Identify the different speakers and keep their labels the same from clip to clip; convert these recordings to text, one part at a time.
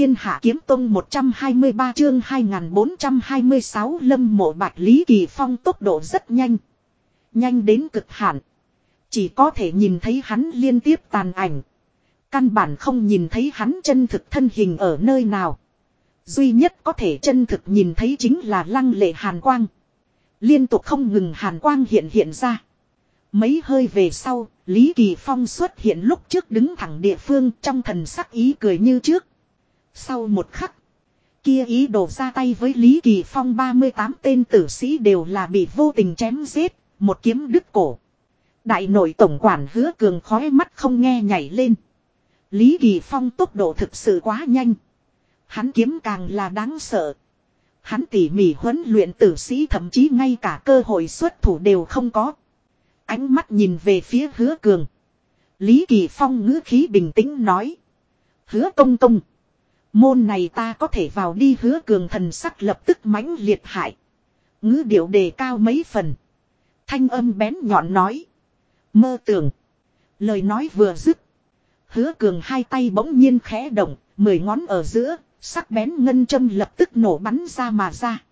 Speaker 1: thiên hạ kiếm tông 123 chương 2426 lâm mộ bạch Lý Kỳ Phong tốc độ rất nhanh. Nhanh đến cực hạn. Chỉ có thể nhìn thấy hắn liên tiếp tàn ảnh. Căn bản không nhìn thấy hắn chân thực thân hình ở nơi nào. Duy nhất có thể chân thực nhìn thấy chính là lăng lệ hàn quang. Liên tục không ngừng hàn quang hiện hiện ra. Mấy hơi về sau, Lý Kỳ Phong xuất hiện lúc trước đứng thẳng địa phương trong thần sắc ý cười như trước. Sau một khắc, kia ý đổ ra tay với Lý Kỳ Phong 38 tên tử sĩ đều là bị vô tình chém giết, một kiếm đứt cổ. Đại nội tổng quản hứa cường khói mắt không nghe nhảy lên. Lý Kỳ Phong tốc độ thực sự quá nhanh. Hắn kiếm càng là đáng sợ. Hắn tỉ mỉ huấn luyện tử sĩ thậm chí ngay cả cơ hội xuất thủ đều không có. Ánh mắt nhìn về phía hứa cường. Lý Kỳ Phong ngữ khí bình tĩnh nói. Hứa công công. Môn này ta có thể vào đi hứa cường thần sắc lập tức mãnh liệt hại. Ngữ điệu đề cao mấy phần. Thanh âm bén nhọn nói. Mơ tưởng. Lời nói vừa dứt. Hứa cường hai tay bỗng nhiên khẽ động. Mười ngón ở giữa. Sắc bén ngân châm lập tức nổ bắn ra mà ra.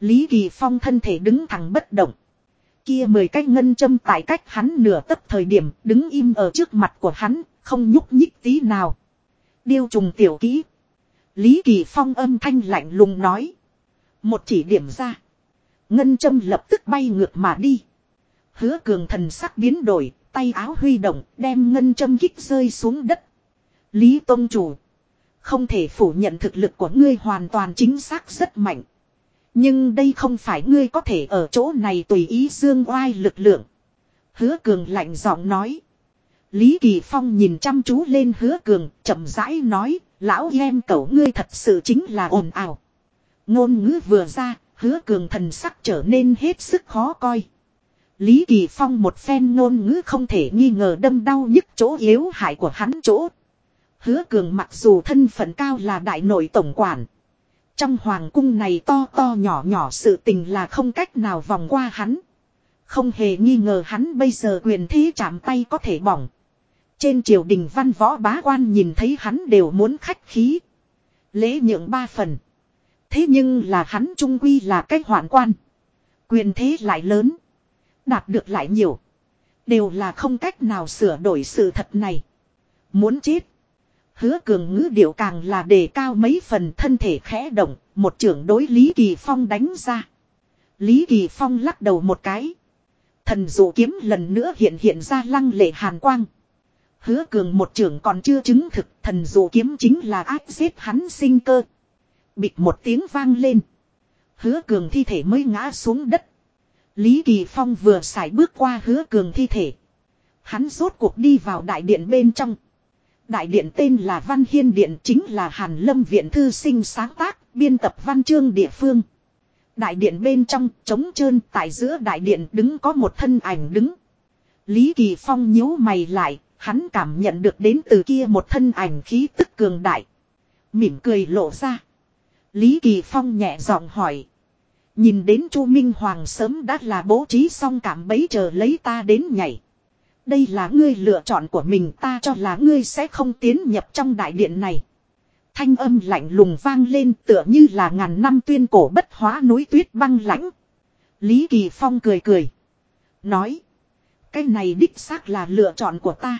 Speaker 1: Lý Kỳ Phong thân thể đứng thẳng bất động. Kia mười cái ngân châm tại cách hắn nửa tấc thời điểm đứng im ở trước mặt của hắn, không nhúc nhích tí nào. Điêu trùng tiểu kỹ. Lý Kỳ Phong âm thanh lạnh lùng nói. Một chỉ điểm ra. Ngân châm lập tức bay ngược mà đi. Hứa cường thần sắc biến đổi, tay áo huy động, đem ngân châm kích rơi xuống đất. Lý Tông Chủ. Không thể phủ nhận thực lực của ngươi hoàn toàn chính xác rất mạnh. Nhưng đây không phải ngươi có thể ở chỗ này tùy ý dương oai lực lượng. Hứa cường lạnh giọng nói. Lý Kỳ Phong nhìn chăm chú lên hứa cường, chậm rãi nói, lão em cậu ngươi thật sự chính là ồn ào. Ngôn ngữ vừa ra, hứa cường thần sắc trở nên hết sức khó coi. Lý Kỳ Phong một phen ngôn ngữ không thể nghi ngờ đâm đau nhức chỗ yếu hại của hắn chỗ. Hứa cường mặc dù thân phận cao là đại nội tổng quản. Trong hoàng cung này to to nhỏ nhỏ sự tình là không cách nào vòng qua hắn. Không hề nghi ngờ hắn bây giờ quyền thế chạm tay có thể bỏng. Trên triều đình văn võ bá quan nhìn thấy hắn đều muốn khách khí. Lễ nhượng ba phần. Thế nhưng là hắn trung quy là cách hoạn quan. Quyền thế lại lớn. Đạt được lại nhiều. Đều là không cách nào sửa đổi sự thật này. Muốn chết. Hứa cường ngữ điệu càng là đề cao mấy phần thân thể khẽ động, một trưởng đối Lý Kỳ Phong đánh ra. Lý Kỳ Phong lắc đầu một cái. Thần dụ kiếm lần nữa hiện hiện ra lăng lệ hàn quang. Hứa cường một trưởng còn chưa chứng thực thần dụ kiếm chính là ác giết hắn sinh cơ. Bịt một tiếng vang lên. Hứa cường thi thể mới ngã xuống đất. Lý Kỳ Phong vừa xài bước qua hứa cường thi thể. Hắn rốt cuộc đi vào đại điện bên trong. Đại điện tên là Văn Hiên Điện chính là Hàn Lâm Viện Thư sinh sáng tác, biên tập văn chương địa phương. Đại điện bên trong, trống trơn, tại giữa đại điện đứng có một thân ảnh đứng. Lý Kỳ Phong nhíu mày lại, hắn cảm nhận được đến từ kia một thân ảnh khí tức cường đại. Mỉm cười lộ ra. Lý Kỳ Phong nhẹ giọng hỏi. Nhìn đến Chu Minh Hoàng sớm đã là bố trí xong cảm bấy chờ lấy ta đến nhảy. Đây là ngươi lựa chọn của mình, ta cho là ngươi sẽ không tiến nhập trong đại điện này. Thanh âm lạnh lùng vang lên tựa như là ngàn năm tuyên cổ bất hóa núi tuyết băng lãnh. Lý Kỳ Phong cười cười. Nói. Cái này đích xác là lựa chọn của ta.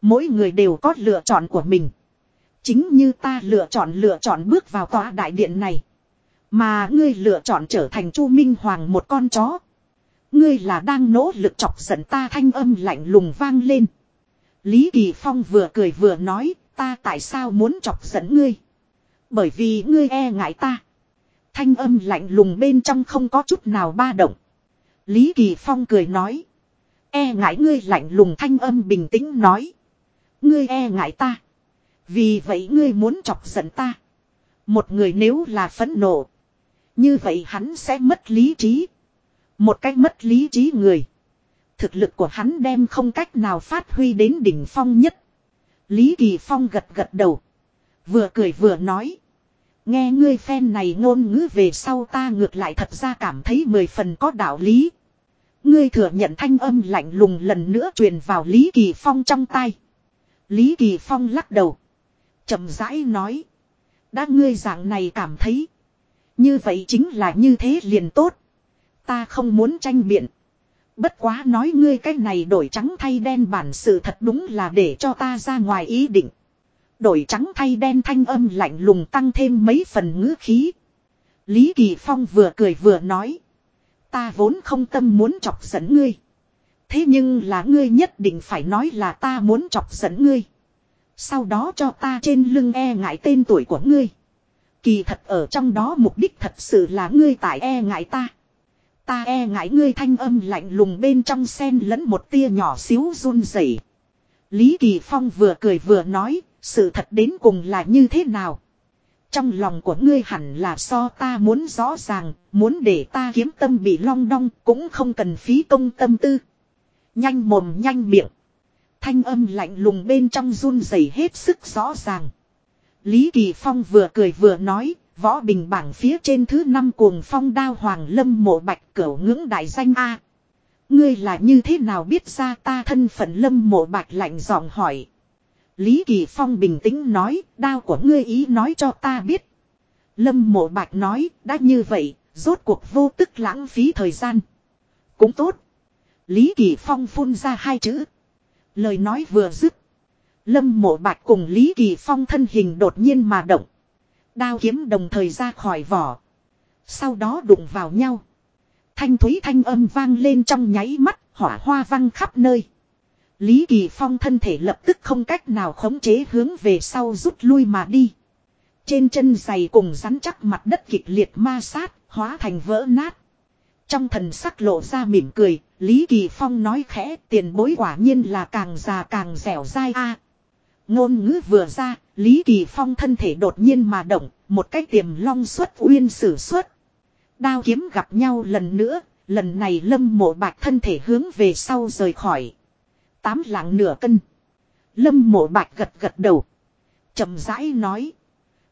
Speaker 1: Mỗi người đều có lựa chọn của mình. Chính như ta lựa chọn lựa chọn bước vào tòa đại điện này. Mà ngươi lựa chọn trở thành Chu Minh Hoàng một con chó. Ngươi là đang nỗ lực chọc giận ta thanh âm lạnh lùng vang lên. Lý Kỳ Phong vừa cười vừa nói, ta tại sao muốn chọc giận ngươi? Bởi vì ngươi e ngại ta. Thanh âm lạnh lùng bên trong không có chút nào ba động. Lý Kỳ Phong cười nói. E ngại ngươi lạnh lùng thanh âm bình tĩnh nói. Ngươi e ngại ta. Vì vậy ngươi muốn chọc giận ta. Một người nếu là phẫn nộ. Như vậy hắn sẽ mất lý trí. Một cách mất lý trí người. Thực lực của hắn đem không cách nào phát huy đến đỉnh phong nhất. Lý Kỳ Phong gật gật đầu. Vừa cười vừa nói. Nghe ngươi phen này ngôn ngữ về sau ta ngược lại thật ra cảm thấy mười phần có đạo lý. Ngươi thừa nhận thanh âm lạnh lùng lần nữa truyền vào Lý Kỳ Phong trong tay. Lý Kỳ Phong lắc đầu. chậm rãi nói. Đã ngươi dạng này cảm thấy. Như vậy chính là như thế liền tốt. Ta không muốn tranh biện. Bất quá nói ngươi cái này đổi trắng thay đen bản sự thật đúng là để cho ta ra ngoài ý định. Đổi trắng thay đen thanh âm lạnh lùng tăng thêm mấy phần ngữ khí. Lý Kỳ Phong vừa cười vừa nói. Ta vốn không tâm muốn chọc giận ngươi. Thế nhưng là ngươi nhất định phải nói là ta muốn chọc giận ngươi. Sau đó cho ta trên lưng e ngại tên tuổi của ngươi. Kỳ thật ở trong đó mục đích thật sự là ngươi tại e ngại ta. Ta e ngại ngươi thanh âm lạnh lùng bên trong sen lẫn một tia nhỏ xíu run rẩy. Lý Kỳ Phong vừa cười vừa nói, sự thật đến cùng là như thế nào? Trong lòng của ngươi hẳn là so ta muốn rõ ràng, muốn để ta kiếm tâm bị long đong cũng không cần phí công tâm tư. Nhanh mồm nhanh miệng. Thanh âm lạnh lùng bên trong run rẩy hết sức rõ ràng. Lý Kỳ Phong vừa cười vừa nói, võ bình bảng phía trên thứ năm cuồng phong đao hoàng lâm mộ bạch cửu ngưỡng đại danh A. Ngươi là như thế nào biết ra ta thân phận lâm mộ bạch lạnh giọng hỏi. Lý Kỳ Phong bình tĩnh nói, đao của ngươi ý nói cho ta biết. Lâm mộ bạch nói, đã như vậy, rốt cuộc vô tức lãng phí thời gian. Cũng tốt. Lý Kỳ Phong phun ra hai chữ. Lời nói vừa dứt. Lâm mộ bạch cùng Lý Kỳ Phong thân hình đột nhiên mà động. Đao kiếm đồng thời ra khỏi vỏ. Sau đó đụng vào nhau. Thanh thúy thanh âm vang lên trong nháy mắt, hỏa hoa văng khắp nơi. Lý Kỳ Phong thân thể lập tức không cách nào khống chế hướng về sau rút lui mà đi. Trên chân giày cùng rắn chắc mặt đất kịch liệt ma sát, hóa thành vỡ nát. Trong thần sắc lộ ra mỉm cười, Lý Kỳ Phong nói khẽ tiền bối quả nhiên là càng già càng dẻo dai a. ngôn ngữ vừa ra, Lý Kỳ Phong thân thể đột nhiên mà động, một cái tiềm long xuất uyên sử xuất. Đao kiếm gặp nhau lần nữa, lần này lâm mộ bạch thân thể hướng về sau rời khỏi. Tám lạng nửa cân. Lâm mộ bạch gật gật đầu. chậm rãi nói.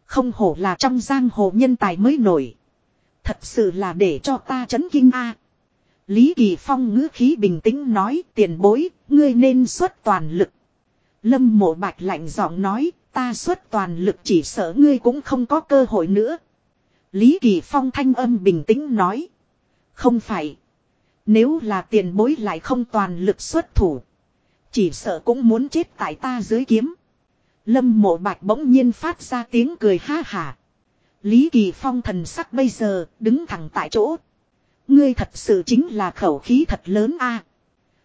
Speaker 1: Không hổ là trong giang hồ nhân tài mới nổi. Thật sự là để cho ta chấn kinh a. Lý Kỳ Phong ngữ khí bình tĩnh nói tiền bối, ngươi nên xuất toàn lực. Lâm mộ bạch lạnh giọng nói, ta xuất toàn lực chỉ sợ ngươi cũng không có cơ hội nữa. Lý Kỳ Phong thanh âm bình tĩnh nói. Không phải. Nếu là tiền bối lại không toàn lực xuất thủ. Chỉ sợ cũng muốn chết tại ta dưới kiếm. Lâm mộ bạch bỗng nhiên phát ra tiếng cười ha hả. Lý Kỳ Phong thần sắc bây giờ đứng thẳng tại chỗ. Ngươi thật sự chính là khẩu khí thật lớn a.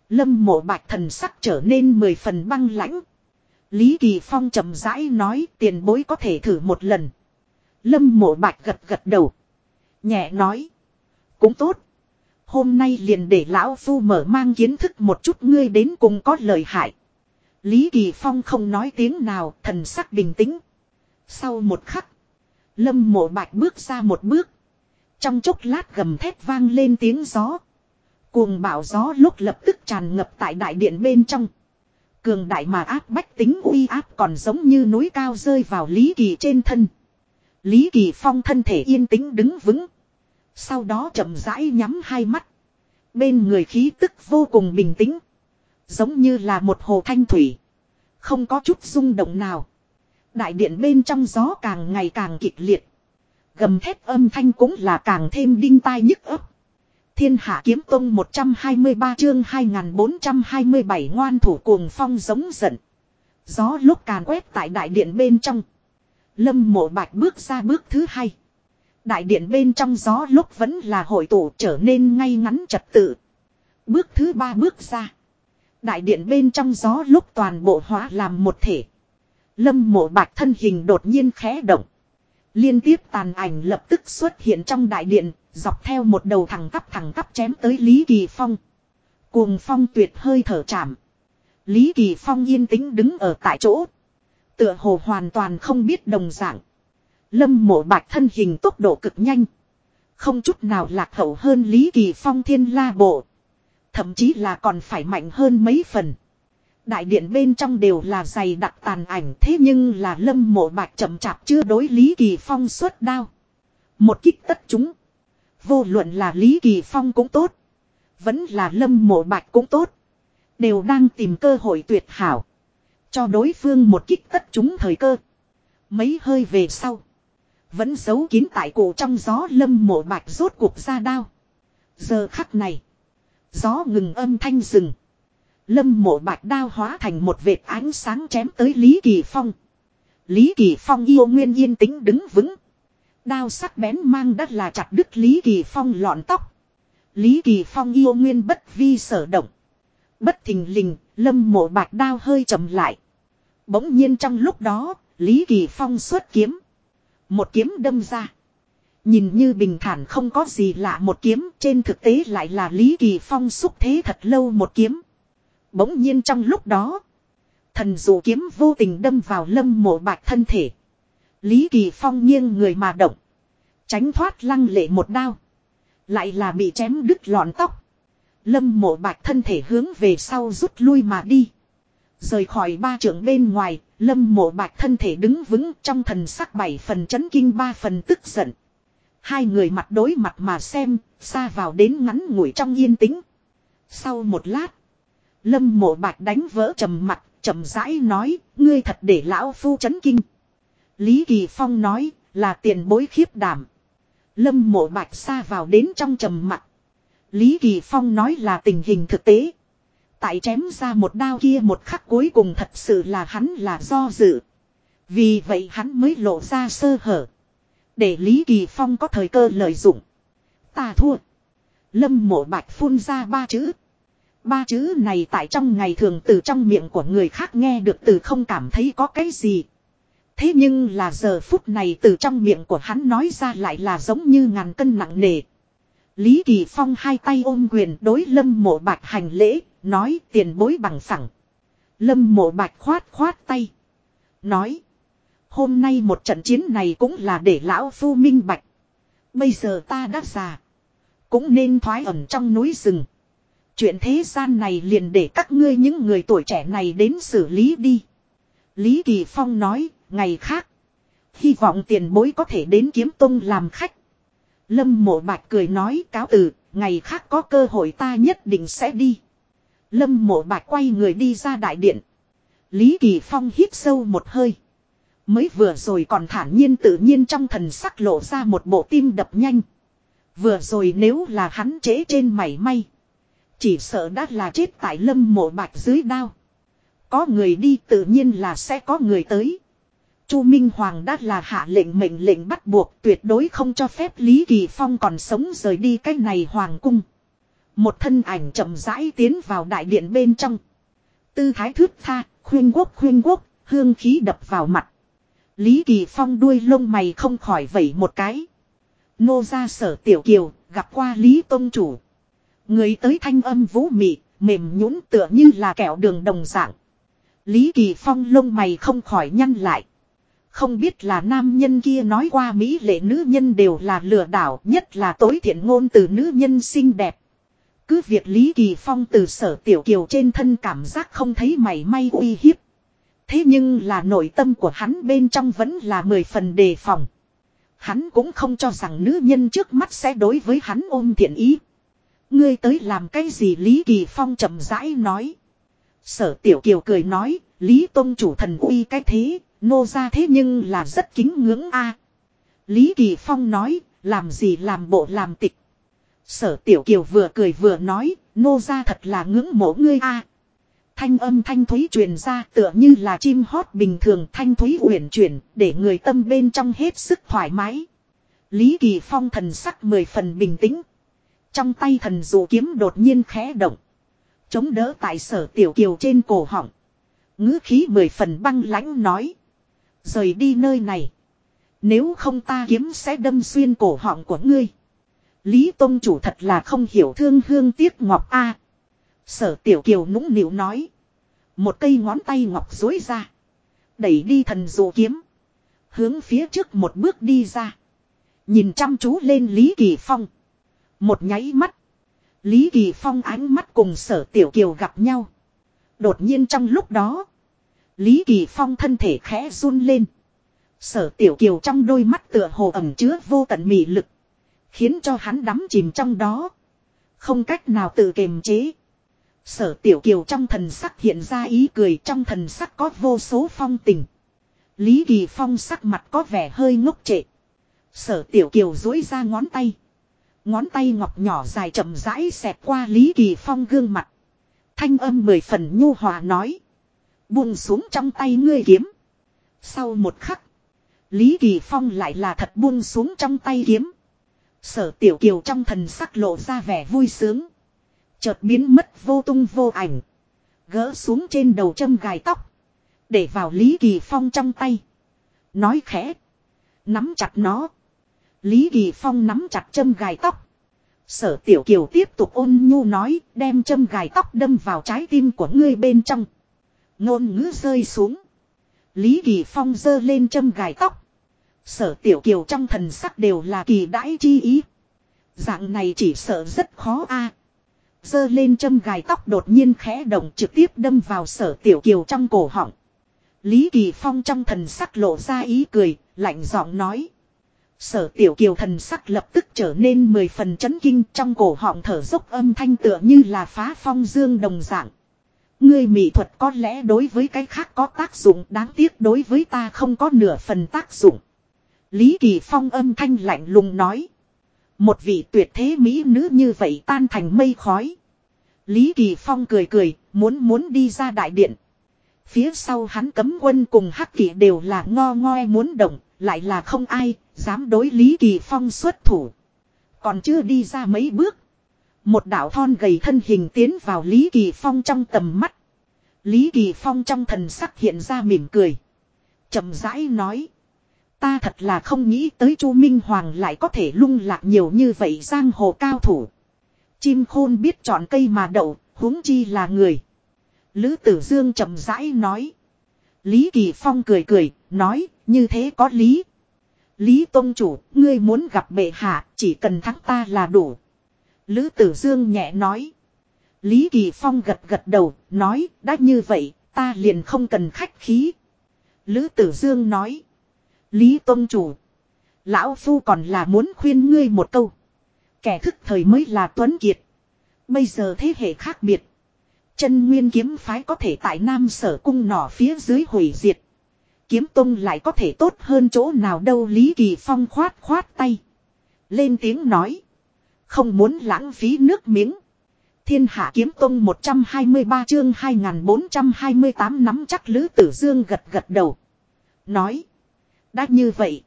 Speaker 1: Lâm mộ bạch thần sắc trở nên mười phần băng lãnh. Lý Kỳ Phong chậm rãi nói tiền bối có thể thử một lần. Lâm mộ bạch gật gật đầu. Nhẹ nói. Cũng tốt. Hôm nay liền để lão phu mở mang kiến thức một chút ngươi đến cùng có lời hại. Lý Kỳ Phong không nói tiếng nào, thần sắc bình tĩnh. Sau một khắc, Lâm Mộ Bạch bước ra một bước. Trong chốc lát gầm thét vang lên tiếng gió. Cuồng bão gió lúc lập tức tràn ngập tại đại điện bên trong. Cường đại mà áp bách tính uy áp còn giống như núi cao rơi vào Lý Kỳ trên thân. Lý Kỳ Phong thân thể yên tĩnh đứng vững. Sau đó chậm rãi nhắm hai mắt. Bên người khí tức vô cùng bình tĩnh. Giống như là một hồ thanh thủy. Không có chút rung động nào. Đại điện bên trong gió càng ngày càng kịch liệt. Gầm thét âm thanh cũng là càng thêm đinh tai nhức ấp. Thiên hạ kiếm tông 123 chương 2427 ngoan thủ cuồng phong giống giận. Gió lúc càn quét tại đại điện bên trong. Lâm mộ bạch bước ra bước thứ hai. Đại điện bên trong gió lúc vẫn là hội tụ trở nên ngay ngắn trật tự. Bước thứ ba bước ra. Đại điện bên trong gió lúc toàn bộ hóa làm một thể. Lâm mộ bạch thân hình đột nhiên khẽ động. Liên tiếp tàn ảnh lập tức xuất hiện trong đại điện, dọc theo một đầu thẳng tắp thẳng tắp chém tới Lý Kỳ Phong. Cuồng phong tuyệt hơi thở chạm. Lý Kỳ Phong yên tĩnh đứng ở tại chỗ. Tựa hồ hoàn toàn không biết đồng dạng. Lâm mộ bạch thân hình tốc độ cực nhanh. Không chút nào lạc hậu hơn Lý Kỳ Phong thiên la bộ. Thậm chí là còn phải mạnh hơn mấy phần. Đại điện bên trong đều là dày đặc tàn ảnh, thế nhưng là lâm mộ bạch chậm chạp chưa đối Lý Kỳ Phong xuất đao. Một kích tất chúng. Vô luận là Lý Kỳ Phong cũng tốt. Vẫn là lâm mộ bạch cũng tốt. Đều đang tìm cơ hội tuyệt hảo. Cho đối phương một kích tất chúng thời cơ. Mấy hơi về sau. Vẫn giấu kín tại cổ trong gió lâm mộ bạch rốt cuộc ra đao. Giờ khắc này. Gió ngừng âm thanh rừng. Lâm mộ bạch đao hóa thành một vệt ánh sáng chém tới Lý Kỳ Phong. Lý Kỳ Phong yêu nguyên yên tĩnh đứng vững. Đao sắc bén mang đất là chặt đứt Lý Kỳ Phong lọn tóc. Lý Kỳ Phong yêu nguyên bất vi sở động. Bất thình lình, lâm mộ bạch đao hơi chậm lại. Bỗng nhiên trong lúc đó, Lý Kỳ Phong xuất kiếm. Một kiếm đâm ra. Nhìn như bình thản không có gì lạ một kiếm, trên thực tế lại là Lý Kỳ Phong xúc thế thật lâu một kiếm. Bỗng nhiên trong lúc đó, thần dụ kiếm vô tình đâm vào lâm mộ bạch thân thể. Lý Kỳ Phong nghiêng người mà động. Tránh thoát lăng lệ một đao. Lại là bị chém đứt lọn tóc. Lâm mộ bạch thân thể hướng về sau rút lui mà đi. Rời khỏi ba trưởng bên ngoài, lâm mộ bạch thân thể đứng vững trong thần sắc bảy phần chấn kinh ba phần tức giận. Hai người mặt đối mặt mà xem, xa vào đến ngắn ngủi trong yên tĩnh. Sau một lát, lâm mộ bạch đánh vỡ trầm mặt, trầm rãi nói, ngươi thật để lão phu chấn kinh. Lý Kỳ Phong nói, là tiền bối khiếp đảm. Lâm mộ bạch xa vào đến trong trầm mặt. Lý Kỳ Phong nói là tình hình thực tế. Tại chém ra một đao kia một khắc cuối cùng thật sự là hắn là do dự. Vì vậy hắn mới lộ ra sơ hở. Để Lý Kỳ Phong có thời cơ lợi dụng. Ta thua. Lâm mộ bạch phun ra ba chữ. Ba chữ này tại trong ngày thường từ trong miệng của người khác nghe được từ không cảm thấy có cái gì. Thế nhưng là giờ phút này từ trong miệng của hắn nói ra lại là giống như ngàn cân nặng nề. Lý Kỳ Phong hai tay ôm quyền đối lâm mộ bạch hành lễ, nói tiền bối bằng phẳng. Lâm mộ bạch khoát khoát tay. Nói. Hôm nay một trận chiến này cũng là để lão phu minh bạch. Bây giờ ta đã già. Cũng nên thoái ẩn trong núi rừng. Chuyện thế gian này liền để các ngươi những người tuổi trẻ này đến xử lý đi. Lý Kỳ Phong nói, ngày khác. Hy vọng tiền bối có thể đến kiếm tông làm khách. Lâm mộ bạch cười nói cáo từ, ngày khác có cơ hội ta nhất định sẽ đi. Lâm mộ bạch quay người đi ra đại điện. Lý Kỳ Phong hít sâu một hơi. Mới vừa rồi còn thản nhiên tự nhiên trong thần sắc lộ ra một bộ tim đập nhanh. Vừa rồi nếu là hắn chế trên mảy may. Chỉ sợ đã là chết tại lâm mộ bạch dưới đao. Có người đi tự nhiên là sẽ có người tới. Chu Minh Hoàng đã là hạ lệnh mệnh lệnh bắt buộc tuyệt đối không cho phép Lý Kỳ Phong còn sống rời đi cái này hoàng cung. Một thân ảnh chậm rãi tiến vào đại điện bên trong. Tư thái thước tha, khuyên quốc khuyên quốc, hương khí đập vào mặt. Lý Kỳ Phong đuôi lông mày không khỏi vẩy một cái. Nô ra sở tiểu kiều, gặp qua Lý Tông Chủ. Người tới thanh âm vũ mị, mềm nhũn tựa như là kẹo đường đồng dạng. Lý Kỳ Phong lông mày không khỏi nhăn lại. Không biết là nam nhân kia nói qua Mỹ lệ nữ nhân đều là lừa đảo nhất là tối thiện ngôn từ nữ nhân xinh đẹp. Cứ việc Lý Kỳ Phong từ sở tiểu kiều trên thân cảm giác không thấy mảy may uy hiếp. Thế nhưng là nội tâm của hắn bên trong vẫn là mười phần đề phòng. Hắn cũng không cho rằng nữ nhân trước mắt sẽ đối với hắn ôm thiện ý. Ngươi tới làm cái gì Lý Kỳ Phong chậm rãi nói. Sở Tiểu Kiều cười nói, Lý Tông chủ thần uy cái thế, nô ra thế nhưng là rất kính ngưỡng a. Lý Kỳ Phong nói, làm gì làm bộ làm tịch. Sở Tiểu Kiều vừa cười vừa nói, nô ra thật là ngưỡng mộ ngươi a. Thanh âm thanh thúy truyền ra tựa như là chim hót bình thường thanh thúy uyển chuyển để người tâm bên trong hết sức thoải mái. Lý Kỳ Phong thần sắc mười phần bình tĩnh. Trong tay thần dụ kiếm đột nhiên khẽ động. Chống đỡ tại sở tiểu kiều trên cổ họng. ngữ khí mười phần băng lãnh nói. Rời đi nơi này. Nếu không ta kiếm sẽ đâm xuyên cổ họng của ngươi. Lý Tông chủ thật là không hiểu thương hương tiếc ngọc a. Sở tiểu kiều nũng nịu nói. Một cây ngón tay ngọc dối ra. Đẩy đi thần dụ kiếm. Hướng phía trước một bước đi ra. Nhìn chăm chú lên Lý Kỳ Phong. Một nháy mắt. Lý Kỳ Phong ánh mắt cùng sở tiểu kiều gặp nhau. Đột nhiên trong lúc đó. Lý Kỳ Phong thân thể khẽ run lên. Sở tiểu kiều trong đôi mắt tựa hồ ẩm chứa vô tận mị lực. Khiến cho hắn đắm chìm trong đó. Không cách nào tự kiềm chế. Sở tiểu kiều trong thần sắc hiện ra ý cười, trong thần sắc có vô số phong tình. Lý Kỳ Phong sắc mặt có vẻ hơi ngốc trệ. Sở tiểu kiều dối ra ngón tay. Ngón tay ngọc nhỏ dài chậm rãi xẹt qua Lý Kỳ Phong gương mặt. Thanh âm mười phần nhu hòa nói. Buông xuống trong tay ngươi kiếm. Sau một khắc. Lý Kỳ Phong lại là thật buông xuống trong tay kiếm. Sở tiểu kiều trong thần sắc lộ ra vẻ vui sướng. Chợt biến mất vô tung vô ảnh. Gỡ xuống trên đầu châm gài tóc. Để vào Lý Kỳ Phong trong tay. Nói khẽ. Nắm chặt nó. Lý Kỳ Phong nắm chặt châm gài tóc. Sở Tiểu Kiều tiếp tục ôn nhu nói đem châm gài tóc đâm vào trái tim của ngươi bên trong. Ngôn ngữ rơi xuống. Lý Kỳ Phong giơ lên châm gài tóc. Sở Tiểu Kiều trong thần sắc đều là kỳ đãi chi ý. Dạng này chỉ sợ rất khó a. À. Giơ lên châm gài tóc đột nhiên khẽ động trực tiếp đâm vào sở Tiểu Kiều trong cổ họng. Lý Kỳ Phong trong thần sắc lộ ra ý cười, lạnh giọng nói. Sở tiểu kiều thần sắc lập tức trở nên mười phần chấn kinh trong cổ họng thở dốc âm thanh tựa như là phá phong dương đồng dạng. Ngươi mỹ thuật có lẽ đối với cái khác có tác dụng đáng tiếc đối với ta không có nửa phần tác dụng. Lý Kỳ Phong âm thanh lạnh lùng nói. Một vị tuyệt thế mỹ nữ như vậy tan thành mây khói. Lý Kỳ Phong cười cười, muốn muốn đi ra đại điện. Phía sau hắn cấm quân cùng hắc kỷ đều là ngo ngoe muốn động, lại là không ai, dám đối Lý Kỳ Phong xuất thủ. Còn chưa đi ra mấy bước. Một đạo thon gầy thân hình tiến vào Lý Kỳ Phong trong tầm mắt. Lý Kỳ Phong trong thần sắc hiện ra mỉm cười. chậm rãi nói. Ta thật là không nghĩ tới Chu Minh Hoàng lại có thể lung lạc nhiều như vậy giang hồ cao thủ. Chim khôn biết chọn cây mà đậu, huống chi là người. Lữ Tử Dương chậm rãi nói. Lý Kỳ Phong cười cười, nói, như thế có lý. Lý Tông Chủ, ngươi muốn gặp bệ hạ, chỉ cần thắng ta là đủ. Lữ Tử Dương nhẹ nói. Lý Kỳ Phong gật gật đầu, nói, đã như vậy, ta liền không cần khách khí. Lữ Tử Dương nói. Lý Tông Chủ. Lão Phu còn là muốn khuyên ngươi một câu. Kẻ thức thời mới là Tuấn Kiệt. Bây giờ thế hệ khác biệt. Chân nguyên kiếm phái có thể tại Nam Sở cung nỏ phía dưới hủy diệt. Kiếm Tông lại có thể tốt hơn chỗ nào đâu Lý Kỳ Phong khoát khoát tay. Lên tiếng nói. Không muốn lãng phí nước miếng. Thiên Hạ Kiếm Tông 123 chương 2428 nắm chắc Lữ Tử Dương gật gật đầu. Nói. Đã như vậy.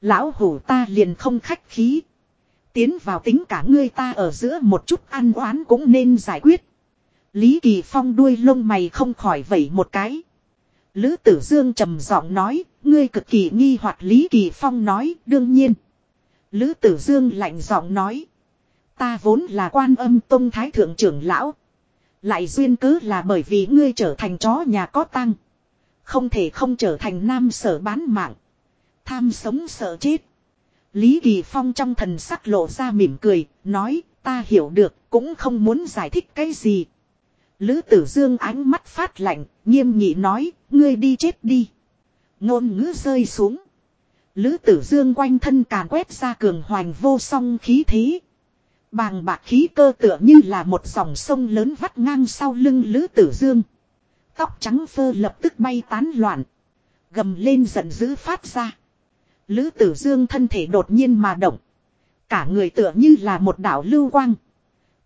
Speaker 1: Lão hủ ta liền không khách khí. Tiến vào tính cả ngươi ta ở giữa một chút ăn oán cũng nên giải quyết. Lý Kỳ Phong đuôi lông mày không khỏi vẩy một cái. Lữ Tử Dương trầm giọng nói, ngươi cực kỳ nghi hoặc Lý Kỳ Phong nói, đương nhiên. Lữ Tử Dương lạnh giọng nói, ta vốn là quan âm tông thái thượng trưởng lão. Lại duyên cứ là bởi vì ngươi trở thành chó nhà có tăng. Không thể không trở thành nam sở bán mạng. Tham sống sợ chết. Lý Kỳ Phong trong thần sắc lộ ra mỉm cười, nói, ta hiểu được, cũng không muốn giải thích cái gì. Lữ tử dương ánh mắt phát lạnh, nghiêm nghị nói, ngươi đi chết đi. Ngôn ngữ rơi xuống. Lữ tử dương quanh thân càn quét ra cường hoành vô song khí thế. Bàng bạc khí cơ tựa như là một dòng sông lớn vắt ngang sau lưng Lữ tử dương. Tóc trắng phơ lập tức bay tán loạn. Gầm lên giận dữ phát ra. Lữ tử dương thân thể đột nhiên mà động. Cả người tựa như là một đảo lưu quang.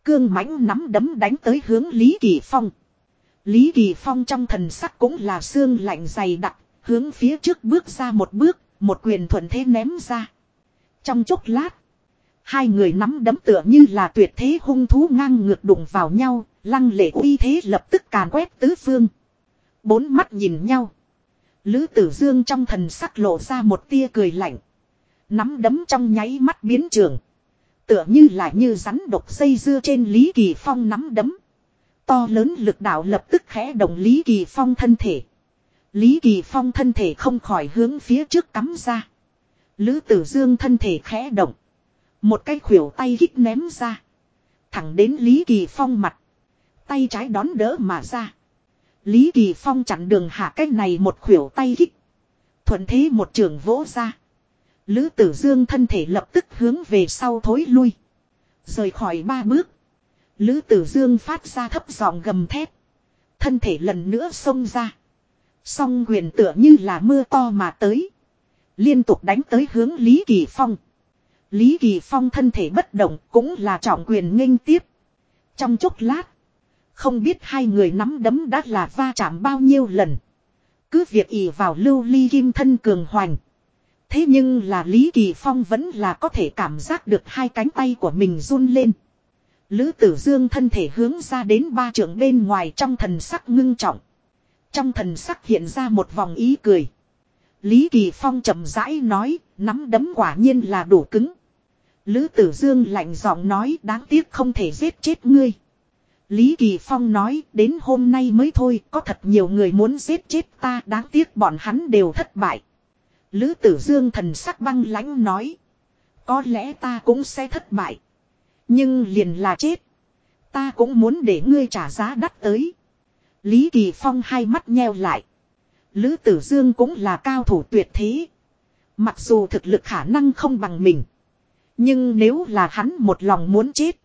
Speaker 1: Cương mãnh nắm đấm đánh tới hướng Lý Kỳ Phong. Lý Kỳ Phong trong thần sắc cũng là xương lạnh dày đặc, hướng phía trước bước ra một bước, một quyền thuận thế ném ra. Trong chốc lát, hai người nắm đấm tựa như là tuyệt thế hung thú ngang ngược đụng vào nhau, lăng lệ uy thế lập tức càn quét tứ phương. Bốn mắt nhìn nhau. Lữ Tử Dương trong thần sắc lộ ra một tia cười lạnh. Nắm đấm trong nháy mắt biến trường. Tựa như là như rắn độc dây dưa trên Lý Kỳ Phong nắm đấm. To lớn lực đạo lập tức khẽ động Lý Kỳ Phong thân thể. Lý Kỳ Phong thân thể không khỏi hướng phía trước cắm ra. Lữ Tử Dương thân thể khẽ động. Một cái khuỷu tay hít ném ra. Thẳng đến Lý Kỳ Phong mặt. Tay trái đón đỡ mà ra. Lý Kỳ Phong chặn đường hạ cái này một khuỷu tay hít. Thuận thế một trường vỗ ra. Lữ tử dương thân thể lập tức hướng về sau thối lui. Rời khỏi ba bước. Lữ tử dương phát ra thấp giọng gầm thép. Thân thể lần nữa xông ra. Song quyền tựa như là mưa to mà tới. Liên tục đánh tới hướng Lý Kỳ Phong. Lý Kỳ Phong thân thể bất động cũng là trọng quyền nghênh tiếp. Trong chốc lát. Không biết hai người nắm đấm đã là va chạm bao nhiêu lần. Cứ việc ỉ vào lưu ly kim thân cường hoành. Thế nhưng là Lý Kỳ Phong vẫn là có thể cảm giác được hai cánh tay của mình run lên. Lữ tử dương thân thể hướng ra đến ba trưởng bên ngoài trong thần sắc ngưng trọng. Trong thần sắc hiện ra một vòng ý cười. Lý Kỳ Phong chậm rãi nói, nắm đấm quả nhiên là đủ cứng. Lữ tử dương lạnh giọng nói đáng tiếc không thể giết chết ngươi. Lý Kỳ Phong nói đến hôm nay mới thôi có thật nhiều người muốn giết chết ta đáng tiếc bọn hắn đều thất bại. Lữ tử dương thần sắc băng lãnh nói. Có lẽ ta cũng sẽ thất bại. Nhưng liền là chết. Ta cũng muốn để ngươi trả giá đắt tới. Lý Kỳ Phong hai mắt nheo lại. Lữ Tử Dương cũng là cao thủ tuyệt thế. Mặc dù thực lực khả năng không bằng mình. Nhưng nếu là hắn một lòng muốn chết.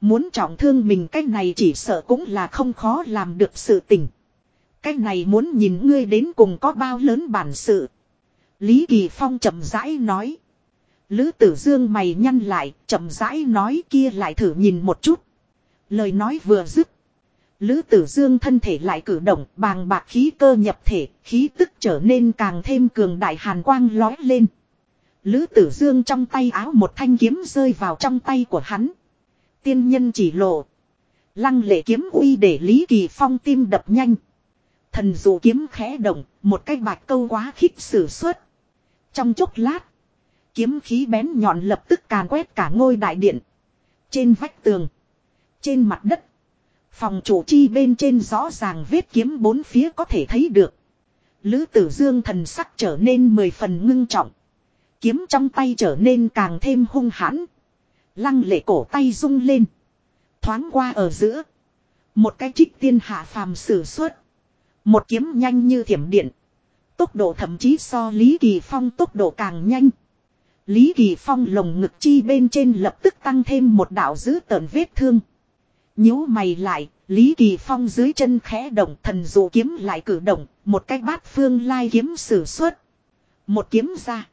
Speaker 1: Muốn trọng thương mình, cái này chỉ sợ cũng là không khó làm được sự tình. Cái này muốn nhìn ngươi đến cùng có bao lớn bản sự. Lý Kỳ Phong chậm rãi nói. Lữ Tử Dương mày nhăn lại, chậm rãi nói kia lại thử nhìn một chút. Lời nói vừa dứt. Lữ Tử Dương thân thể lại cử động, bàng bạc khí cơ nhập thể, khí tức trở nên càng thêm cường đại hàn quang lói lên. Lữ Tử Dương trong tay áo một thanh kiếm rơi vào trong tay của hắn. Tiên nhân chỉ lộ. Lăng lệ kiếm uy để Lý Kỳ Phong tim đập nhanh. Thần dụ kiếm khẽ động, một cái bạch câu quá khích sử xuất. Trong chốc lát, kiếm khí bén nhọn lập tức càn quét cả ngôi đại điện. Trên vách tường, trên mặt đất, phòng chủ chi bên trên rõ ràng vết kiếm bốn phía có thể thấy được. Lữ tử dương thần sắc trở nên mười phần ngưng trọng. Kiếm trong tay trở nên càng thêm hung hãn. Lăng lệ cổ tay rung lên. Thoáng qua ở giữa. Một cái trích tiên hạ phàm sử xuất. Một kiếm nhanh như thiểm điện. Tốc độ thậm chí so Lý Kỳ Phong tốc độ càng nhanh. Lý Kỳ Phong lồng ngực chi bên trên lập tức tăng thêm một đạo dữ tợn vết thương. nhíu mày lại, Lý Kỳ Phong dưới chân khẽ động thần dụ kiếm lại cử động, một cái bát phương lai kiếm sử xuất. Một kiếm ra.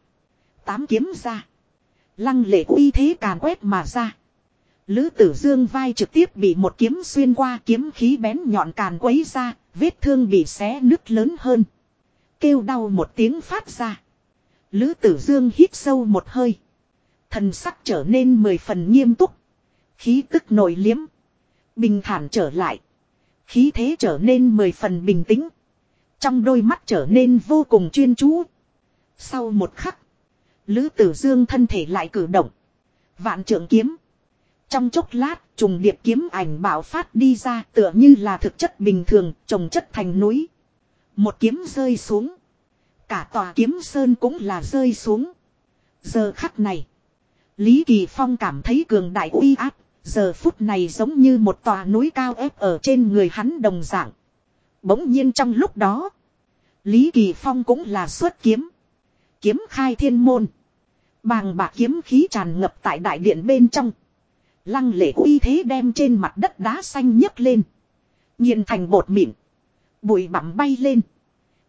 Speaker 1: Tám kiếm ra. Lăng lệ uy thế càn quét mà ra. Lữ tử dương vai trực tiếp bị một kiếm xuyên qua kiếm khí bén nhọn càn quấy ra, vết thương bị xé nứt lớn hơn. Kêu đau một tiếng phát ra. Lữ tử dương hít sâu một hơi. Thần sắc trở nên mười phần nghiêm túc. Khí tức nổi liếm. Bình thản trở lại. Khí thế trở nên mười phần bình tĩnh. Trong đôi mắt trở nên vô cùng chuyên chú. Sau một khắc. Lữ tử dương thân thể lại cử động. Vạn trượng kiếm. Trong chốc lát, trùng điệp kiếm ảnh bạo phát đi ra tựa như là thực chất bình thường, trồng chất thành núi. Một kiếm rơi xuống. Cả tòa kiếm sơn cũng là rơi xuống. Giờ khắc này. Lý Kỳ Phong cảm thấy cường đại uy áp. Giờ phút này giống như một tòa núi cao ép ở trên người hắn đồng dạng. Bỗng nhiên trong lúc đó. Lý Kỳ Phong cũng là xuất kiếm. Kiếm khai thiên môn. Bàng bạc kiếm khí tràn ngập tại đại điện bên trong. Lăng lệ uy thế đem trên mặt đất đá xanh nhấc lên. Nhìn thành bột mịn. Bụi bặm bay lên.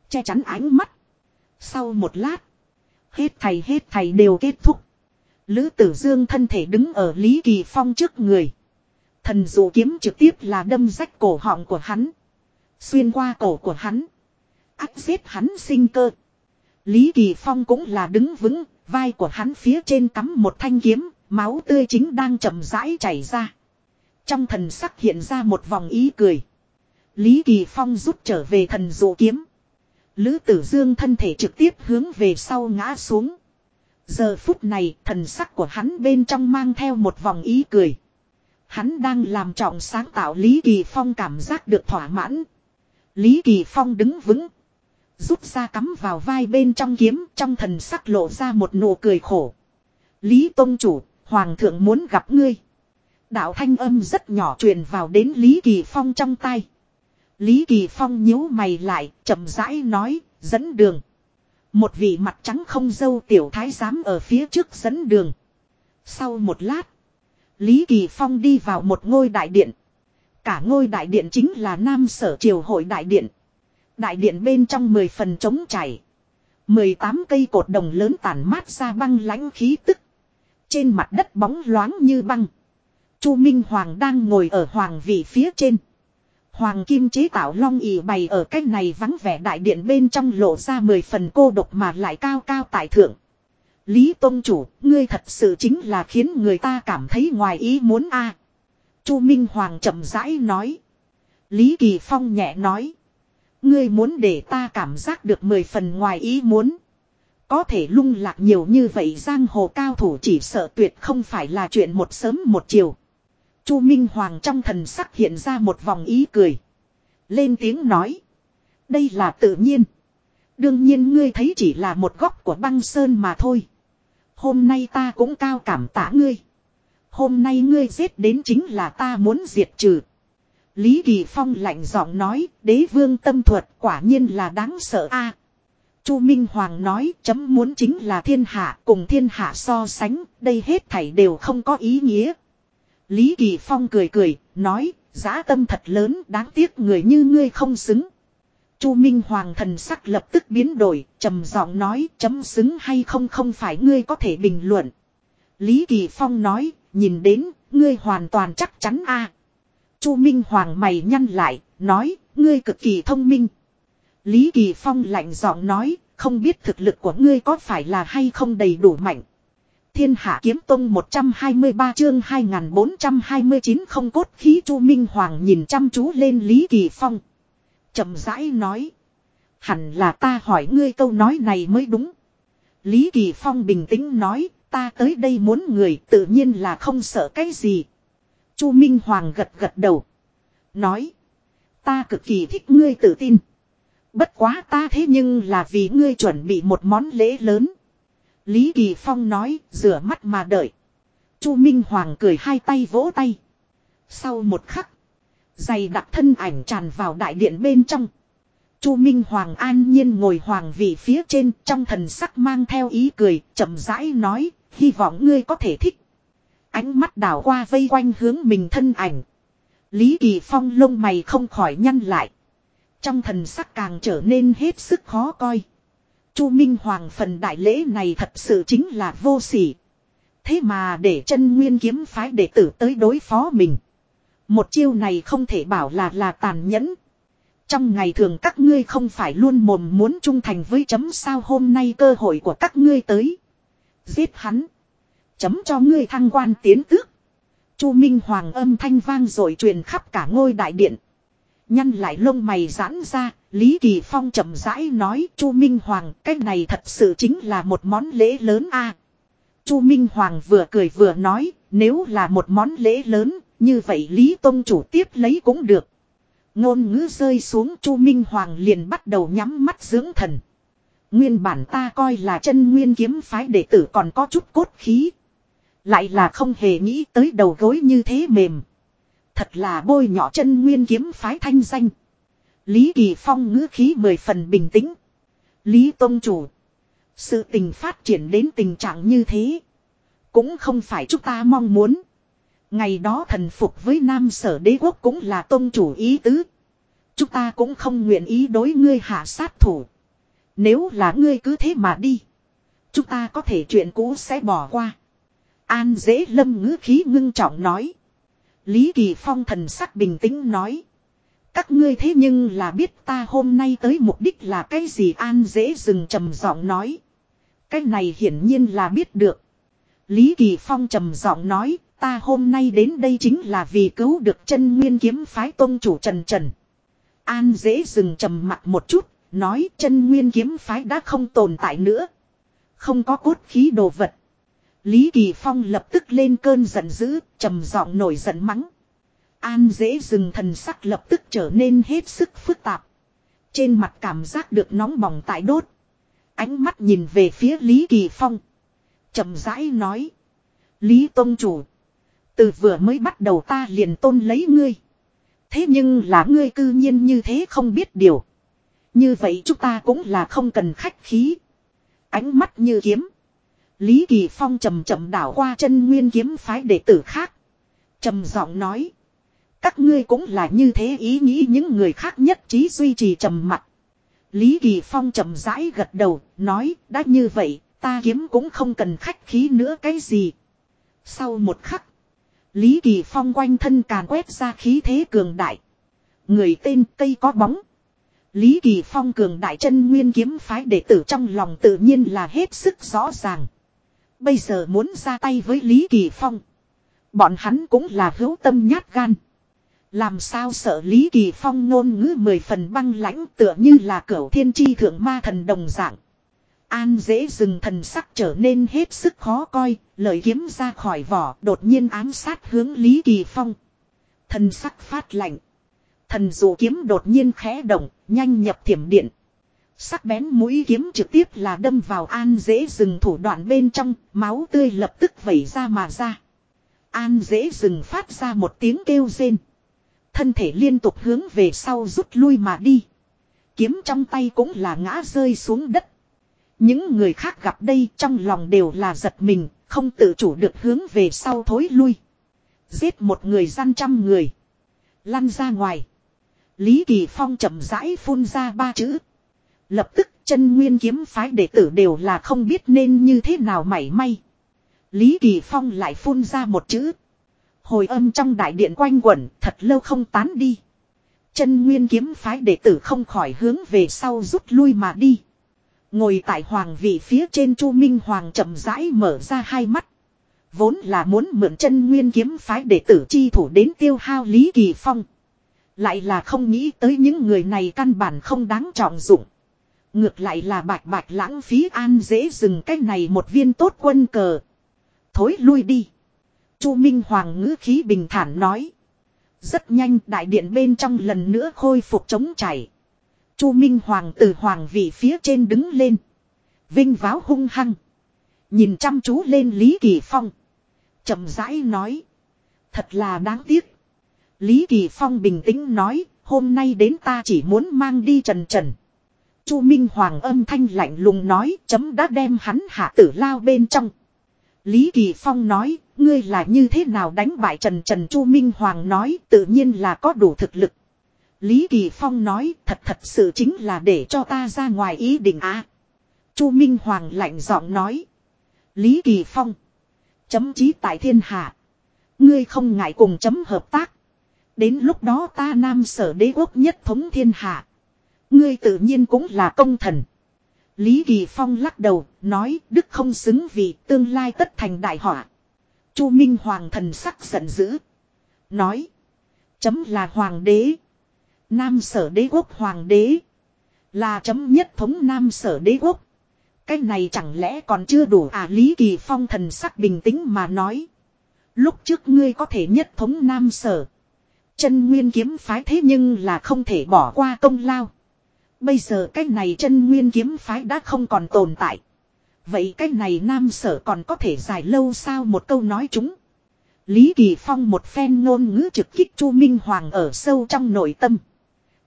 Speaker 1: Che chắn ánh mắt. Sau một lát. Hết thầy hết thầy đều kết thúc. Lữ tử dương thân thể đứng ở Lý Kỳ Phong trước người. Thần dụ kiếm trực tiếp là đâm rách cổ họng của hắn. Xuyên qua cổ của hắn. áp giết hắn sinh cơ. Lý Kỳ Phong cũng là đứng vững, vai của hắn phía trên cắm một thanh kiếm, máu tươi chính đang chậm rãi chảy ra. Trong thần sắc hiện ra một vòng ý cười. Lý Kỳ Phong rút trở về thần dụ kiếm. Lữ Tử Dương thân thể trực tiếp hướng về sau ngã xuống. Giờ phút này thần sắc của hắn bên trong mang theo một vòng ý cười. Hắn đang làm trọng sáng tạo Lý Kỳ Phong cảm giác được thỏa mãn. Lý Kỳ Phong đứng vững. Rút ra cắm vào vai bên trong kiếm trong thần sắc lộ ra một nụ cười khổ. Lý Tông Chủ, Hoàng thượng muốn gặp ngươi. Đạo thanh âm rất nhỏ truyền vào đến Lý Kỳ Phong trong tay. Lý Kỳ Phong nhíu mày lại, chậm rãi nói, dẫn đường. Một vị mặt trắng không dâu tiểu thái giám ở phía trước dẫn đường. Sau một lát, Lý Kỳ Phong đi vào một ngôi đại điện. Cả ngôi đại điện chính là Nam Sở Triều Hội Đại Điện. Đại điện bên trong mười phần trống chảy. 18 cây cột đồng lớn tản mát ra băng lãnh khí tức. Trên mặt đất bóng loáng như băng. Chu Minh Hoàng đang ngồi ở hoàng vị phía trên. Hoàng kim chế tạo long ỉ bày ở cách này vắng vẻ đại điện bên trong lộ ra mười phần cô độc mà lại cao cao tại thượng. Lý Tông Chủ, ngươi thật sự chính là khiến người ta cảm thấy ngoài ý muốn a. Chu Minh Hoàng chậm rãi nói. Lý Kỳ Phong nhẹ nói. Ngươi muốn để ta cảm giác được mười phần ngoài ý muốn. Có thể lung lạc nhiều như vậy giang hồ cao thủ chỉ sợ tuyệt không phải là chuyện một sớm một chiều. Chu Minh Hoàng trong thần sắc hiện ra một vòng ý cười. Lên tiếng nói. Đây là tự nhiên. Đương nhiên ngươi thấy chỉ là một góc của băng sơn mà thôi. Hôm nay ta cũng cao cảm tạ ngươi. Hôm nay ngươi giết đến chính là ta muốn diệt trừ. Lý Kỳ Phong lạnh giọng nói, đế vương tâm thuật quả nhiên là đáng sợ a. Chu Minh Hoàng nói, chấm muốn chính là thiên hạ, cùng thiên hạ so sánh, đây hết thảy đều không có ý nghĩa. Lý Kỳ Phong cười cười, nói, giá tâm thật lớn, đáng tiếc người như ngươi không xứng. Chu Minh Hoàng thần sắc lập tức biến đổi, trầm giọng nói, chấm xứng hay không không phải ngươi có thể bình luận. Lý Kỳ Phong nói, nhìn đến, ngươi hoàn toàn chắc chắn a. Chu Minh Hoàng mày nhăn lại, nói, ngươi cực kỳ thông minh. Lý Kỳ Phong lạnh giọng nói, không biết thực lực của ngươi có phải là hay không đầy đủ mạnh. Thiên Hạ Kiếm Tông 123 chương 2429 không cốt khí Chu Minh Hoàng nhìn chăm chú lên Lý Kỳ Phong. chậm rãi nói. Hẳn là ta hỏi ngươi câu nói này mới đúng. Lý Kỳ Phong bình tĩnh nói, ta tới đây muốn người tự nhiên là không sợ cái gì. Chu Minh Hoàng gật gật đầu. Nói. Ta cực kỳ thích ngươi tự tin. Bất quá ta thế nhưng là vì ngươi chuẩn bị một món lễ lớn. Lý Kỳ Phong nói, rửa mắt mà đợi. Chu Minh Hoàng cười hai tay vỗ tay. Sau một khắc, dày đặc thân ảnh tràn vào đại điện bên trong. Chu Minh Hoàng an nhiên ngồi hoàng vị phía trên, trong thần sắc mang theo ý cười, chậm rãi nói, hy vọng ngươi có thể thích. Ánh mắt đảo qua vây quanh hướng mình thân ảnh. Lý Kỳ Phong lông mày không khỏi nhăn lại. Trong thần sắc càng trở nên hết sức khó coi. Chu Minh Hoàng phần đại lễ này thật sự chính là vô sỉ. Thế mà để chân nguyên kiếm phái đệ tử tới đối phó mình. Một chiêu này không thể bảo là là tàn nhẫn. Trong ngày thường các ngươi không phải luôn mồm muốn trung thành với chấm sao hôm nay cơ hội của các ngươi tới. Giết hắn. Chấm cho ngươi thăng quan tiến tước. Chu Minh Hoàng âm thanh vang rồi truyền khắp cả ngôi đại điện. Nhăn lại lông mày giãn ra, Lý Kỳ Phong chậm rãi nói Chu Minh Hoàng cái này thật sự chính là một món lễ lớn a. Chu Minh Hoàng vừa cười vừa nói nếu là một món lễ lớn như vậy Lý Tông chủ tiếp lấy cũng được. Ngôn ngữ rơi xuống Chu Minh Hoàng liền bắt đầu nhắm mắt dưỡng thần. Nguyên bản ta coi là chân nguyên kiếm phái đệ tử còn có chút cốt khí. Lại là không hề nghĩ tới đầu gối như thế mềm. Thật là bôi nhỏ chân nguyên kiếm phái thanh danh. Lý Kỳ Phong ngữ khí mười phần bình tĩnh. Lý Tông Chủ. Sự tình phát triển đến tình trạng như thế. Cũng không phải chúng ta mong muốn. Ngày đó thần phục với Nam Sở Đế Quốc cũng là Tông Chủ ý tứ. Chúng ta cũng không nguyện ý đối ngươi hạ sát thủ. Nếu là ngươi cứ thế mà đi. Chúng ta có thể chuyện cũ sẽ bỏ qua. An dễ lâm ngữ khí ngưng trọng nói. Lý Kỳ Phong thần sắc bình tĩnh nói. Các ngươi thế nhưng là biết ta hôm nay tới mục đích là cái gì an dễ dừng trầm giọng nói. Cái này hiển nhiên là biết được. Lý Kỳ Phong trầm giọng nói, ta hôm nay đến đây chính là vì cứu được chân nguyên kiếm phái tôn chủ Trần Trần. An dễ dừng trầm mặt một chút, nói chân nguyên kiếm phái đã không tồn tại nữa. Không có cốt khí đồ vật. Lý Kỳ Phong lập tức lên cơn giận dữ, trầm giọng nổi giận mắng. An dễ dừng thần sắc lập tức trở nên hết sức phức tạp. Trên mặt cảm giác được nóng bỏng tại đốt. Ánh mắt nhìn về phía Lý Kỳ Phong. trầm rãi nói. Lý Tông Chủ. Từ vừa mới bắt đầu ta liền tôn lấy ngươi. Thế nhưng là ngươi cư nhiên như thế không biết điều. Như vậy chúng ta cũng là không cần khách khí. Ánh mắt như kiếm. Lý Kỳ Phong chậm chậm đảo qua chân nguyên kiếm phái đệ tử khác. trầm giọng nói. Các ngươi cũng là như thế ý nghĩ những người khác nhất trí duy trì trầm mặt. Lý Kỳ Phong chậm rãi gật đầu, nói, đã như vậy, ta kiếm cũng không cần khách khí nữa cái gì. Sau một khắc, Lý Kỳ Phong quanh thân càn quét ra khí thế cường đại. Người tên cây có bóng. Lý Kỳ Phong cường đại chân nguyên kiếm phái đệ tử trong lòng tự nhiên là hết sức rõ ràng. Bây giờ muốn ra tay với Lý Kỳ Phong. Bọn hắn cũng là hữu tâm nhát gan. Làm sao sợ Lý Kỳ Phong ngôn ngữ mười phần băng lãnh tựa như là cửu thiên tri thượng ma thần đồng dạng. An dễ dừng thần sắc trở nên hết sức khó coi, lời kiếm ra khỏi vỏ đột nhiên ám sát hướng Lý Kỳ Phong. Thần sắc phát lạnh. Thần dụ kiếm đột nhiên khẽ động, nhanh nhập thiểm điện. Sắc bén mũi kiếm trực tiếp là đâm vào an dễ dừng thủ đoạn bên trong, máu tươi lập tức vẩy ra mà ra. An dễ dừng phát ra một tiếng kêu rên. Thân thể liên tục hướng về sau rút lui mà đi. Kiếm trong tay cũng là ngã rơi xuống đất. Những người khác gặp đây trong lòng đều là giật mình, không tự chủ được hướng về sau thối lui. Giết một người gian trăm người. Lăn ra ngoài. Lý Kỳ Phong chậm rãi phun ra ba chữ. Lập tức chân nguyên kiếm phái đệ tử đều là không biết nên như thế nào mảy may. Lý Kỳ Phong lại phun ra một chữ. Hồi âm trong đại điện quanh quẩn, thật lâu không tán đi. Chân nguyên kiếm phái đệ tử không khỏi hướng về sau rút lui mà đi. Ngồi tại hoàng vị phía trên Chu Minh Hoàng chậm rãi mở ra hai mắt. Vốn là muốn mượn chân nguyên kiếm phái đệ tử chi thủ đến tiêu hao Lý Kỳ Phong. Lại là không nghĩ tới những người này căn bản không đáng trọng dụng. Ngược lại là bạch bạch lãng phí an dễ dừng cái này một viên tốt quân cờ. Thối lui đi. Chu Minh Hoàng ngữ khí bình thản nói. Rất nhanh đại điện bên trong lần nữa khôi phục chống chảy. Chu Minh Hoàng từ hoàng vị phía trên đứng lên. Vinh váo hung hăng. Nhìn chăm chú lên Lý Kỳ Phong. chậm rãi nói. Thật là đáng tiếc. Lý Kỳ Phong bình tĩnh nói. Hôm nay đến ta chỉ muốn mang đi trần trần. Chu Minh Hoàng âm thanh lạnh lùng nói. Chấm đã đem hắn hạ tử lao bên trong. Lý Kỳ Phong nói. Ngươi là như thế nào đánh bại trần trần Chu Minh Hoàng nói. Tự nhiên là có đủ thực lực. Lý Kỳ Phong nói, thật thật sự chính là để cho ta ra ngoài ý định á. Chu Minh Hoàng lạnh giọng nói. Lý Kỳ Phong. Chấm chí tại thiên hạ. Ngươi không ngại cùng chấm hợp tác. Đến lúc đó ta nam sở đế quốc nhất thống thiên hạ. Ngươi tự nhiên cũng là công thần. Lý Kỳ Phong lắc đầu, nói đức không xứng vì tương lai tất thành đại họa. Chu Minh Hoàng thần sắc giận dữ. Nói. Chấm là hoàng đế. Nam sở đế quốc hoàng đế. Là chấm nhất thống nam sở đế quốc. Cái này chẳng lẽ còn chưa đủ à Lý Kỳ Phong thần sắc bình tĩnh mà nói. Lúc trước ngươi có thể nhất thống nam sở. Chân nguyên kiếm phái thế nhưng là không thể bỏ qua công lao. Bây giờ cái này chân nguyên kiếm phái đã không còn tồn tại. Vậy cái này nam sở còn có thể dài lâu sao một câu nói chúng. Lý Kỳ Phong một phen ngôn ngữ trực kích Chu Minh Hoàng ở sâu trong nội tâm.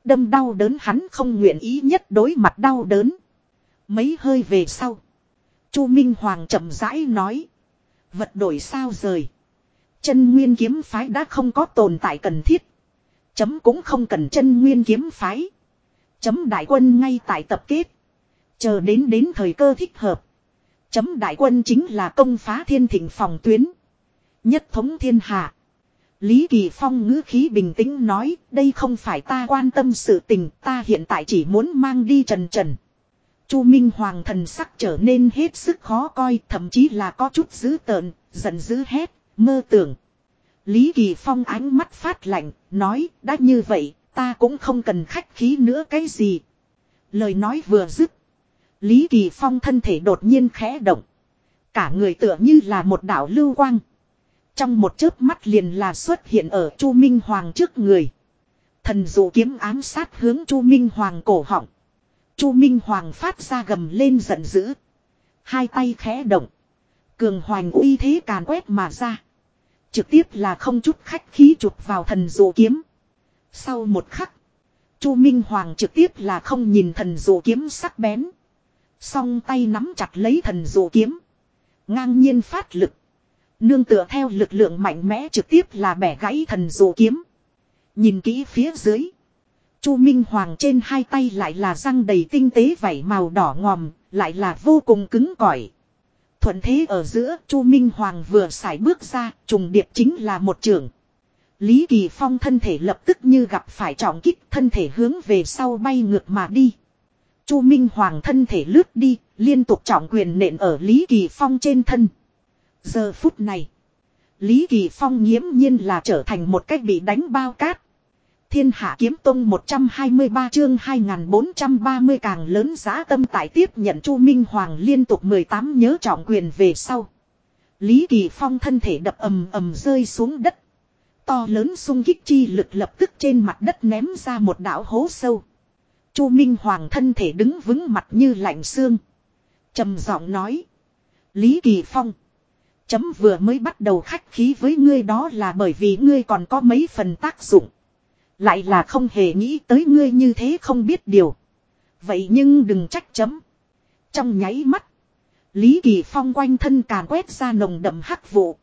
Speaker 1: Đâm đau đớn hắn không nguyện ý nhất đối mặt đau đớn. Mấy hơi về sau. Chu Minh Hoàng chậm rãi nói. Vật đổi sao rời. Chân nguyên kiếm phái đã không có tồn tại cần thiết. Chấm cũng không cần chân nguyên kiếm phái. Chấm đại quân ngay tại tập kết. Chờ đến đến thời cơ thích hợp. Chấm đại quân chính là công phá thiên thịnh phòng tuyến. Nhất thống thiên hạ. Lý Kỳ Phong ngữ khí bình tĩnh nói, đây không phải ta quan tâm sự tình, ta hiện tại chỉ muốn mang đi trần trần. Chu Minh Hoàng thần sắc trở nên hết sức khó coi, thậm chí là có chút dữ tợn, giận dữ hét, mơ tưởng. Lý Kỳ Phong ánh mắt phát lạnh, nói, đã như vậy, ta cũng không cần khách khí nữa cái gì. Lời nói vừa dứt. Lý Kỳ Phong thân thể đột nhiên khẽ động. Cả người tựa như là một đảo lưu quang. Trong một chớp mắt liền là xuất hiện ở Chu Minh Hoàng trước người. Thần dụ kiếm ám sát hướng Chu Minh Hoàng cổ họng. Chu Minh Hoàng phát ra gầm lên giận dữ. Hai tay khẽ động. Cường hoành uy thế càn quét mà ra. Trực tiếp là không chút khách khí chụp vào thần dụ kiếm. Sau một khắc. Chu Minh Hoàng trực tiếp là không nhìn thần dụ kiếm sắc bén. Song tay nắm chặt lấy thần dụ kiếm. Ngang nhiên phát lực. Nương tựa theo lực lượng mạnh mẽ trực tiếp là bẻ gãy thần dụ kiếm. Nhìn kỹ phía dưới. Chu Minh Hoàng trên hai tay lại là răng đầy tinh tế vảy màu đỏ ngòm, lại là vô cùng cứng cỏi. Thuận thế ở giữa, Chu Minh Hoàng vừa xài bước ra, trùng điệp chính là một trường. Lý Kỳ Phong thân thể lập tức như gặp phải trọng kích, thân thể hướng về sau bay ngược mà đi. Chu Minh Hoàng thân thể lướt đi, liên tục trọng quyền nện ở Lý Kỳ Phong trên thân. Giờ phút này, Lý Kỳ Phong nghiễm nhiên là trở thành một cách bị đánh bao cát. Thiên Hạ Kiếm Tông 123 chương 2430 càng lớn giá tâm tại tiếp nhận Chu Minh Hoàng liên tục 18 nhớ trọng quyền về sau. Lý Kỳ Phong thân thể đập ầm ầm rơi xuống đất. To lớn sung kích chi lực lập tức trên mặt đất ném ra một đảo hố sâu. Chu Minh Hoàng thân thể đứng vững mặt như lạnh xương. trầm giọng nói. Lý Kỳ Phong. Chấm vừa mới bắt đầu khách khí với ngươi đó là bởi vì ngươi còn có mấy phần tác dụng. Lại là không hề nghĩ tới ngươi như thế không biết điều. Vậy nhưng đừng trách chấm. Trong nháy mắt. Lý Kỳ Phong quanh thân càn quét ra nồng đậm hắc vụ.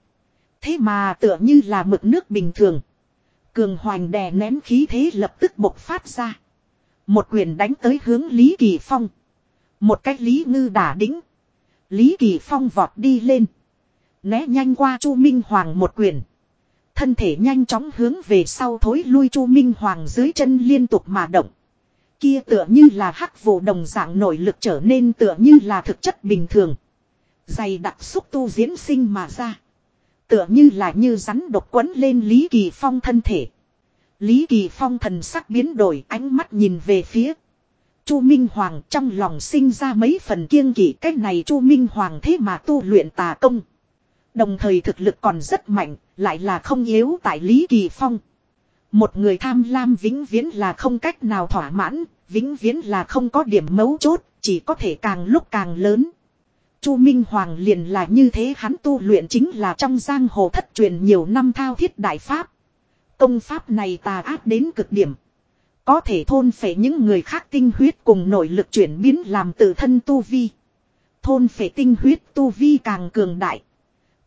Speaker 1: Thế mà tựa như là mực nước bình thường. Cường hoành đè nén khí thế lập tức bộc phát ra. Một quyền đánh tới hướng Lý Kỳ Phong. Một cách Lý Ngư đả đĩnh. Lý Kỳ Phong vọt đi lên. Né nhanh qua Chu Minh Hoàng một quyền. Thân thể nhanh chóng hướng về sau thối lui Chu Minh Hoàng dưới chân liên tục mà động. Kia tựa như là hắc vụ đồng dạng nội lực trở nên tựa như là thực chất bình thường. Dày đặc xúc tu diễn sinh mà ra. Tựa như là như rắn độc quấn lên Lý Kỳ Phong thân thể. Lý Kỳ Phong thần sắc biến đổi ánh mắt nhìn về phía. Chu Minh Hoàng trong lòng sinh ra mấy phần kiêng kỵ cách này Chu Minh Hoàng thế mà tu luyện tà công. Đồng thời thực lực còn rất mạnh, lại là không yếu tại Lý Kỳ Phong. Một người tham lam vĩnh viễn là không cách nào thỏa mãn, vĩnh viễn là không có điểm mấu chốt, chỉ có thể càng lúc càng lớn. Chu Minh Hoàng liền là như thế hắn tu luyện chính là trong giang hồ thất truyền nhiều năm thao thiết đại pháp. Công pháp này tà ác đến cực điểm. Có thể thôn phệ những người khác tinh huyết cùng nội lực chuyển biến làm tự thân tu vi. Thôn phệ tinh huyết tu vi càng cường đại.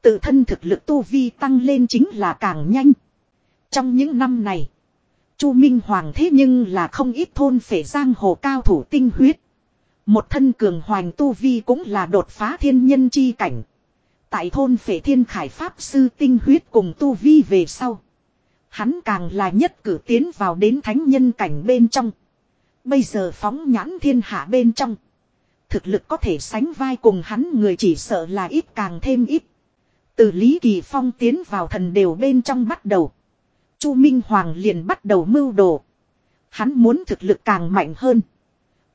Speaker 1: Tự thân thực lực tu vi tăng lên chính là càng nhanh. Trong những năm này, Chu Minh Hoàng thế nhưng là không ít thôn phệ giang hồ cao thủ tinh huyết. Một thân cường hoành tu vi cũng là đột phá thiên nhân chi cảnh. Tại thôn phệ thiên khải pháp sư tinh huyết cùng tu vi về sau. Hắn càng là nhất cử tiến vào đến thánh nhân cảnh bên trong. Bây giờ phóng nhãn thiên hạ bên trong. Thực lực có thể sánh vai cùng hắn người chỉ sợ là ít càng thêm ít. Từ Lý Kỳ Phong tiến vào thần đều bên trong bắt đầu. Chu Minh Hoàng liền bắt đầu mưu đồ. Hắn muốn thực lực càng mạnh hơn.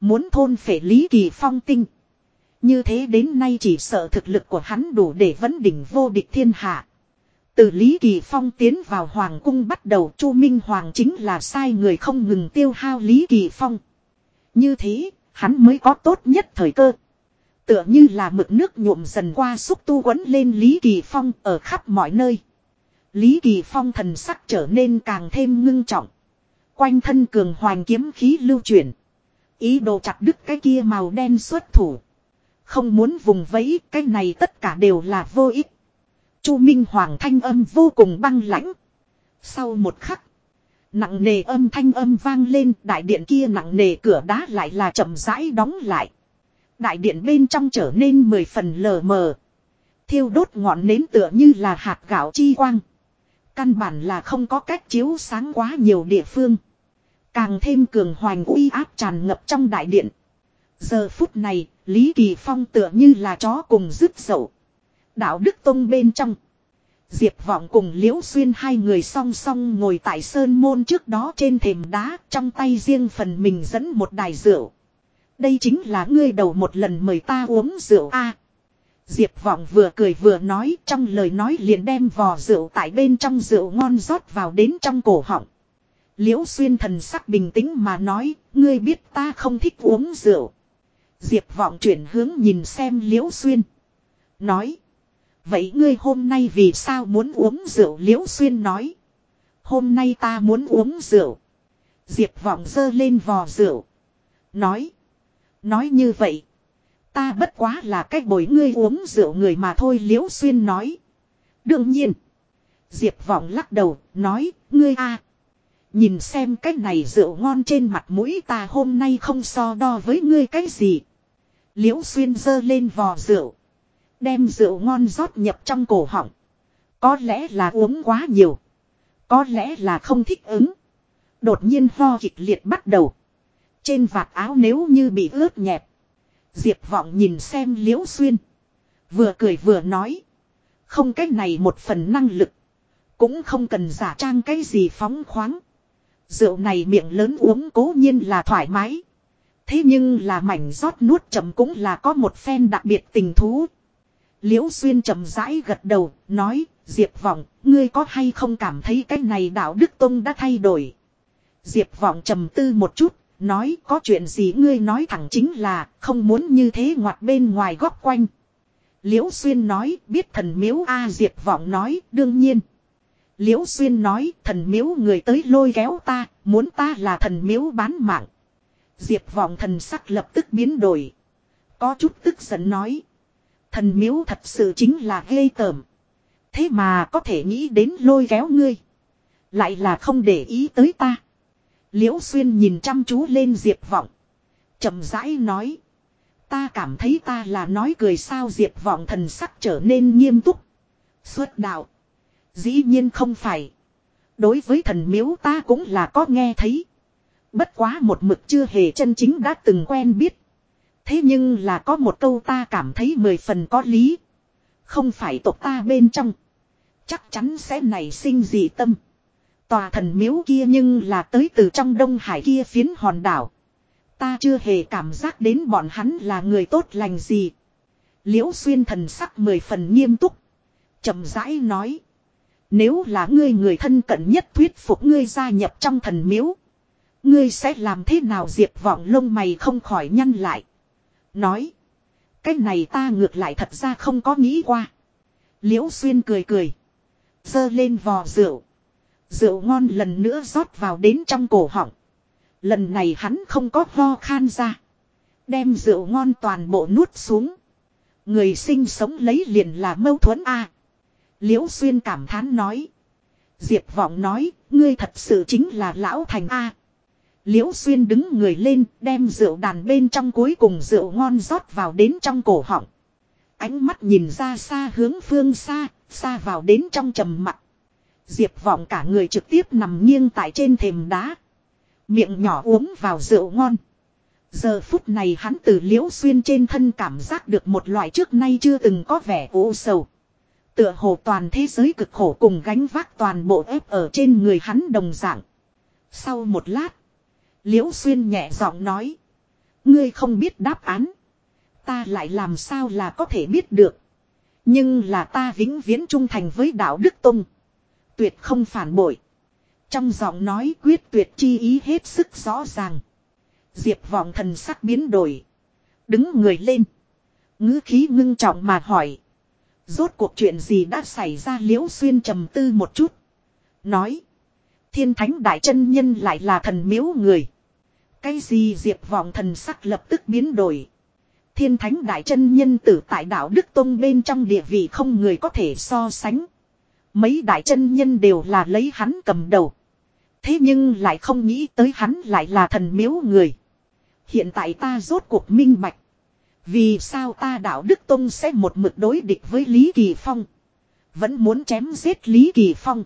Speaker 1: Muốn thôn phệ Lý Kỳ Phong tinh. Như thế đến nay chỉ sợ thực lực của hắn đủ để vấn đỉnh vô địch thiên hạ. Từ Lý Kỳ Phong tiến vào Hoàng cung bắt đầu Chu Minh Hoàng chính là sai người không ngừng tiêu hao Lý Kỳ Phong. Như thế, hắn mới có tốt nhất thời cơ. Tựa như là mực nước nhuộm dần qua xúc tu quấn lên Lý Kỳ Phong ở khắp mọi nơi. Lý Kỳ Phong thần sắc trở nên càng thêm ngưng trọng. Quanh thân cường hoàng kiếm khí lưu chuyển. Ý đồ chặt đứt cái kia màu đen xuất thủ. Không muốn vùng vẫy, cái này tất cả đều là vô ích. Chu Minh Hoàng thanh âm vô cùng băng lãnh. Sau một khắc, nặng nề âm thanh âm vang lên, đại điện kia nặng nề cửa đá lại là chậm rãi đóng lại. Đại điện bên trong trở nên mười phần lờ mờ. Thiêu đốt ngọn nến tựa như là hạt gạo chi quang. Căn bản là không có cách chiếu sáng quá nhiều địa phương. Càng thêm cường hoành uy áp tràn ngập trong đại điện. Giờ phút này, Lý Kỳ Phong tựa như là chó cùng dứt dậu. Đạo Đức Tông bên trong. Diệp Vọng cùng Liễu Xuyên hai người song song ngồi tại sơn môn trước đó trên thềm đá, trong tay riêng phần mình dẫn một đài rượu. Đây chính là ngươi đầu một lần mời ta uống rượu a. Diệp Vọng vừa cười vừa nói, trong lời nói liền đem vò rượu tại bên trong rượu ngon rót vào đến trong cổ họng. Liễu Xuyên thần sắc bình tĩnh mà nói, ngươi biết ta không thích uống rượu. Diệp Vọng chuyển hướng nhìn xem Liễu Xuyên. Nói. Vậy ngươi hôm nay vì sao muốn uống rượu Liễu Xuyên nói. Hôm nay ta muốn uống rượu. Diệp Vọng dơ lên vò rượu. Nói. Nói như vậy. Ta bất quá là cách bồi ngươi uống rượu người mà thôi Liễu Xuyên nói. Đương nhiên. Diệp Vọng lắc đầu, nói, ngươi a Nhìn xem cái này rượu ngon trên mặt mũi ta hôm nay không so đo với ngươi cái gì. Liễu xuyên dơ lên vò rượu. Đem rượu ngon rót nhập trong cổ họng. Có lẽ là uống quá nhiều. Có lẽ là không thích ứng. Đột nhiên ho kịch liệt bắt đầu. Trên vạt áo nếu như bị ướt nhẹp. Diệp vọng nhìn xem liễu xuyên. Vừa cười vừa nói. Không cái này một phần năng lực. Cũng không cần giả trang cái gì phóng khoáng. Rượu này miệng lớn uống cố nhiên là thoải mái. Thế nhưng là mảnh rót nuốt chậm cũng là có một phen đặc biệt tình thú. Liễu xuyên chậm rãi gật đầu, nói, Diệp vọng, ngươi có hay không cảm thấy cái này đạo Đức Tông đã thay đổi. Diệp vọng trầm tư một chút, nói có chuyện gì ngươi nói thẳng chính là không muốn như thế ngoặt bên ngoài góc quanh. Liễu Xuyên nói biết thần miếu A Diệp Vọng nói đương nhiên. Liễu Xuyên nói thần miếu người tới lôi kéo ta, muốn ta là thần miếu bán mạng. Diệp Vọng thần sắc lập tức biến đổi. Có chút tức giận nói. Thần miếu thật sự chính là ghê tởm. Thế mà có thể nghĩ đến lôi kéo ngươi. Lại là không để ý tới ta. Liễu Xuyên nhìn chăm chú lên Diệp Vọng. chậm rãi nói. Ta cảm thấy ta là nói cười sao Diệp Vọng thần sắc trở nên nghiêm túc. Xuất đạo. Dĩ nhiên không phải. Đối với thần miếu ta cũng là có nghe thấy. Bất quá một mực chưa hề chân chính đã từng quen biết. Thế nhưng là có một câu ta cảm thấy mười phần có lý. Không phải tộc ta bên trong. Chắc chắn sẽ nảy sinh dị tâm. Tòa thần miếu kia nhưng là tới từ trong Đông Hải kia phiến hòn đảo. Ta chưa hề cảm giác đến bọn hắn là người tốt lành gì. Liễu xuyên thần sắc mười phần nghiêm túc. chậm rãi nói. Nếu là ngươi người thân cận nhất thuyết phục ngươi gia nhập trong thần miếu. Ngươi sẽ làm thế nào diệp vọng lông mày không khỏi nhăn lại. Nói. Cái này ta ngược lại thật ra không có nghĩ qua. Liễu xuyên cười cười. Dơ lên vò rượu. Rượu ngon lần nữa rót vào đến trong cổ họng. Lần này hắn không có ho khan ra. Đem rượu ngon toàn bộ nuốt xuống. Người sinh sống lấy liền là mâu thuẫn a. Liễu xuyên cảm thán nói. Diệp vọng nói, ngươi thật sự chính là lão thành a. Liễu xuyên đứng người lên, đem rượu đàn bên trong cuối cùng rượu ngon rót vào đến trong cổ họng. Ánh mắt nhìn ra xa hướng phương xa, xa vào đến trong trầm mặt. Diệp vọng cả người trực tiếp nằm nghiêng tại trên thềm đá. Miệng nhỏ uống vào rượu ngon. Giờ phút này hắn từ liễu xuyên trên thân cảm giác được một loại trước nay chưa từng có vẻ u sầu. Tựa hồ toàn thế giới cực khổ cùng gánh vác toàn bộ ép ở trên người hắn đồng dạng. Sau một lát, liễu xuyên nhẹ giọng nói. Ngươi không biết đáp án. Ta lại làm sao là có thể biết được. Nhưng là ta vĩnh viễn trung thành với đạo Đức Tông. Tuyệt không phản bội. Trong giọng nói quyết tuyệt chi ý hết sức rõ ràng. Diệp vọng thần sắc biến đổi. Đứng người lên. ngữ khí ngưng trọng mà hỏi. Rốt cuộc chuyện gì đã xảy ra liễu xuyên trầm tư một chút. Nói. Thiên thánh đại chân nhân lại là thần miếu người. Cái gì diệp vọng thần sắc lập tức biến đổi. Thiên thánh đại chân nhân tử tại đạo Đức Tông bên trong địa vị không người có thể so sánh. Mấy đại chân nhân đều là lấy hắn cầm đầu. Thế nhưng lại không nghĩ tới hắn lại là thần miếu người. Hiện tại ta rốt cuộc minh bạch. Vì sao ta đạo Đức Tông sẽ một mực đối địch với Lý Kỳ Phong. Vẫn muốn chém giết Lý Kỳ Phong.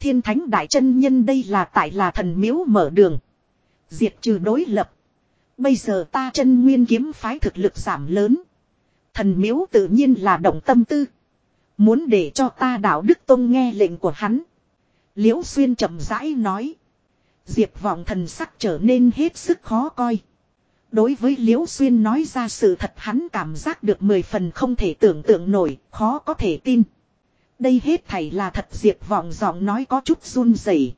Speaker 1: Thiên thánh đại chân nhân đây là tại là thần miếu mở đường. Diệt trừ đối lập. Bây giờ ta chân nguyên kiếm phái thực lực giảm lớn. Thần miếu tự nhiên là động tâm tư. Muốn để cho ta đạo Đức Tông nghe lệnh của hắn. Liễu Xuyên chậm rãi nói. Diệp vọng thần sắc trở nên hết sức khó coi. Đối với Liễu Xuyên nói ra sự thật hắn cảm giác được mười phần không thể tưởng tượng nổi, khó có thể tin. Đây hết thảy là thật Diệp vọng giọng nói có chút run rẩy.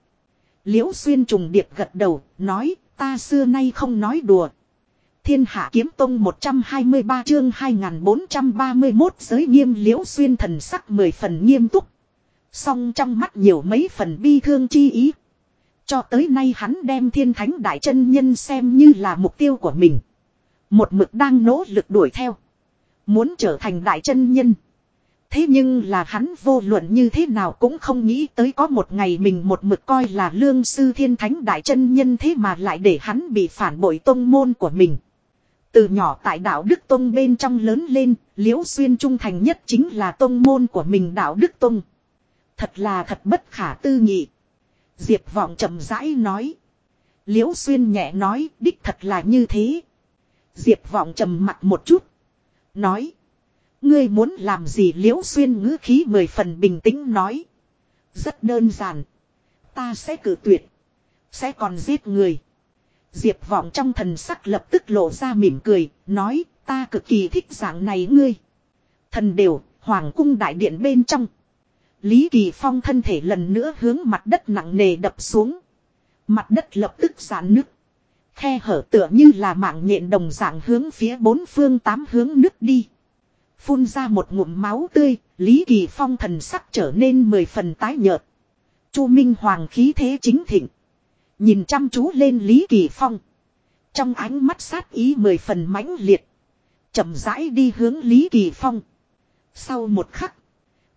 Speaker 1: Liễu Xuyên trùng điệp gật đầu, nói, ta xưa nay không nói đùa. Thiên Hạ Kiếm Tông 123 chương 2431 giới nghiêm Liễu Xuyên thần sắc mười phần nghiêm túc. Song trong mắt nhiều mấy phần bi thương chi ý. Cho tới nay hắn đem thiên thánh đại chân nhân xem như là mục tiêu của mình. Một mực đang nỗ lực đuổi theo. Muốn trở thành đại chân nhân. Thế nhưng là hắn vô luận như thế nào cũng không nghĩ tới có một ngày mình một mực coi là lương sư thiên thánh đại chân nhân thế mà lại để hắn bị phản bội tông môn của mình. Từ nhỏ tại đạo Đức Tông bên trong lớn lên, Liễu Xuyên trung thành nhất chính là tông môn của mình đạo Đức Tông. Thật là thật bất khả tư nghị. Diệp vọng chậm rãi nói. Liễu Xuyên nhẹ nói, đích thật là như thế. Diệp vọng trầm mặt một chút. Nói. Ngươi muốn làm gì liễu xuyên ngữ khí mười phần bình tĩnh nói. Rất đơn giản. Ta sẽ cử tuyệt. Sẽ còn giết người. Diệp vọng trong thần sắc lập tức lộ ra mỉm cười. Nói ta cực kỳ thích dạng này ngươi. Thần đều, hoàng cung đại điện bên trong. Lý Kỳ Phong thân thể lần nữa hướng mặt đất nặng nề đập xuống. Mặt đất lập tức giãn nứt. Khe hở tựa như là mạng nhện đồng dạng hướng phía bốn phương tám hướng nứt đi. Phun ra một ngụm máu tươi, Lý Kỳ Phong thần sắc trở nên mười phần tái nhợt. Chu Minh Hoàng khí thế chính thịnh. Nhìn chăm chú lên Lý Kỳ Phong. Trong ánh mắt sát ý mười phần mãnh liệt. chậm rãi đi hướng Lý Kỳ Phong. Sau một khắc.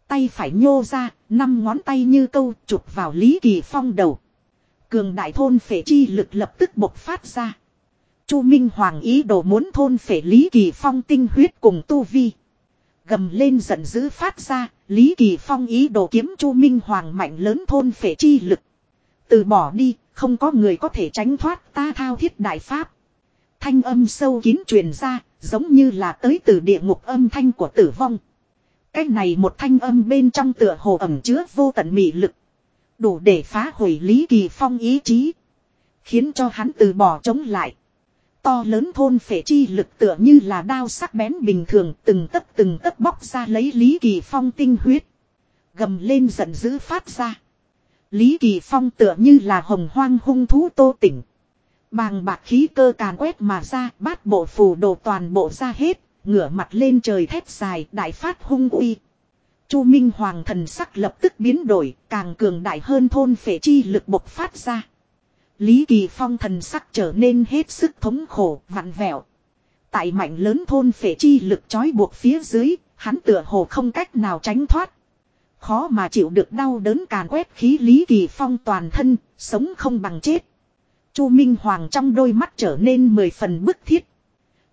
Speaker 1: Tay phải nhô ra, năm ngón tay như câu chụp vào Lý Kỳ Phong đầu. Cường đại thôn phệ chi lực lập tức bộc phát ra. Chu Minh Hoàng ý đồ muốn thôn phệ Lý Kỳ Phong tinh huyết cùng tu vi. Gầm lên giận dữ phát ra, Lý Kỳ Phong ý đồ kiếm Chu Minh Hoàng mạnh lớn thôn phệ chi lực. Từ bỏ đi, không có người có thể tránh thoát ta thao thiết đại pháp. Thanh âm sâu kín truyền ra, giống như là tới từ địa ngục âm thanh của tử vong. Cái này một thanh âm bên trong tựa hồ ẩm chứa vô tận mị lực. Đủ để phá hủy Lý Kỳ Phong ý chí. Khiến cho hắn từ bỏ chống lại. To lớn thôn phệ chi lực tựa như là đao sắc bén bình thường từng tấc từng tấc bóc ra lấy Lý Kỳ Phong tinh huyết. Gầm lên giận dữ phát ra. Lý Kỳ Phong tựa như là hồng hoang hung thú tô tỉnh. Bàng bạc khí cơ càn quét mà ra, bát bộ phù đồ toàn bộ ra hết. Ngửa mặt lên trời thép dài đại phát hung uy. Chu Minh Hoàng thần sắc lập tức biến đổi càng cường đại hơn thôn phệ chi lực bộc phát ra. Lý Kỳ Phong thần sắc trở nên hết sức thống khổ, vặn vẹo. Tại mạnh lớn thôn phệ chi lực trói buộc phía dưới, hắn tựa hồ không cách nào tránh thoát. Khó mà chịu được đau đớn càn quét khí Lý Kỳ Phong toàn thân, sống không bằng chết. Chu Minh Hoàng trong đôi mắt trở nên mười phần bức thiết.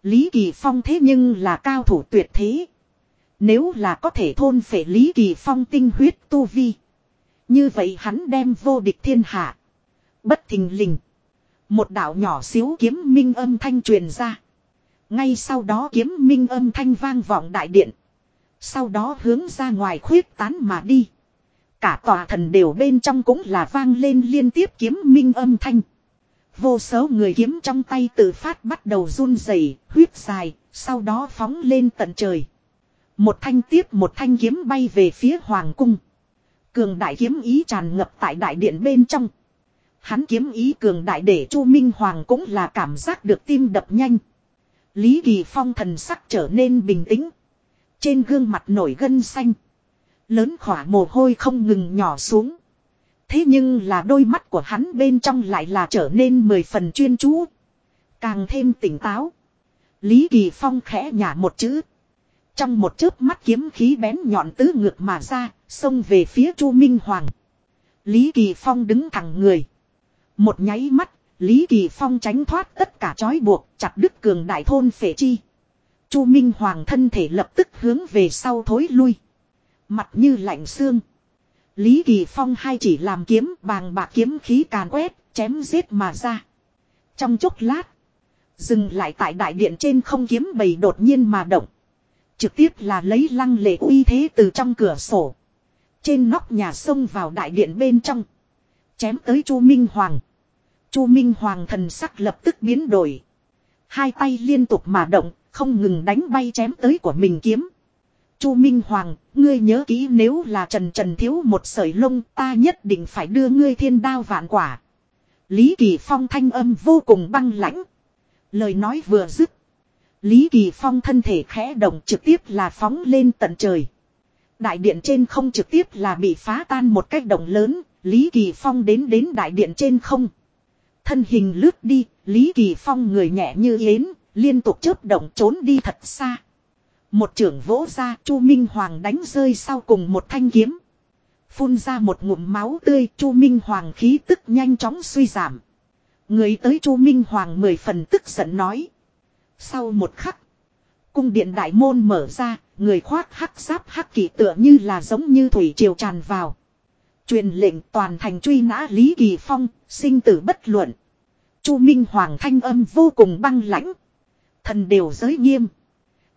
Speaker 1: Lý Kỳ Phong thế nhưng là cao thủ tuyệt thế. Nếu là có thể thôn phệ Lý Kỳ Phong tinh huyết tu vi. Như vậy hắn đem vô địch thiên hạ. Bất thình lình. Một đạo nhỏ xíu kiếm minh âm thanh truyền ra. Ngay sau đó kiếm minh âm thanh vang vọng đại điện. Sau đó hướng ra ngoài khuyết tán mà đi. Cả tòa thần đều bên trong cũng là vang lên liên tiếp kiếm minh âm thanh. Vô số người kiếm trong tay tự phát bắt đầu run rẩy, huyết dài, sau đó phóng lên tận trời. Một thanh tiếp một thanh kiếm bay về phía hoàng cung. Cường đại kiếm ý tràn ngập tại đại điện bên trong. Hắn kiếm ý cường đại để Chu Minh Hoàng cũng là cảm giác được tim đập nhanh. Lý Kỳ Phong thần sắc trở nên bình tĩnh. Trên gương mặt nổi gân xanh. Lớn khỏa mồ hôi không ngừng nhỏ xuống. Thế nhưng là đôi mắt của hắn bên trong lại là trở nên mười phần chuyên chú. Càng thêm tỉnh táo. Lý Kỳ Phong khẽ nhả một chữ. Trong một chớp mắt kiếm khí bén nhọn tứ ngược mà ra, xông về phía Chu Minh Hoàng. Lý Kỳ Phong đứng thẳng người. Một nháy mắt, Lý Kỳ Phong tránh thoát tất cả trói buộc, chặt đứt cường đại thôn phệ chi. Chu Minh Hoàng thân thể lập tức hướng về sau thối lui. Mặt như lạnh xương. Lý Kỳ Phong hai chỉ làm kiếm bàng bạc kiếm khí càn quét, chém giết mà ra. Trong chốc lát, dừng lại tại đại điện trên không kiếm bầy đột nhiên mà động. Trực tiếp là lấy lăng lệ uy thế từ trong cửa sổ. Trên nóc nhà sông vào đại điện bên trong. Chém tới Chu Minh Hoàng. Chu Minh Hoàng thần sắc lập tức biến đổi. Hai tay liên tục mà động, không ngừng đánh bay chém tới của mình kiếm. Chu Minh Hoàng, ngươi nhớ kỹ nếu là Trần Trần thiếu một sợi lông ta nhất định phải đưa ngươi thiên đao vạn quả. Lý Kỳ Phong thanh âm vô cùng băng lãnh. Lời nói vừa dứt. Lý Kỳ Phong thân thể khẽ động trực tiếp là phóng lên tận trời. Đại điện trên không trực tiếp là bị phá tan một cách động lớn, Lý Kỳ Phong đến đến đại điện trên không. Thân hình lướt đi, Lý Kỳ Phong người nhẹ như yến, liên tục chớp động trốn đi thật xa. Một trưởng vỗ ra Chu Minh Hoàng đánh rơi sau cùng một thanh kiếm. Phun ra một ngụm máu tươi Chu Minh Hoàng khí tức nhanh chóng suy giảm. Người tới Chu Minh Hoàng mười phần tức giận nói. Sau một khắc. Cung điện đại môn mở ra. Người khoác hắc giáp hắc kỳ tựa như là giống như thủy triều tràn vào. Truyền lệnh toàn thành truy nã Lý Kỳ Phong, sinh tử bất luận. Chu Minh Hoàng thanh âm vô cùng băng lãnh. Thần đều giới nghiêm.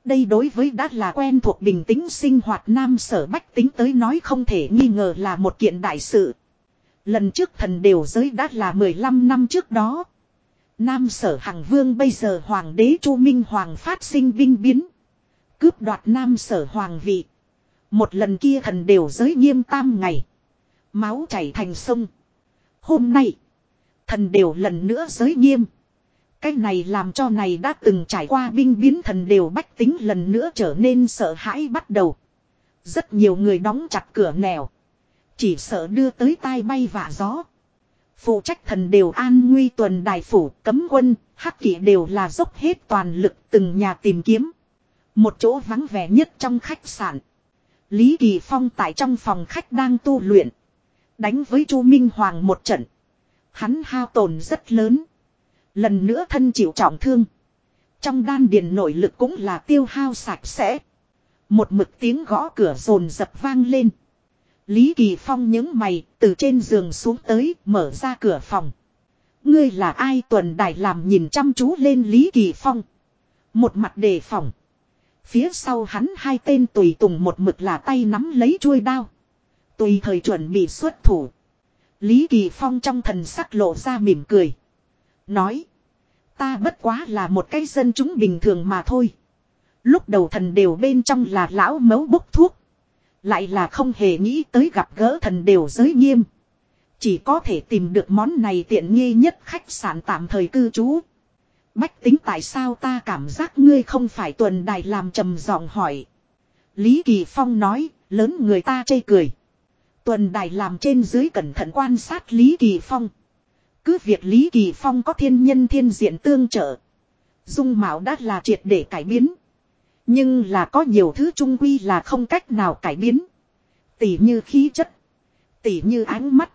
Speaker 1: Đây đối với đã là quen thuộc bình tĩnh sinh hoạt nam sở bách tính tới nói không thể nghi ngờ là một kiện đại sự. Lần trước thần đều giới đã là 15 năm trước đó. Nam sở hằng vương bây giờ hoàng đế Chu Minh Hoàng phát sinh binh biến. Cướp đoạt nam sở hoàng vị. Một lần kia thần đều giới nghiêm tam ngày. Máu chảy thành sông. Hôm nay. Thần đều lần nữa giới nghiêm. Cái này làm cho này đã từng trải qua binh biến thần đều bách tính lần nữa trở nên sợ hãi bắt đầu. Rất nhiều người đóng chặt cửa nẻo. Chỉ sợ đưa tới tai bay vả gió. Phụ trách thần đều an nguy tuần đại phủ cấm quân, hắc kỷ đều là dốc hết toàn lực từng nhà tìm kiếm. Một chỗ vắng vẻ nhất trong khách sạn. Lý Kỳ Phong tại trong phòng khách đang tu luyện. Đánh với Chu Minh Hoàng một trận. Hắn hao tổn rất lớn. Lần nữa thân chịu trọng thương. Trong đan điền nội lực cũng là tiêu hao sạch sẽ. Một mực tiếng gõ cửa rồn dập vang lên. Lý Kỳ Phong những mày, từ trên giường xuống tới, mở ra cửa phòng. Ngươi là ai tuần đài làm nhìn chăm chú lên Lý Kỳ Phong. Một mặt đề phòng. Phía sau hắn hai tên tùy tùng một mực là tay nắm lấy chuôi đao. Tùy thời chuẩn bị xuất thủ. Lý Kỳ Phong trong thần sắc lộ ra mỉm cười. Nói. Ta bất quá là một cái dân chúng bình thường mà thôi. Lúc đầu thần đều bên trong là lão mấu bốc thuốc. Lại là không hề nghĩ tới gặp gỡ thần đều giới nghiêm. Chỉ có thể tìm được món này tiện nghi nhất khách sạn tạm thời cư trú. Bách tính tại sao ta cảm giác ngươi không phải tuần đài làm trầm giọng hỏi. Lý Kỳ Phong nói, lớn người ta chê cười. Tuần đài làm trên dưới cẩn thận quan sát Lý Kỳ Phong. Cứ việc Lý Kỳ Phong có thiên nhân thiên diện tương trợ. Dung mạo đã là triệt để cải biến. Nhưng là có nhiều thứ trung quy là không cách nào cải biến. Tỉ như khí chất. Tỉ như ánh mắt.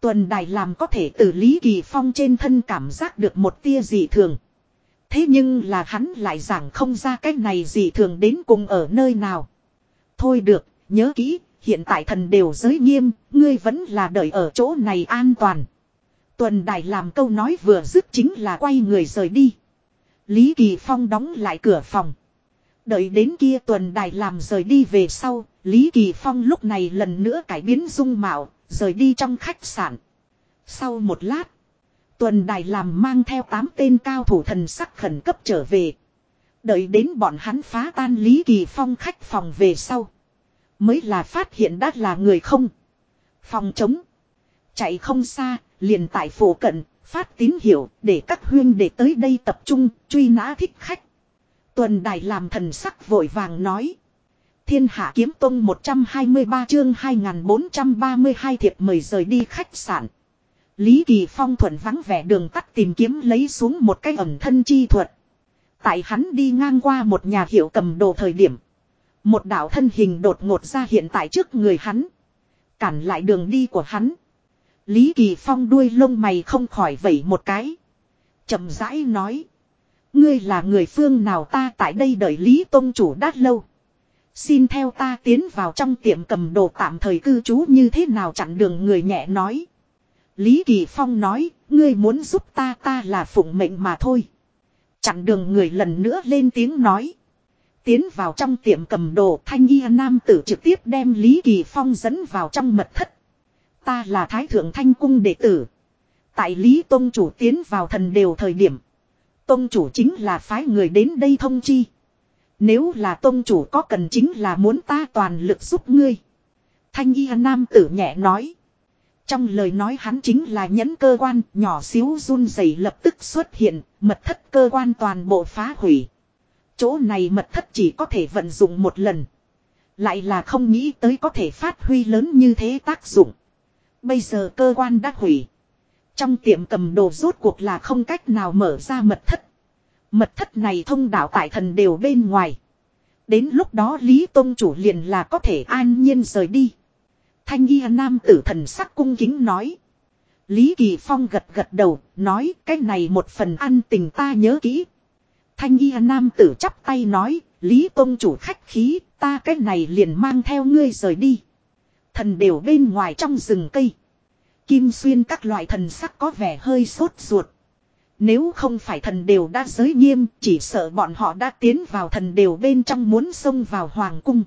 Speaker 1: Tuần đài làm có thể từ Lý Kỳ Phong trên thân cảm giác được một tia dị thường. Thế nhưng là hắn lại giảng không ra cách này dị thường đến cùng ở nơi nào. Thôi được, nhớ kỹ, hiện tại thần đều giới nghiêm, ngươi vẫn là đợi ở chỗ này an toàn. Tuần đài làm câu nói vừa dứt chính là quay người rời đi. Lý Kỳ Phong đóng lại cửa phòng. Đợi đến kia tuần đài làm rời đi về sau, Lý Kỳ Phong lúc này lần nữa cải biến dung mạo, rời đi trong khách sạn. Sau một lát, tuần đài làm mang theo 8 tên cao thủ thần sắc khẩn cấp trở về. Đợi đến bọn hắn phá tan Lý Kỳ Phong khách phòng về sau. Mới là phát hiện đã là người không. Phòng chống. Chạy không xa, liền tại phổ cận, phát tín hiệu để các huyên để tới đây tập trung, truy nã thích khách. Tuần đài làm thần sắc vội vàng nói. Thiên hạ kiếm tông 123 chương 2432 thiệp mời rời đi khách sạn. Lý Kỳ Phong thuận vắng vẻ đường tắt tìm kiếm lấy xuống một cái ẩn thân chi thuật. Tại hắn đi ngang qua một nhà hiệu cầm đồ thời điểm. Một đạo thân hình đột ngột ra hiện tại trước người hắn. Cản lại đường đi của hắn. Lý Kỳ Phong đuôi lông mày không khỏi vẩy một cái. chậm rãi nói. Ngươi là người phương nào ta tại đây đợi Lý Tông Chủ đát lâu. Xin theo ta tiến vào trong tiệm cầm đồ tạm thời cư trú như thế nào chặn đường người nhẹ nói. Lý Kỳ Phong nói, ngươi muốn giúp ta ta là phụng mệnh mà thôi. Chặn đường người lần nữa lên tiếng nói. Tiến vào trong tiệm cầm đồ thanh y nam tử trực tiếp đem Lý Kỳ Phong dẫn vào trong mật thất. Ta là Thái Thượng Thanh Cung đệ tử. Tại Lý Tông Chủ tiến vào thần đều thời điểm. Tông Chủ chính là phái người đến đây thông chi. Nếu là Tông Chủ có cần chính là muốn ta toàn lực giúp ngươi. Thanh y nam tử nhẹ nói. Trong lời nói hắn chính là nhẫn cơ quan nhỏ xíu run rẩy lập tức xuất hiện, mật thất cơ quan toàn bộ phá hủy. Chỗ này mật thất chỉ có thể vận dụng một lần. Lại là không nghĩ tới có thể phát huy lớn như thế tác dụng. Bây giờ cơ quan đã hủy. Trong tiệm cầm đồ rốt cuộc là không cách nào mở ra mật thất. Mật thất này thông đạo tại thần đều bên ngoài. Đến lúc đó Lý Tông chủ liền là có thể an nhiên rời đi. Thanh y nam tử thần sắc cung kính nói. Lý Kỳ Phong gật gật đầu, nói cái này một phần ăn tình ta nhớ kỹ. Thanh y nam tử chắp tay nói, Lý Tông chủ khách khí, ta cái này liền mang theo ngươi rời đi. Thần đều bên ngoài trong rừng cây. Kim xuyên các loại thần sắc có vẻ hơi sốt ruột. Nếu không phải thần đều đã giới nghiêm, chỉ sợ bọn họ đã tiến vào thần đều bên trong muốn xông vào hoàng cung.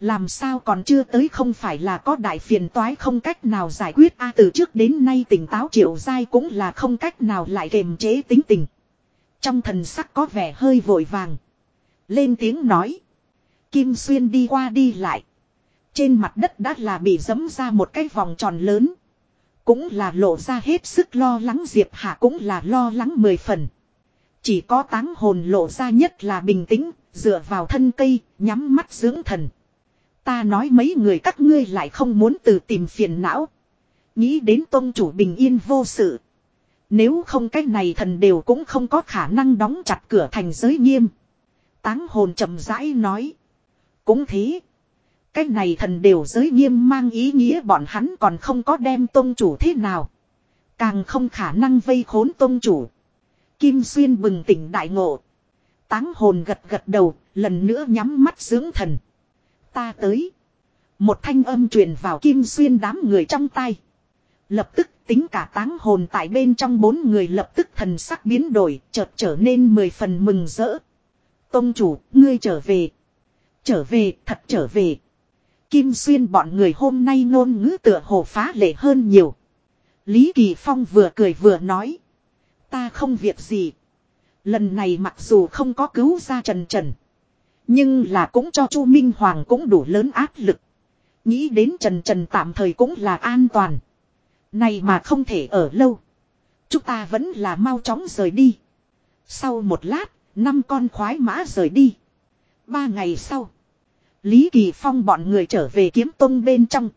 Speaker 1: Làm sao còn chưa tới không phải là có đại phiền toái không cách nào giải quyết a từ trước đến nay tỉnh táo triệu dai cũng là không cách nào lại kềm chế tính tình. Trong thần sắc có vẻ hơi vội vàng. Lên tiếng nói. Kim Xuyên đi qua đi lại. Trên mặt đất đã là bị dấm ra một cái vòng tròn lớn. Cũng là lộ ra hết sức lo lắng Diệp Hạ cũng là lo lắng mười phần. Chỉ có táng hồn lộ ra nhất là bình tĩnh, dựa vào thân cây, nhắm mắt dưỡng thần. Ta nói mấy người các ngươi lại không muốn từ tìm phiền não. Nghĩ đến tôn chủ bình yên vô sự. Nếu không cái này thần đều cũng không có khả năng đóng chặt cửa thành giới nghiêm. Táng hồn chậm rãi nói. Cũng thế. Cái này thần đều giới nghiêm mang ý nghĩa bọn hắn còn không có đem tôn chủ thế nào. Càng không khả năng vây khốn tôn chủ. Kim Xuyên bừng tỉnh đại ngộ. Táng hồn gật gật đầu, lần nữa nhắm mắt dưỡng thần. Ta tới. Một thanh âm truyền vào Kim Xuyên đám người trong tay. Lập tức tính cả táng hồn tại bên trong bốn người lập tức thần sắc biến đổi, chợt trở nên mười phần mừng rỡ. Tông chủ, ngươi trở về. Trở về, thật trở về. Kim Xuyên bọn người hôm nay ngôn ngữ tựa hồ phá lệ hơn nhiều. Lý Kỳ Phong vừa cười vừa nói. Ta không việc gì. Lần này mặc dù không có cứu ra Trần Trần. Nhưng là cũng cho Chu Minh Hoàng cũng đủ lớn áp lực. Nghĩ đến Trần Trần tạm thời cũng là an toàn. Này mà không thể ở lâu. Chúng ta vẫn là mau chóng rời đi. Sau một lát, năm con khoái mã rời đi. Ba ngày sau. Lý Kỳ Phong bọn người trở về kiếm tông bên trong.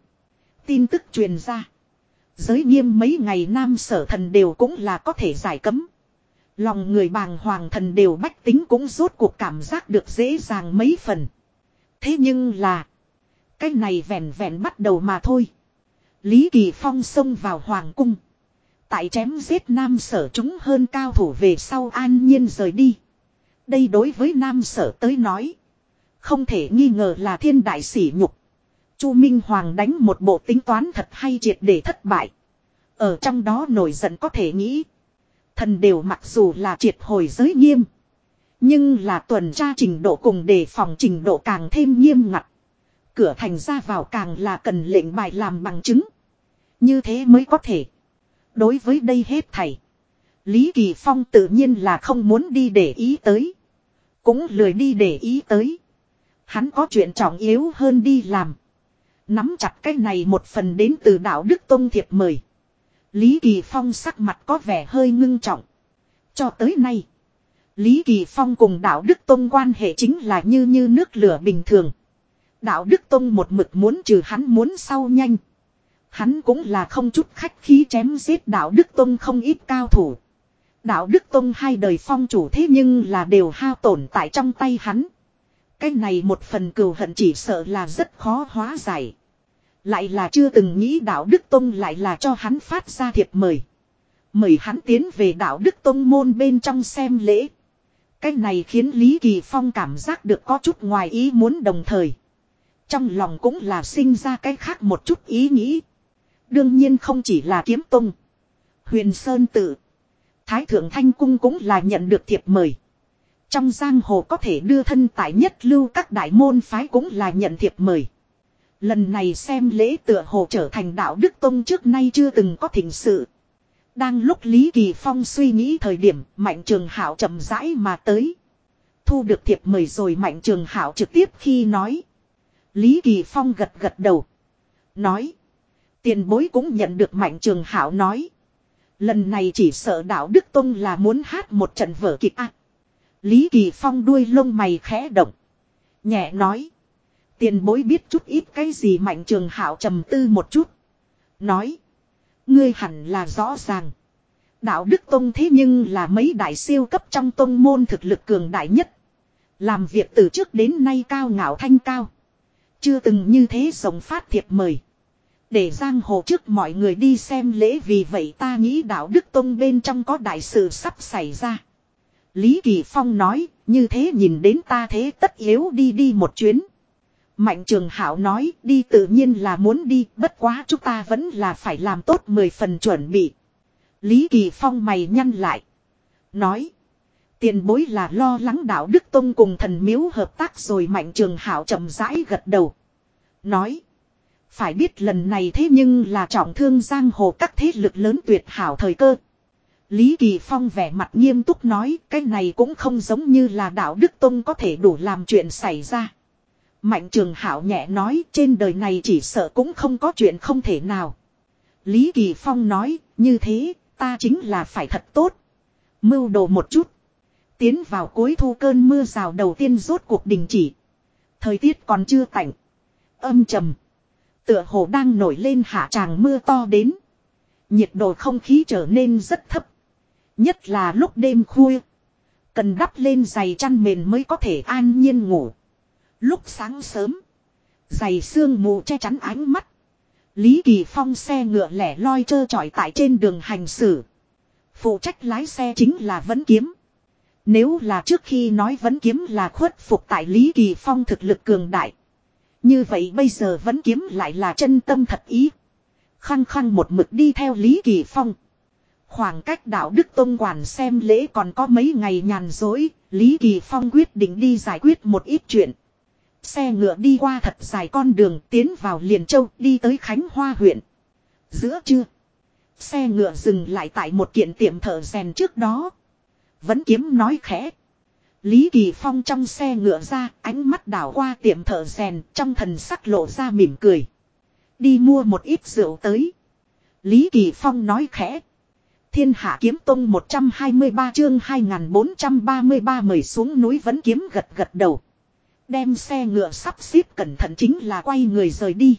Speaker 1: Tin tức truyền ra. Giới nghiêm mấy ngày nam sở thần đều cũng là có thể giải cấm. Lòng người bàng hoàng thần đều bách tính cũng rốt cuộc cảm giác được dễ dàng mấy phần. Thế nhưng là. Cái này vẹn vẹn bắt đầu mà thôi. Lý Kỳ Phong xông vào hoàng cung. Tại chém giết nam sở chúng hơn cao thủ về sau an nhiên rời đi. Đây đối với nam sở tới nói. Không thể nghi ngờ là thiên đại sỉ nhục. Chu Minh Hoàng đánh một bộ tính toán thật hay triệt để thất bại. Ở trong đó nổi giận có thể nghĩ. Thần đều mặc dù là triệt hồi giới nghiêm. Nhưng là tuần tra trình độ cùng đề phòng trình độ càng thêm nghiêm ngặt. Cửa thành ra vào càng là cần lệnh bài làm bằng chứng. Như thế mới có thể. Đối với đây hết thảy. Lý Kỳ Phong tự nhiên là không muốn đi để ý tới. Cũng lười đi để ý tới. Hắn có chuyện trọng yếu hơn đi làm. Nắm chặt cái này một phần đến từ đạo Đức tôn thiệp mời. Lý Kỳ Phong sắc mặt có vẻ hơi ngưng trọng. Cho tới nay. Lý Kỳ Phong cùng đạo Đức tôn quan hệ chính là như như nước lửa bình thường. Đạo Đức tôn một mực muốn trừ hắn muốn sau nhanh. Hắn cũng là không chút khách khí chém giết đạo Đức tôn không ít cao thủ. Đạo Đức tôn hai đời phong chủ thế nhưng là đều hao tổn tại trong tay hắn. Cái này một phần cừu hận chỉ sợ là rất khó hóa giải. Lại là chưa từng nghĩ đạo Đức Tông lại là cho hắn phát ra thiệp mời. Mời hắn tiến về đạo Đức Tông môn bên trong xem lễ. Cái này khiến Lý Kỳ Phong cảm giác được có chút ngoài ý muốn đồng thời. Trong lòng cũng là sinh ra cái khác một chút ý nghĩ. Đương nhiên không chỉ là kiếm tông. Huyền Sơn Tự. Thái Thượng Thanh Cung cũng là nhận được thiệp mời. Trong giang hồ có thể đưa thân tại nhất lưu các đại môn phái cũng là nhận thiệp mời. Lần này xem lễ tựa hồ trở thành đạo đức tông trước nay chưa từng có thỉnh sự. Đang lúc Lý Kỳ Phong suy nghĩ thời điểm, Mạnh Trường Hảo chậm rãi mà tới. Thu được thiệp mời rồi Mạnh Trường Hảo trực tiếp khi nói. Lý Kỳ Phong gật gật đầu. Nói. Tiền bối cũng nhận được Mạnh Trường Hảo nói. Lần này chỉ sợ đạo Đức Tông là muốn hát một trận vở kịch ác. Lý Kỳ Phong đuôi lông mày khẽ động. Nhẹ nói. Tiền bối biết chút ít cái gì mạnh trường hảo trầm tư một chút. Nói. Ngươi hẳn là rõ ràng. Đạo Đức Tông thế nhưng là mấy đại siêu cấp trong tông môn thực lực cường đại nhất. Làm việc từ trước đến nay cao ngạo thanh cao. Chưa từng như thế sống phát thiệp mời. Để giang hồ trước mọi người đi xem lễ vì vậy ta nghĩ đạo đức tông bên trong có đại sự sắp xảy ra. Lý Kỳ Phong nói, như thế nhìn đến ta thế tất yếu đi đi một chuyến. Mạnh trường hảo nói, đi tự nhiên là muốn đi, bất quá chúng ta vẫn là phải làm tốt 10 phần chuẩn bị. Lý Kỳ Phong mày nhăn lại. Nói, tiền bối là lo lắng đạo Đức Tông cùng thần miếu hợp tác rồi mạnh trường hảo chậm rãi gật đầu. Nói, phải biết lần này thế nhưng là trọng thương giang hồ các thế lực lớn tuyệt hảo thời cơ. Lý Kỳ Phong vẻ mặt nghiêm túc nói, cái này cũng không giống như là đạo Đức Tông có thể đủ làm chuyện xảy ra. Mạnh trường hảo nhẹ nói, trên đời này chỉ sợ cũng không có chuyện không thể nào. Lý Kỳ Phong nói, như thế, ta chính là phải thật tốt. Mưu đồ một chút. Tiến vào cuối thu cơn mưa rào đầu tiên rốt cuộc đình chỉ. Thời tiết còn chưa tạnh. Âm trầm. Tựa hồ đang nổi lên hạ tràng mưa to đến. Nhiệt độ không khí trở nên rất thấp. Nhất là lúc đêm khuya. Cần đắp lên giày chăn mền mới có thể an nhiên ngủ. Lúc sáng sớm. Giày sương mù che chắn ánh mắt. Lý Kỳ Phong xe ngựa lẻ loi trơ trọi tại trên đường hành xử. Phụ trách lái xe chính là Vấn Kiếm. Nếu là trước khi nói Vấn Kiếm là khuất phục tại Lý Kỳ Phong thực lực cường đại. Như vậy bây giờ Vấn Kiếm lại là chân tâm thật ý. Khăng khăng một mực đi theo Lý Kỳ Phong. Khoảng cách đạo đức tôn quản xem lễ còn có mấy ngày nhàn dối, Lý Kỳ Phong quyết định đi giải quyết một ít chuyện. Xe ngựa đi qua thật dài con đường tiến vào Liền Châu đi tới Khánh Hoa huyện. Giữa trưa, xe ngựa dừng lại tại một kiện tiệm thợ rèn trước đó. Vẫn kiếm nói khẽ. Lý Kỳ Phong trong xe ngựa ra, ánh mắt đảo qua tiệm thợ rèn, trong thần sắc lộ ra mỉm cười. Đi mua một ít rượu tới. Lý Kỳ Phong nói khẽ. Thiên hạ kiếm tông 123 chương 2433 mời xuống núi vẫn kiếm gật gật đầu. Đem xe ngựa sắp xếp cẩn thận chính là quay người rời đi.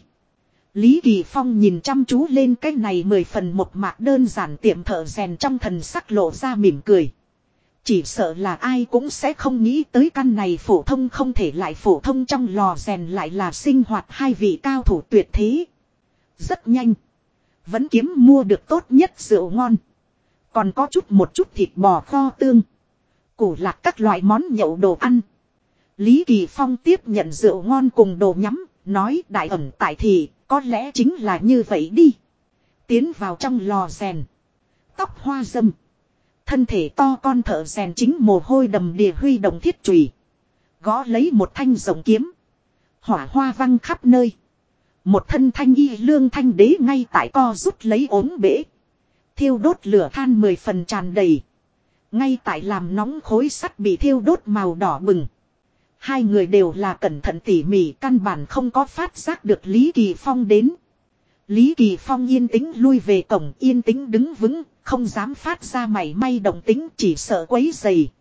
Speaker 1: Lý Kỳ Phong nhìn chăm chú lên cái này mười phần một mạc đơn giản tiệm thợ rèn trong thần sắc lộ ra mỉm cười. Chỉ sợ là ai cũng sẽ không nghĩ tới căn này phổ thông không thể lại phổ thông trong lò rèn lại là sinh hoạt hai vị cao thủ tuyệt thế. Rất nhanh. Vẫn kiếm mua được tốt nhất rượu ngon. Còn có chút một chút thịt bò kho tương. Củ lạc các loại món nhậu đồ ăn. Lý Kỳ Phong tiếp nhận rượu ngon cùng đồ nhắm, nói đại ẩn tại thì, có lẽ chính là như vậy đi. Tiến vào trong lò rèn. Tóc hoa dâm. Thân thể to con thợ rèn chính mồ hôi đầm đìa huy động thiết chùy Gõ lấy một thanh rồng kiếm. Hỏa hoa văng khắp nơi. Một thân thanh y lương thanh đế ngay tại co rút lấy ốm bể. Thiêu đốt lửa than mười phần tràn đầy. Ngay tại làm nóng khối sắt bị thiêu đốt màu đỏ bừng. Hai người đều là cẩn thận tỉ mỉ căn bản không có phát giác được Lý Kỳ Phong đến. Lý Kỳ Phong yên tĩnh lui về cổng yên tĩnh đứng vững, không dám phát ra mảy may động tính chỉ sợ quấy dày.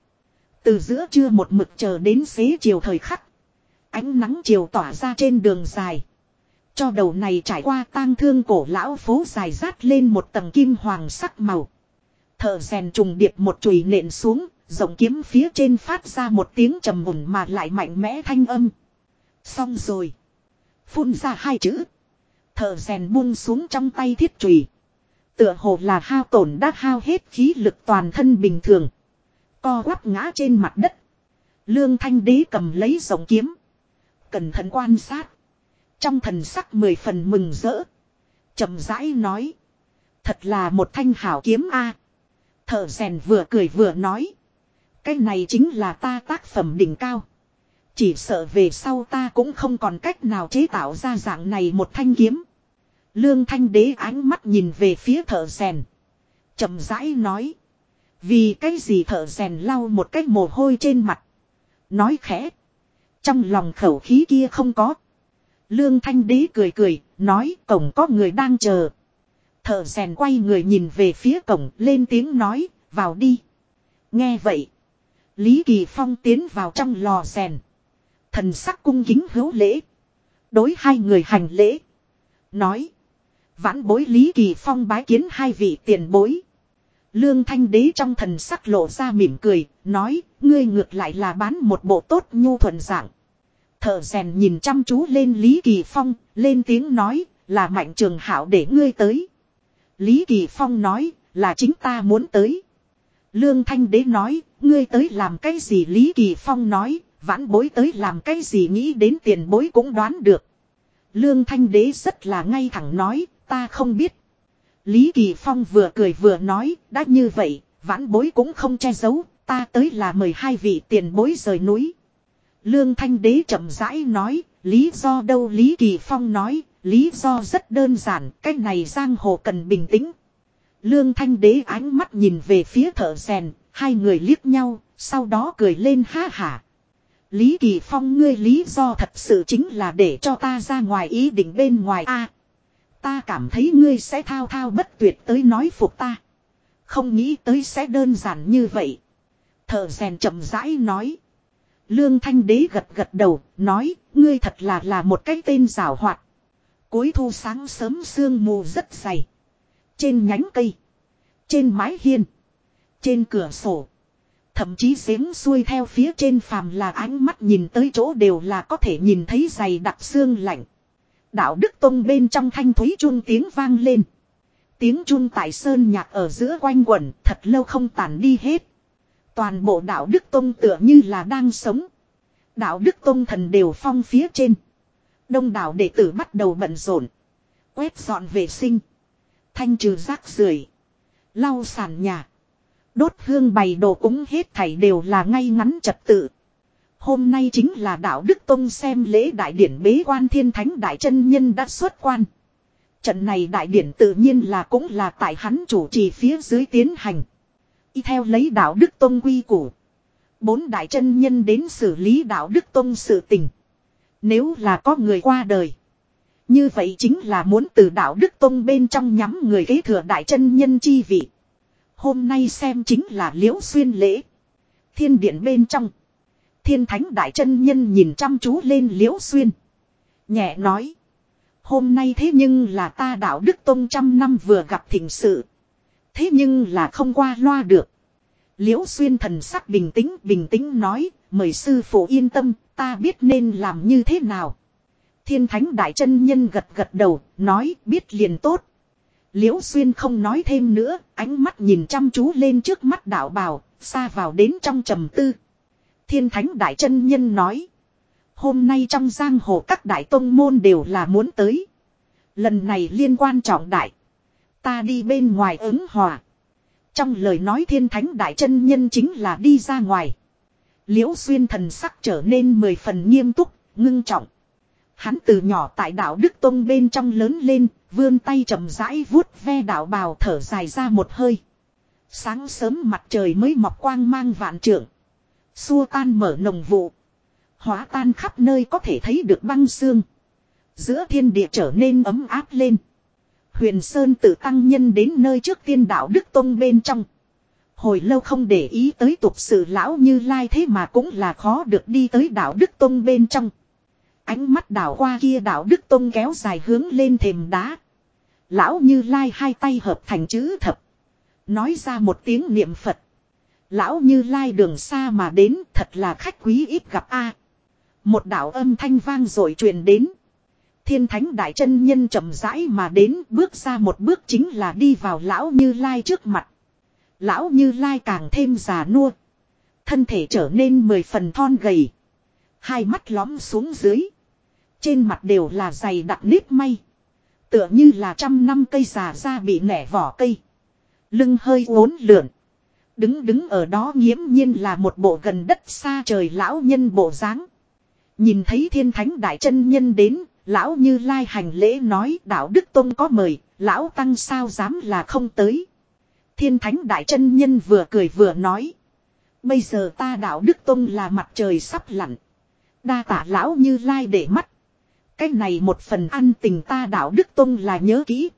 Speaker 1: Từ giữa trưa một mực chờ đến xế chiều thời khắc. Ánh nắng chiều tỏa ra trên đường dài. Cho đầu này trải qua tang thương cổ lão phố dài rát lên một tầng kim hoàng sắc màu. Thợ rèn trùng điệp một chùy nện xuống, rộng kiếm phía trên phát ra một tiếng trầm mùn mà lại mạnh mẽ thanh âm. Xong rồi. Phun ra hai chữ. Thợ rèn buông xuống trong tay thiết chùy. Tựa hồ là hao tổn đã hao hết khí lực toàn thân bình thường. Co quắp ngã trên mặt đất. Lương thanh đế cầm lấy rộng kiếm. Cẩn thận quan sát. Trong thần sắc mười phần mừng rỡ. chậm rãi nói. Thật là một thanh hảo kiếm a. Thợ rèn vừa cười vừa nói. Cái này chính là ta tác phẩm đỉnh cao. Chỉ sợ về sau ta cũng không còn cách nào chế tạo ra dạng này một thanh kiếm. Lương thanh đế ánh mắt nhìn về phía thợ rèn. chậm rãi nói. Vì cái gì thợ rèn lau một cái mồ hôi trên mặt. Nói khẽ. Trong lòng khẩu khí kia không có. Lương thanh đế cười cười, nói cổng có người đang chờ. Thợ rèn quay người nhìn về phía cổng, lên tiếng nói, vào đi. Nghe vậy. Lý Kỳ Phong tiến vào trong lò rèn. Thần sắc cung kính hữu lễ. Đối hai người hành lễ. Nói. Vãn bối Lý Kỳ Phong bái kiến hai vị tiền bối. Lương Thanh Đế trong thần sắc lộ ra mỉm cười, nói, ngươi ngược lại là bán một bộ tốt nhu thuận dạng. Thợ rèn nhìn chăm chú lên Lý Kỳ Phong, lên tiếng nói, là mạnh trường hảo để ngươi tới. Lý Kỳ Phong nói, là chính ta muốn tới. Lương Thanh Đế nói, ngươi tới làm cái gì Lý Kỳ Phong nói, vãn bối tới làm cái gì nghĩ đến tiền bối cũng đoán được. Lương Thanh Đế rất là ngay thẳng nói, ta không biết. Lý Kỳ Phong vừa cười vừa nói, đã như vậy, vãn bối cũng không che giấu, ta tới là mời hai vị tiền bối rời núi. Lương Thanh Đế chậm rãi nói, lý do đâu Lý Kỳ Phong nói, lý do rất đơn giản, cái này giang hồ cần bình tĩnh. Lương Thanh Đế ánh mắt nhìn về phía thợ rèn, hai người liếc nhau, sau đó cười lên ha hả. Lý Kỳ Phong ngươi lý do thật sự chính là để cho ta ra ngoài ý định bên ngoài a. ta cảm thấy ngươi sẽ thao thao bất tuyệt tới nói phục ta. Không nghĩ tới sẽ đơn giản như vậy. Thợ rèn chậm rãi nói. Lương Thanh Đế gật gật đầu, nói, ngươi thật là là một cái tên rào hoạt. Cuối thu sáng sớm sương mù rất dày. Trên nhánh cây. Trên mái hiên. Trên cửa sổ. Thậm chí giếng xuôi theo phía trên phàm là ánh mắt nhìn tới chỗ đều là có thể nhìn thấy dày đặc xương lạnh. Đạo Đức Tông bên trong thanh thúy chuông tiếng vang lên. Tiếng chuông tại sơn nhạc ở giữa quanh quẩn thật lâu không tàn đi hết. Toàn bộ đạo Đức Tông tựa như là đang sống. Đạo Đức Tông thần đều phong phía trên. Đông đảo đệ tử bắt đầu bận rộn. Quét dọn vệ sinh. Thanh trừ rác rưởi Lau sàn nhà. Đốt hương bày đồ cúng hết thảy đều là ngay ngắn trật tự. Hôm nay chính là đạo Đức Tông xem lễ đại điển bế quan thiên thánh đại chân nhân đã xuất quan. Trận này đại điển tự nhiên là cũng là tại hắn chủ trì phía dưới tiến hành. Y theo lấy đạo Đức tôn quy củ. Bốn đại chân nhân đến xử lý đạo Đức tôn sự tình. Nếu là có người qua đời. Như vậy chính là muốn từ đạo Đức tôn bên trong nhắm người kế thừa đại chân nhân chi vị. Hôm nay xem chính là liễu xuyên lễ. Thiên điện bên trong. Thiên thánh đại chân nhân nhìn chăm chú lên liễu xuyên. Nhẹ nói. Hôm nay thế nhưng là ta đạo Đức tôn trăm năm vừa gặp thỉnh sự. Thế nhưng là không qua loa được. Liễu xuyên thần sắc bình tĩnh bình tĩnh nói. Mời sư phụ yên tâm ta biết nên làm như thế nào. Thiên thánh đại chân nhân gật gật đầu, nói biết liền tốt. Liễu xuyên không nói thêm nữa, ánh mắt nhìn chăm chú lên trước mắt đạo bào, xa vào đến trong trầm tư. Thiên thánh đại chân nhân nói. Hôm nay trong giang hồ các đại tông môn đều là muốn tới. Lần này liên quan trọng đại. Ta đi bên ngoài ứng hòa. Trong lời nói thiên thánh đại chân nhân chính là đi ra ngoài. Liễu xuyên thần sắc trở nên mười phần nghiêm túc, ngưng trọng. Hắn từ nhỏ tại đảo Đức Tông bên trong lớn lên, vươn tay chậm rãi vuốt ve đảo bào thở dài ra một hơi. Sáng sớm mặt trời mới mọc quang mang vạn trượng. Xua tan mở nồng vụ. Hóa tan khắp nơi có thể thấy được băng xương. Giữa thiên địa trở nên ấm áp lên. Huyền Sơn tự tăng nhân đến nơi trước tiên đạo Đức Tông bên trong. Hồi lâu không để ý tới tục sự lão như lai thế mà cũng là khó được đi tới đạo Đức Tông bên trong. Ánh mắt đảo qua kia đạo Đức Tông kéo dài hướng lên thềm đá. Lão như lai hai tay hợp thành chữ thập. Nói ra một tiếng niệm Phật. Lão như lai đường xa mà đến thật là khách quý ít gặp a. Một đạo âm thanh vang rồi truyền đến. Thiên thánh đại chân nhân chậm rãi mà đến bước ra một bước chính là đi vào lão như lai trước mặt. Lão như lai càng thêm già nua. Thân thể trở nên mười phần thon gầy. Hai mắt lõm xuống dưới. Trên mặt đều là dày đặc nếp may. Tựa như là trăm năm cây già ra bị nẻ vỏ cây. Lưng hơi uốn lượn. Đứng đứng ở đó nghiễm nhiên là một bộ gần đất xa trời lão nhân bộ dáng. Nhìn thấy thiên thánh đại chân nhân đến, lão như lai hành lễ nói đạo đức tông có mời, lão tăng sao dám là không tới. Thiên thánh đại chân nhân vừa cười vừa nói. Bây giờ ta đạo đức tông là mặt trời sắp lặn. Đa tả lão như lai để mắt. Cái này một phần ăn tình ta đạo đức tông là nhớ kỹ.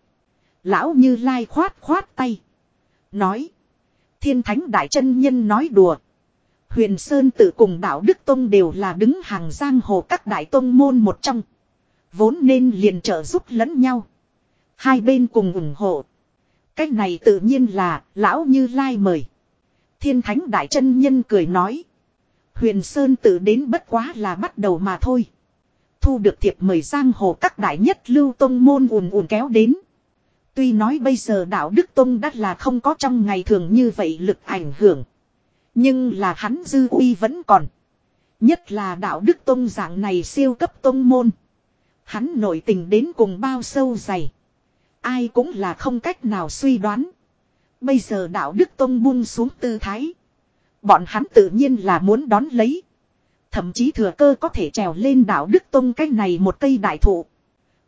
Speaker 1: Lão như lai khoát khoát tay. Nói. Thiên thánh đại chân nhân nói đùa. Huyền Sơn tự cùng đạo Đức Tông đều là đứng hàng giang hồ các đại tông môn một trong. Vốn nên liền trợ giúp lẫn nhau. Hai bên cùng ủng hộ. Cách này tự nhiên là lão như lai mời. Thiên thánh đại chân nhân cười nói. Huyền Sơn tự đến bất quá là bắt đầu mà thôi. Thu được thiệp mời giang hồ các đại nhất lưu tông môn ùn ùn kéo đến. Tuy nói bây giờ đạo Đức Tông đắt là không có trong ngày thường như vậy lực ảnh hưởng. Nhưng là hắn dư uy vẫn còn. Nhất là đạo Đức Tông dạng này siêu cấp tông môn. Hắn nội tình đến cùng bao sâu dày. Ai cũng là không cách nào suy đoán. Bây giờ đạo Đức Tông buông xuống tư thái. Bọn hắn tự nhiên là muốn đón lấy. Thậm chí thừa cơ có thể trèo lên đạo Đức Tông cái này một cây đại thụ.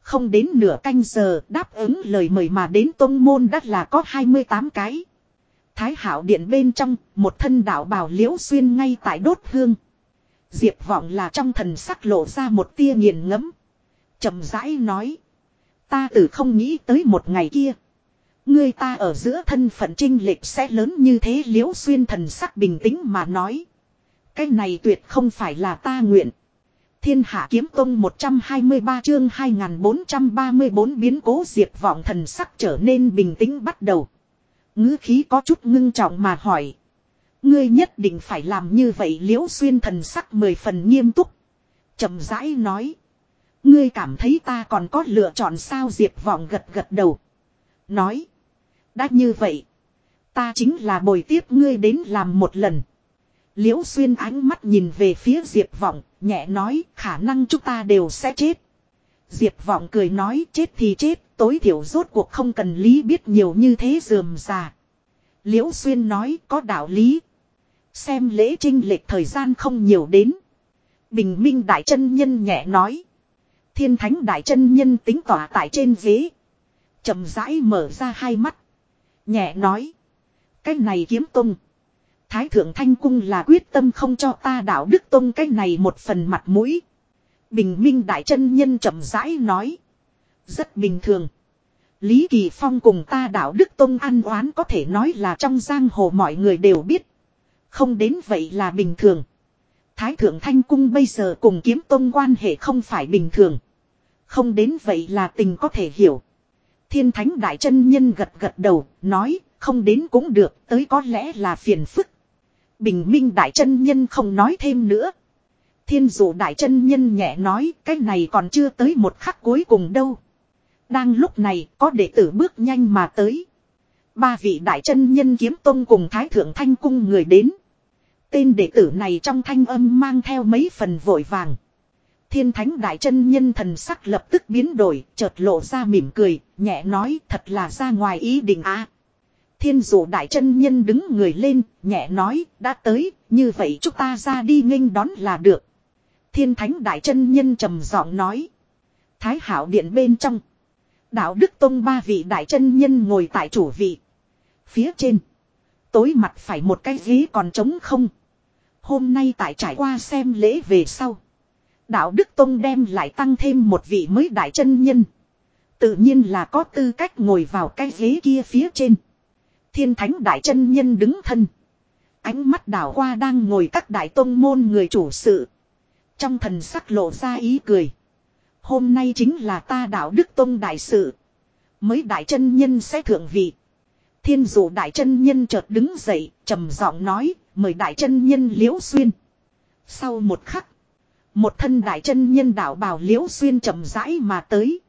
Speaker 1: Không đến nửa canh giờ đáp ứng lời mời mà đến Tông Môn đắt là có 28 cái. Thái hảo điện bên trong, một thân đạo bào liễu xuyên ngay tại đốt hương. Diệp vọng là trong thần sắc lộ ra một tia nghiền ngẫm chậm rãi nói. Ta từ không nghĩ tới một ngày kia. Ngươi ta ở giữa thân phận trinh lệch sẽ lớn như thế liễu xuyên thần sắc bình tĩnh mà nói. Cái này tuyệt không phải là ta nguyện. Thiên hạ kiếm tông 123 chương 2434 biến cố diệt vọng thần sắc trở nên bình tĩnh bắt đầu. ngữ khí có chút ngưng trọng mà hỏi. Ngươi nhất định phải làm như vậy liễu xuyên thần sắc mười phần nghiêm túc. chậm rãi nói. Ngươi cảm thấy ta còn có lựa chọn sao diệp vọng gật gật đầu. Nói. Đã như vậy. Ta chính là bồi tiếp ngươi đến làm một lần. Liễu xuyên ánh mắt nhìn về phía diệp vọng. Nhẹ nói, khả năng chúng ta đều sẽ chết. Diệp vọng cười nói, chết thì chết. Tối thiểu rốt cuộc không cần lý biết nhiều như thế dườm già. Liễu xuyên nói, có đạo lý. Xem lễ trinh lệch thời gian không nhiều đến. Bình minh đại chân nhân nhẹ nói. Thiên thánh đại chân nhân tính tỏa tại trên ghế. chậm rãi mở ra hai mắt. Nhẹ nói. Cái này kiếm tung. Thái thượng thanh cung là quyết tâm không cho ta đạo đức tung cái này một phần mặt mũi. Bình minh đại chân nhân chậm rãi nói. Rất bình thường. Lý Kỳ Phong cùng ta đạo đức tông ăn oán có thể nói là trong giang hồ mọi người đều biết. Không đến vậy là bình thường. Thái thượng thanh cung bây giờ cùng kiếm tông quan hệ không phải bình thường. Không đến vậy là tình có thể hiểu. Thiên thánh đại chân nhân gật gật đầu, nói, không đến cũng được, tới có lẽ là phiền phức. Bình minh đại chân nhân không nói thêm nữa. Thiên dụ đại chân nhân nhẹ nói, cái này còn chưa tới một khắc cuối cùng đâu. Đang lúc này, có đệ tử bước nhanh mà tới. Ba vị đại chân nhân kiếm tông cùng thái thượng thanh cung người đến. Tên đệ tử này trong thanh âm mang theo mấy phần vội vàng. Thiên thánh đại chân nhân thần sắc lập tức biến đổi, chợt lộ ra mỉm cười, nhẹ nói thật là ra ngoài ý định á. Thiên dụ đại chân nhân đứng người lên, nhẹ nói, đã tới, như vậy chúng ta ra đi nghênh đón là được. Thiên thánh đại chân nhân trầm giọng nói. Thái hảo điện bên trong. Đạo Đức Tông ba vị đại chân nhân ngồi tại chủ vị. Phía trên. Tối mặt phải một cái ghế còn trống không. Hôm nay tại trải qua xem lễ về sau. Đạo Đức Tông đem lại tăng thêm một vị mới đại chân nhân. Tự nhiên là có tư cách ngồi vào cái ghế kia phía trên. Thiên thánh đại chân nhân đứng thân. Ánh mắt đảo qua đang ngồi các đại tông môn người chủ sự. Trong thần sắc lộ ra ý cười. Hôm nay chính là ta đạo Đức Tông đại sự. Mới đại chân nhân sẽ thượng vị. Thiên dụ đại chân nhân chợt đứng dậy, trầm giọng nói, mời đại chân nhân liễu xuyên. Sau một khắc, một thân đại chân nhân đạo bào liễu xuyên chậm rãi mà tới.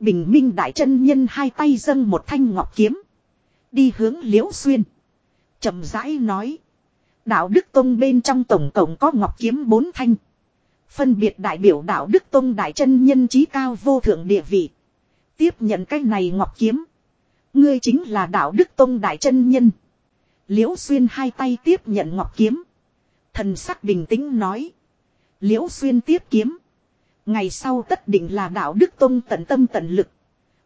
Speaker 1: Bình minh đại chân nhân hai tay dâng một thanh ngọc kiếm. Đi hướng liễu xuyên. chậm rãi nói. Đạo Đức Tông bên trong tổng cộng có ngọc kiếm bốn thanh. Phân biệt đại biểu đạo Đức Tông đại chân nhân trí cao vô thượng địa vị. Tiếp nhận cái này ngọc kiếm. Ngươi chính là đạo Đức Tông đại chân nhân. Liễu xuyên hai tay tiếp nhận ngọc kiếm. Thần sắc bình tĩnh nói. Liễu xuyên tiếp kiếm. Ngày sau tất định là đạo đức tông tận tâm tận lực.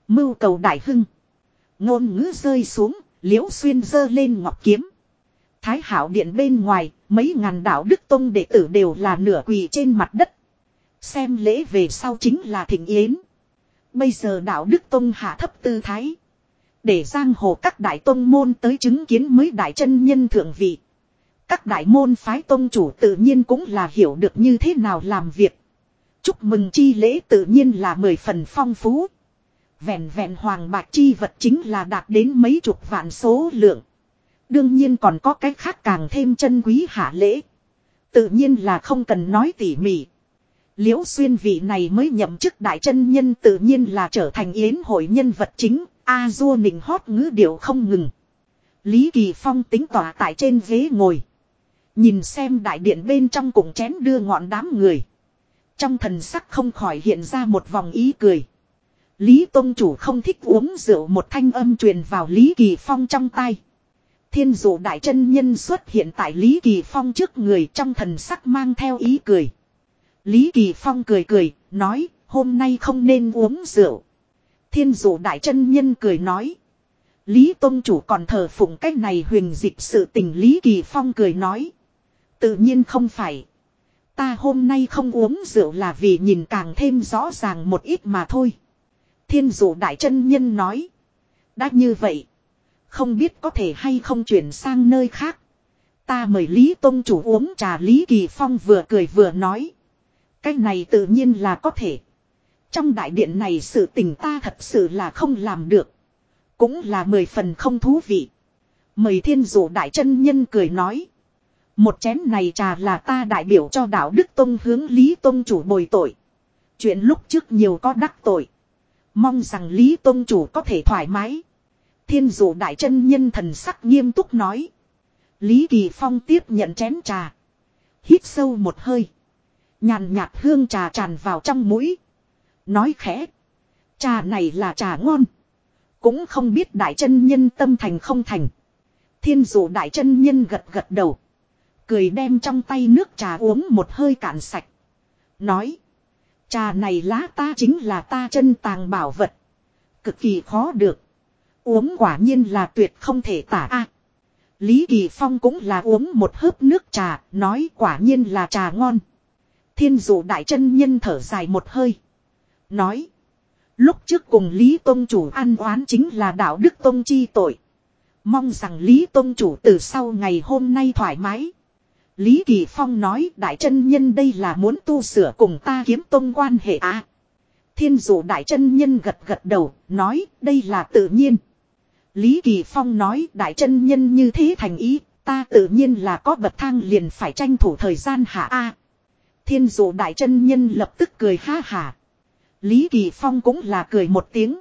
Speaker 1: Mưu cầu đại hưng. Ngôn ngữ rơi xuống, liễu xuyên giơ lên ngọc kiếm. Thái hảo điện bên ngoài, mấy ngàn đạo đức tông đệ tử đều là nửa quỳ trên mặt đất. Xem lễ về sau chính là thịnh yến. Bây giờ đạo đức tông hạ thấp tư thái. Để giang hồ các đại tông môn tới chứng kiến mới đại chân nhân thượng vị. Các đại môn phái tôn chủ tự nhiên cũng là hiểu được như thế nào làm việc. Chúc mừng chi lễ tự nhiên là mười phần phong phú. Vẹn vẹn hoàng bạc chi vật chính là đạt đến mấy chục vạn số lượng. Đương nhiên còn có cái khác càng thêm chân quý hạ lễ. Tự nhiên là không cần nói tỉ mỉ. Liễu xuyên vị này mới nhậm chức đại chân nhân tự nhiên là trở thành yến hội nhân vật chính, a dua nịnh hót ngữ điệu không ngừng. Lý Kỳ Phong tính tỏa tại trên ghế ngồi. Nhìn xem đại điện bên trong cùng chén đưa ngọn đám người. Trong thần sắc không khỏi hiện ra một vòng ý cười. Lý Tông Chủ không thích uống rượu một thanh âm truyền vào Lý Kỳ Phong trong tay. Thiên dụ đại chân nhân xuất hiện tại Lý Kỳ Phong trước người trong thần sắc mang theo ý cười. Lý Kỳ Phong cười cười, nói, hôm nay không nên uống rượu. Thiên dụ đại chân nhân cười nói. Lý Tông Chủ còn thờ phụng cách này huyền dịp sự tình Lý Kỳ Phong cười nói. Tự nhiên không phải. Ta hôm nay không uống rượu là vì nhìn càng thêm rõ ràng một ít mà thôi. Thiên dụ đại chân nhân nói. Đã như vậy. Không biết có thể hay không chuyển sang nơi khác. Ta mời Lý Tông Chủ uống trà Lý Kỳ Phong vừa cười vừa nói. cách này tự nhiên là có thể. Trong đại điện này sự tình ta thật sự là không làm được. Cũng là mười phần không thú vị. Mời thiên dụ đại chân nhân cười nói. Một chén này trà là ta đại biểu cho đạo Đức Tông hướng Lý Tông chủ bồi tội. Chuyện lúc trước nhiều có đắc tội. Mong rằng Lý Tông chủ có thể thoải mái. Thiên dụ đại chân nhân thần sắc nghiêm túc nói. Lý Kỳ Phong tiếp nhận chén trà. Hít sâu một hơi. Nhàn nhạt hương trà tràn vào trong mũi. Nói khẽ. Trà này là trà ngon. Cũng không biết đại chân nhân tâm thành không thành. Thiên dụ đại chân nhân gật gật đầu. Cười đem trong tay nước trà uống một hơi cạn sạch. Nói. Trà này lá ta chính là ta chân tàng bảo vật. Cực kỳ khó được. Uống quả nhiên là tuyệt không thể tả a. Lý Kỳ Phong cũng là uống một hớp nước trà, nói quả nhiên là trà ngon. Thiên dụ đại chân nhân thở dài một hơi. Nói. Lúc trước cùng Lý Tông Chủ ăn oán chính là đạo đức Tông chi tội. Mong rằng Lý Tông Chủ từ sau ngày hôm nay thoải mái. Lý Kỳ Phong nói đại chân nhân đây là muốn tu sửa cùng ta kiếm tông quan hệ à. Thiên dụ đại chân nhân gật gật đầu, nói đây là tự nhiên. Lý Kỳ Phong nói đại chân nhân như thế thành ý, ta tự nhiên là có bậc thang liền phải tranh thủ thời gian hạ A. Thiên dụ đại chân nhân lập tức cười ha hà. Lý Kỳ Phong cũng là cười một tiếng.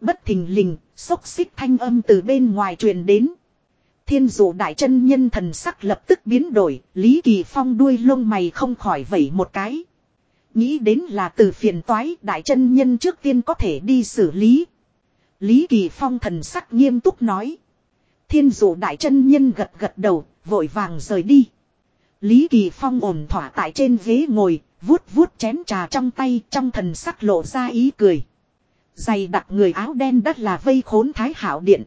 Speaker 1: Bất thình lình, xốc xích thanh âm từ bên ngoài truyền đến. Thiên dụ đại chân nhân thần sắc lập tức biến đổi, Lý Kỳ Phong đuôi lông mày không khỏi vẩy một cái. Nghĩ đến là từ phiền toái đại chân nhân trước tiên có thể đi xử lý. Lý Kỳ Phong thần sắc nghiêm túc nói. Thiên dụ đại chân nhân gật gật đầu, vội vàng rời đi. Lý Kỳ Phong ổn thỏa tại trên ghế ngồi, vuốt vuốt chén trà trong tay trong thần sắc lộ ra ý cười. Giày đặt người áo đen đất là vây khốn thái hảo điện.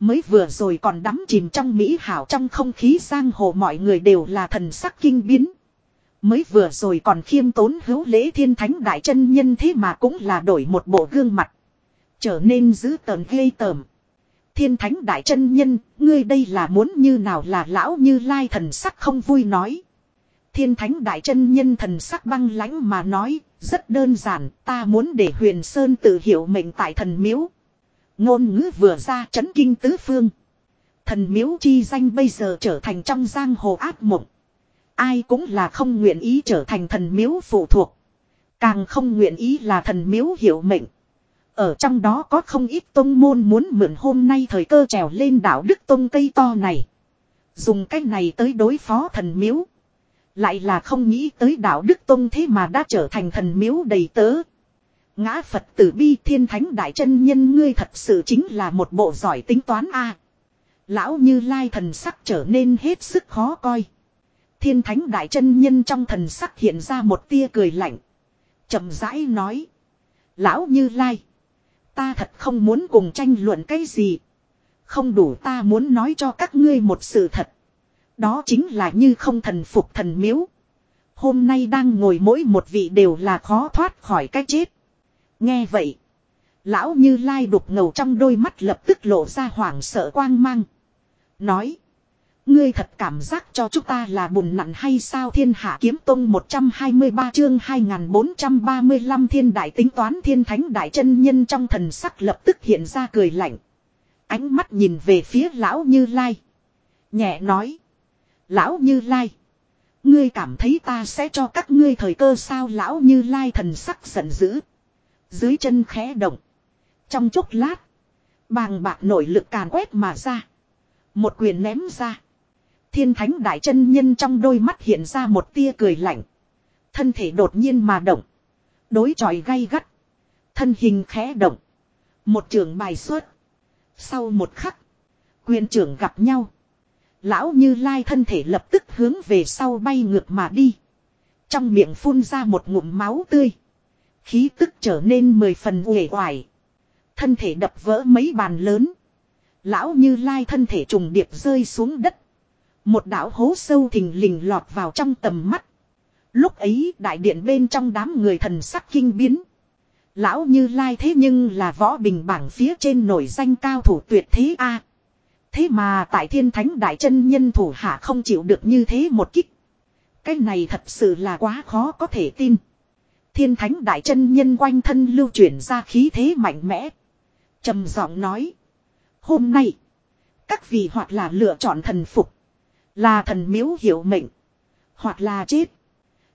Speaker 1: Mới vừa rồi còn đắm chìm trong mỹ hảo trong không khí giang hồ mọi người đều là thần sắc kinh biến. Mới vừa rồi còn khiêm tốn hữu lễ thiên thánh đại chân nhân thế mà cũng là đổi một bộ gương mặt. Trở nên dữ tợn ghê tởm. Thiên thánh đại chân nhân, ngươi đây là muốn như nào là lão như lai thần sắc không vui nói. Thiên thánh đại chân nhân thần sắc băng lãnh mà nói, rất đơn giản, ta muốn để huyền sơn tự hiểu mệnh tại thần miếu. Ngôn ngữ vừa ra chấn kinh tứ phương. Thần miếu chi danh bây giờ trở thành trong giang hồ ác mộng. Ai cũng là không nguyện ý trở thành thần miếu phụ thuộc. Càng không nguyện ý là thần miếu hiểu mệnh. Ở trong đó có không ít tông môn muốn mượn hôm nay thời cơ trèo lên đảo Đức Tông cây to này. Dùng cách này tới đối phó thần miếu. Lại là không nghĩ tới đạo Đức Tông thế mà đã trở thành thần miếu đầy tớ. Ngã Phật tử bi thiên thánh đại chân nhân ngươi thật sự chính là một bộ giỏi tính toán a. Lão như lai thần sắc trở nên hết sức khó coi. Thiên thánh đại chân nhân trong thần sắc hiện ra một tia cười lạnh. chậm rãi nói. Lão như lai. Ta thật không muốn cùng tranh luận cái gì. Không đủ ta muốn nói cho các ngươi một sự thật. Đó chính là như không thần phục thần miếu. Hôm nay đang ngồi mỗi một vị đều là khó thoát khỏi cái chết. Nghe vậy. Lão như lai đục ngầu trong đôi mắt lập tức lộ ra hoảng sợ quang mang. Nói. Ngươi thật cảm giác cho chúng ta là bùn nặn hay sao thiên hạ kiếm tông 123 chương 2435 thiên đại tính toán thiên thánh đại chân nhân trong thần sắc lập tức hiện ra cười lạnh. Ánh mắt nhìn về phía lão như lai. Nhẹ nói. Lão như lai. Ngươi cảm thấy ta sẽ cho các ngươi thời cơ sao lão như lai thần sắc giận dữ. Dưới chân khẽ động. Trong chốc lát. Bàng bạc nội lực càn quét mà ra. Một quyền ném ra. Thiên thánh đại chân nhân trong đôi mắt hiện ra một tia cười lạnh. Thân thể đột nhiên mà động. Đối chọi gay gắt. Thân hình khẽ động. Một trường bài xuất. Sau một khắc. Quyền trưởng gặp nhau. Lão như lai thân thể lập tức hướng về sau bay ngược mà đi. Trong miệng phun ra một ngụm máu tươi. Khí tức trở nên mười phần uể oải. Thân thể đập vỡ mấy bàn lớn. Lão như lai thân thể trùng điệp rơi xuống đất. Một đảo hố sâu thình lình lọt vào trong tầm mắt. Lúc ấy, đại điện bên trong đám người thần sắc kinh biến. Lão như lai thế nhưng là võ bình bảng phía trên nổi danh cao thủ tuyệt thế A. Thế mà tại thiên thánh đại chân nhân thủ hạ không chịu được như thế một kích. Cái này thật sự là quá khó có thể tin. Thiên thánh đại chân nhân quanh thân lưu chuyển ra khí thế mạnh mẽ. trầm giọng nói. Hôm nay. Các vị hoặc là lựa chọn thần phục. Là thần miếu hiểu mệnh. Hoặc là chết.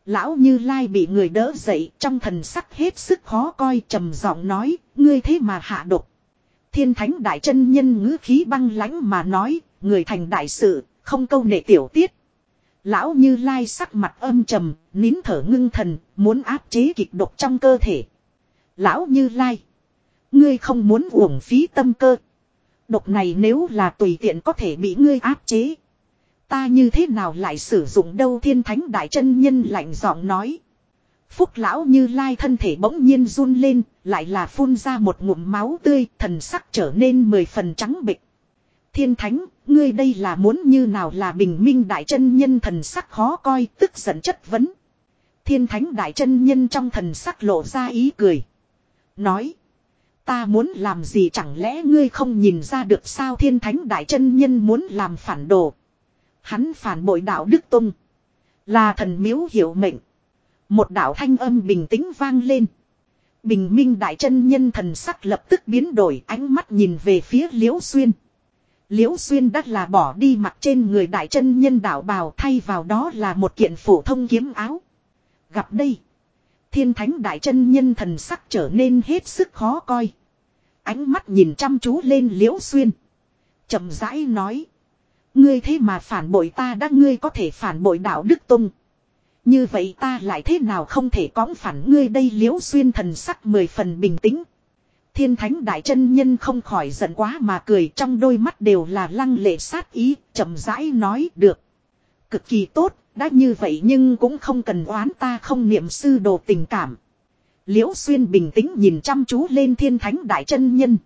Speaker 1: Lão Như Lai bị người đỡ dậy, trong thần sắc hết sức khó coi, trầm giọng nói. Ngươi thế mà hạ độc. Thiên thánh đại chân nhân ngữ khí băng lãnh mà nói. Người thành đại sự. Không câu nệ tiểu tiết. Lão Như Lai sắc mặt âm trầm. Nín thở ngưng thần. Muốn áp chế kịch độc trong cơ thể. Lão Như Lai. Ngươi không muốn uổng phí tâm cơ. Độc này nếu là tùy tiện có thể bị ngươi áp chế. Ta như thế nào lại sử dụng đâu thiên thánh đại chân nhân lạnh giọng nói. Phúc lão như lai thân thể bỗng nhiên run lên, lại là phun ra một ngụm máu tươi, thần sắc trở nên mười phần trắng bịch. Thiên thánh, ngươi đây là muốn như nào là bình minh đại chân nhân thần sắc khó coi, tức giận chất vấn. Thiên thánh đại chân nhân trong thần sắc lộ ra ý cười. Nói. Ta muốn làm gì chẳng lẽ ngươi không nhìn ra được sao thiên thánh đại chân nhân muốn làm phản đồ. Hắn phản bội đạo Đức Tông. Là thần miếu hiểu mệnh. Một đạo thanh âm bình tĩnh vang lên. Bình minh đại chân nhân thần sắc lập tức biến đổi, ánh mắt nhìn về phía Liễu Xuyên. Liễu Xuyên đã là bỏ đi mặt trên người đại chân nhân đạo bào, thay vào đó là một kiện phổ thông kiếm áo. Gặp đây. Thiên thánh đại chân nhân thần sắc trở nên hết sức khó coi. Ánh mắt nhìn chăm chú lên Liễu Xuyên. chậm rãi nói. Ngươi thế mà phản bội ta đã, ngươi có thể phản bội đạo Đức Tông. Như vậy ta lại thế nào không thể cõng phản ngươi đây liễu xuyên thần sắc mười phần bình tĩnh. Thiên thánh đại chân nhân không khỏi giận quá mà cười trong đôi mắt đều là lăng lệ sát ý, chậm rãi nói được. Cực kỳ tốt, đã như vậy nhưng cũng không cần oán ta không niệm sư đồ tình cảm. Liễu xuyên bình tĩnh nhìn chăm chú lên thiên thánh đại chân nhân.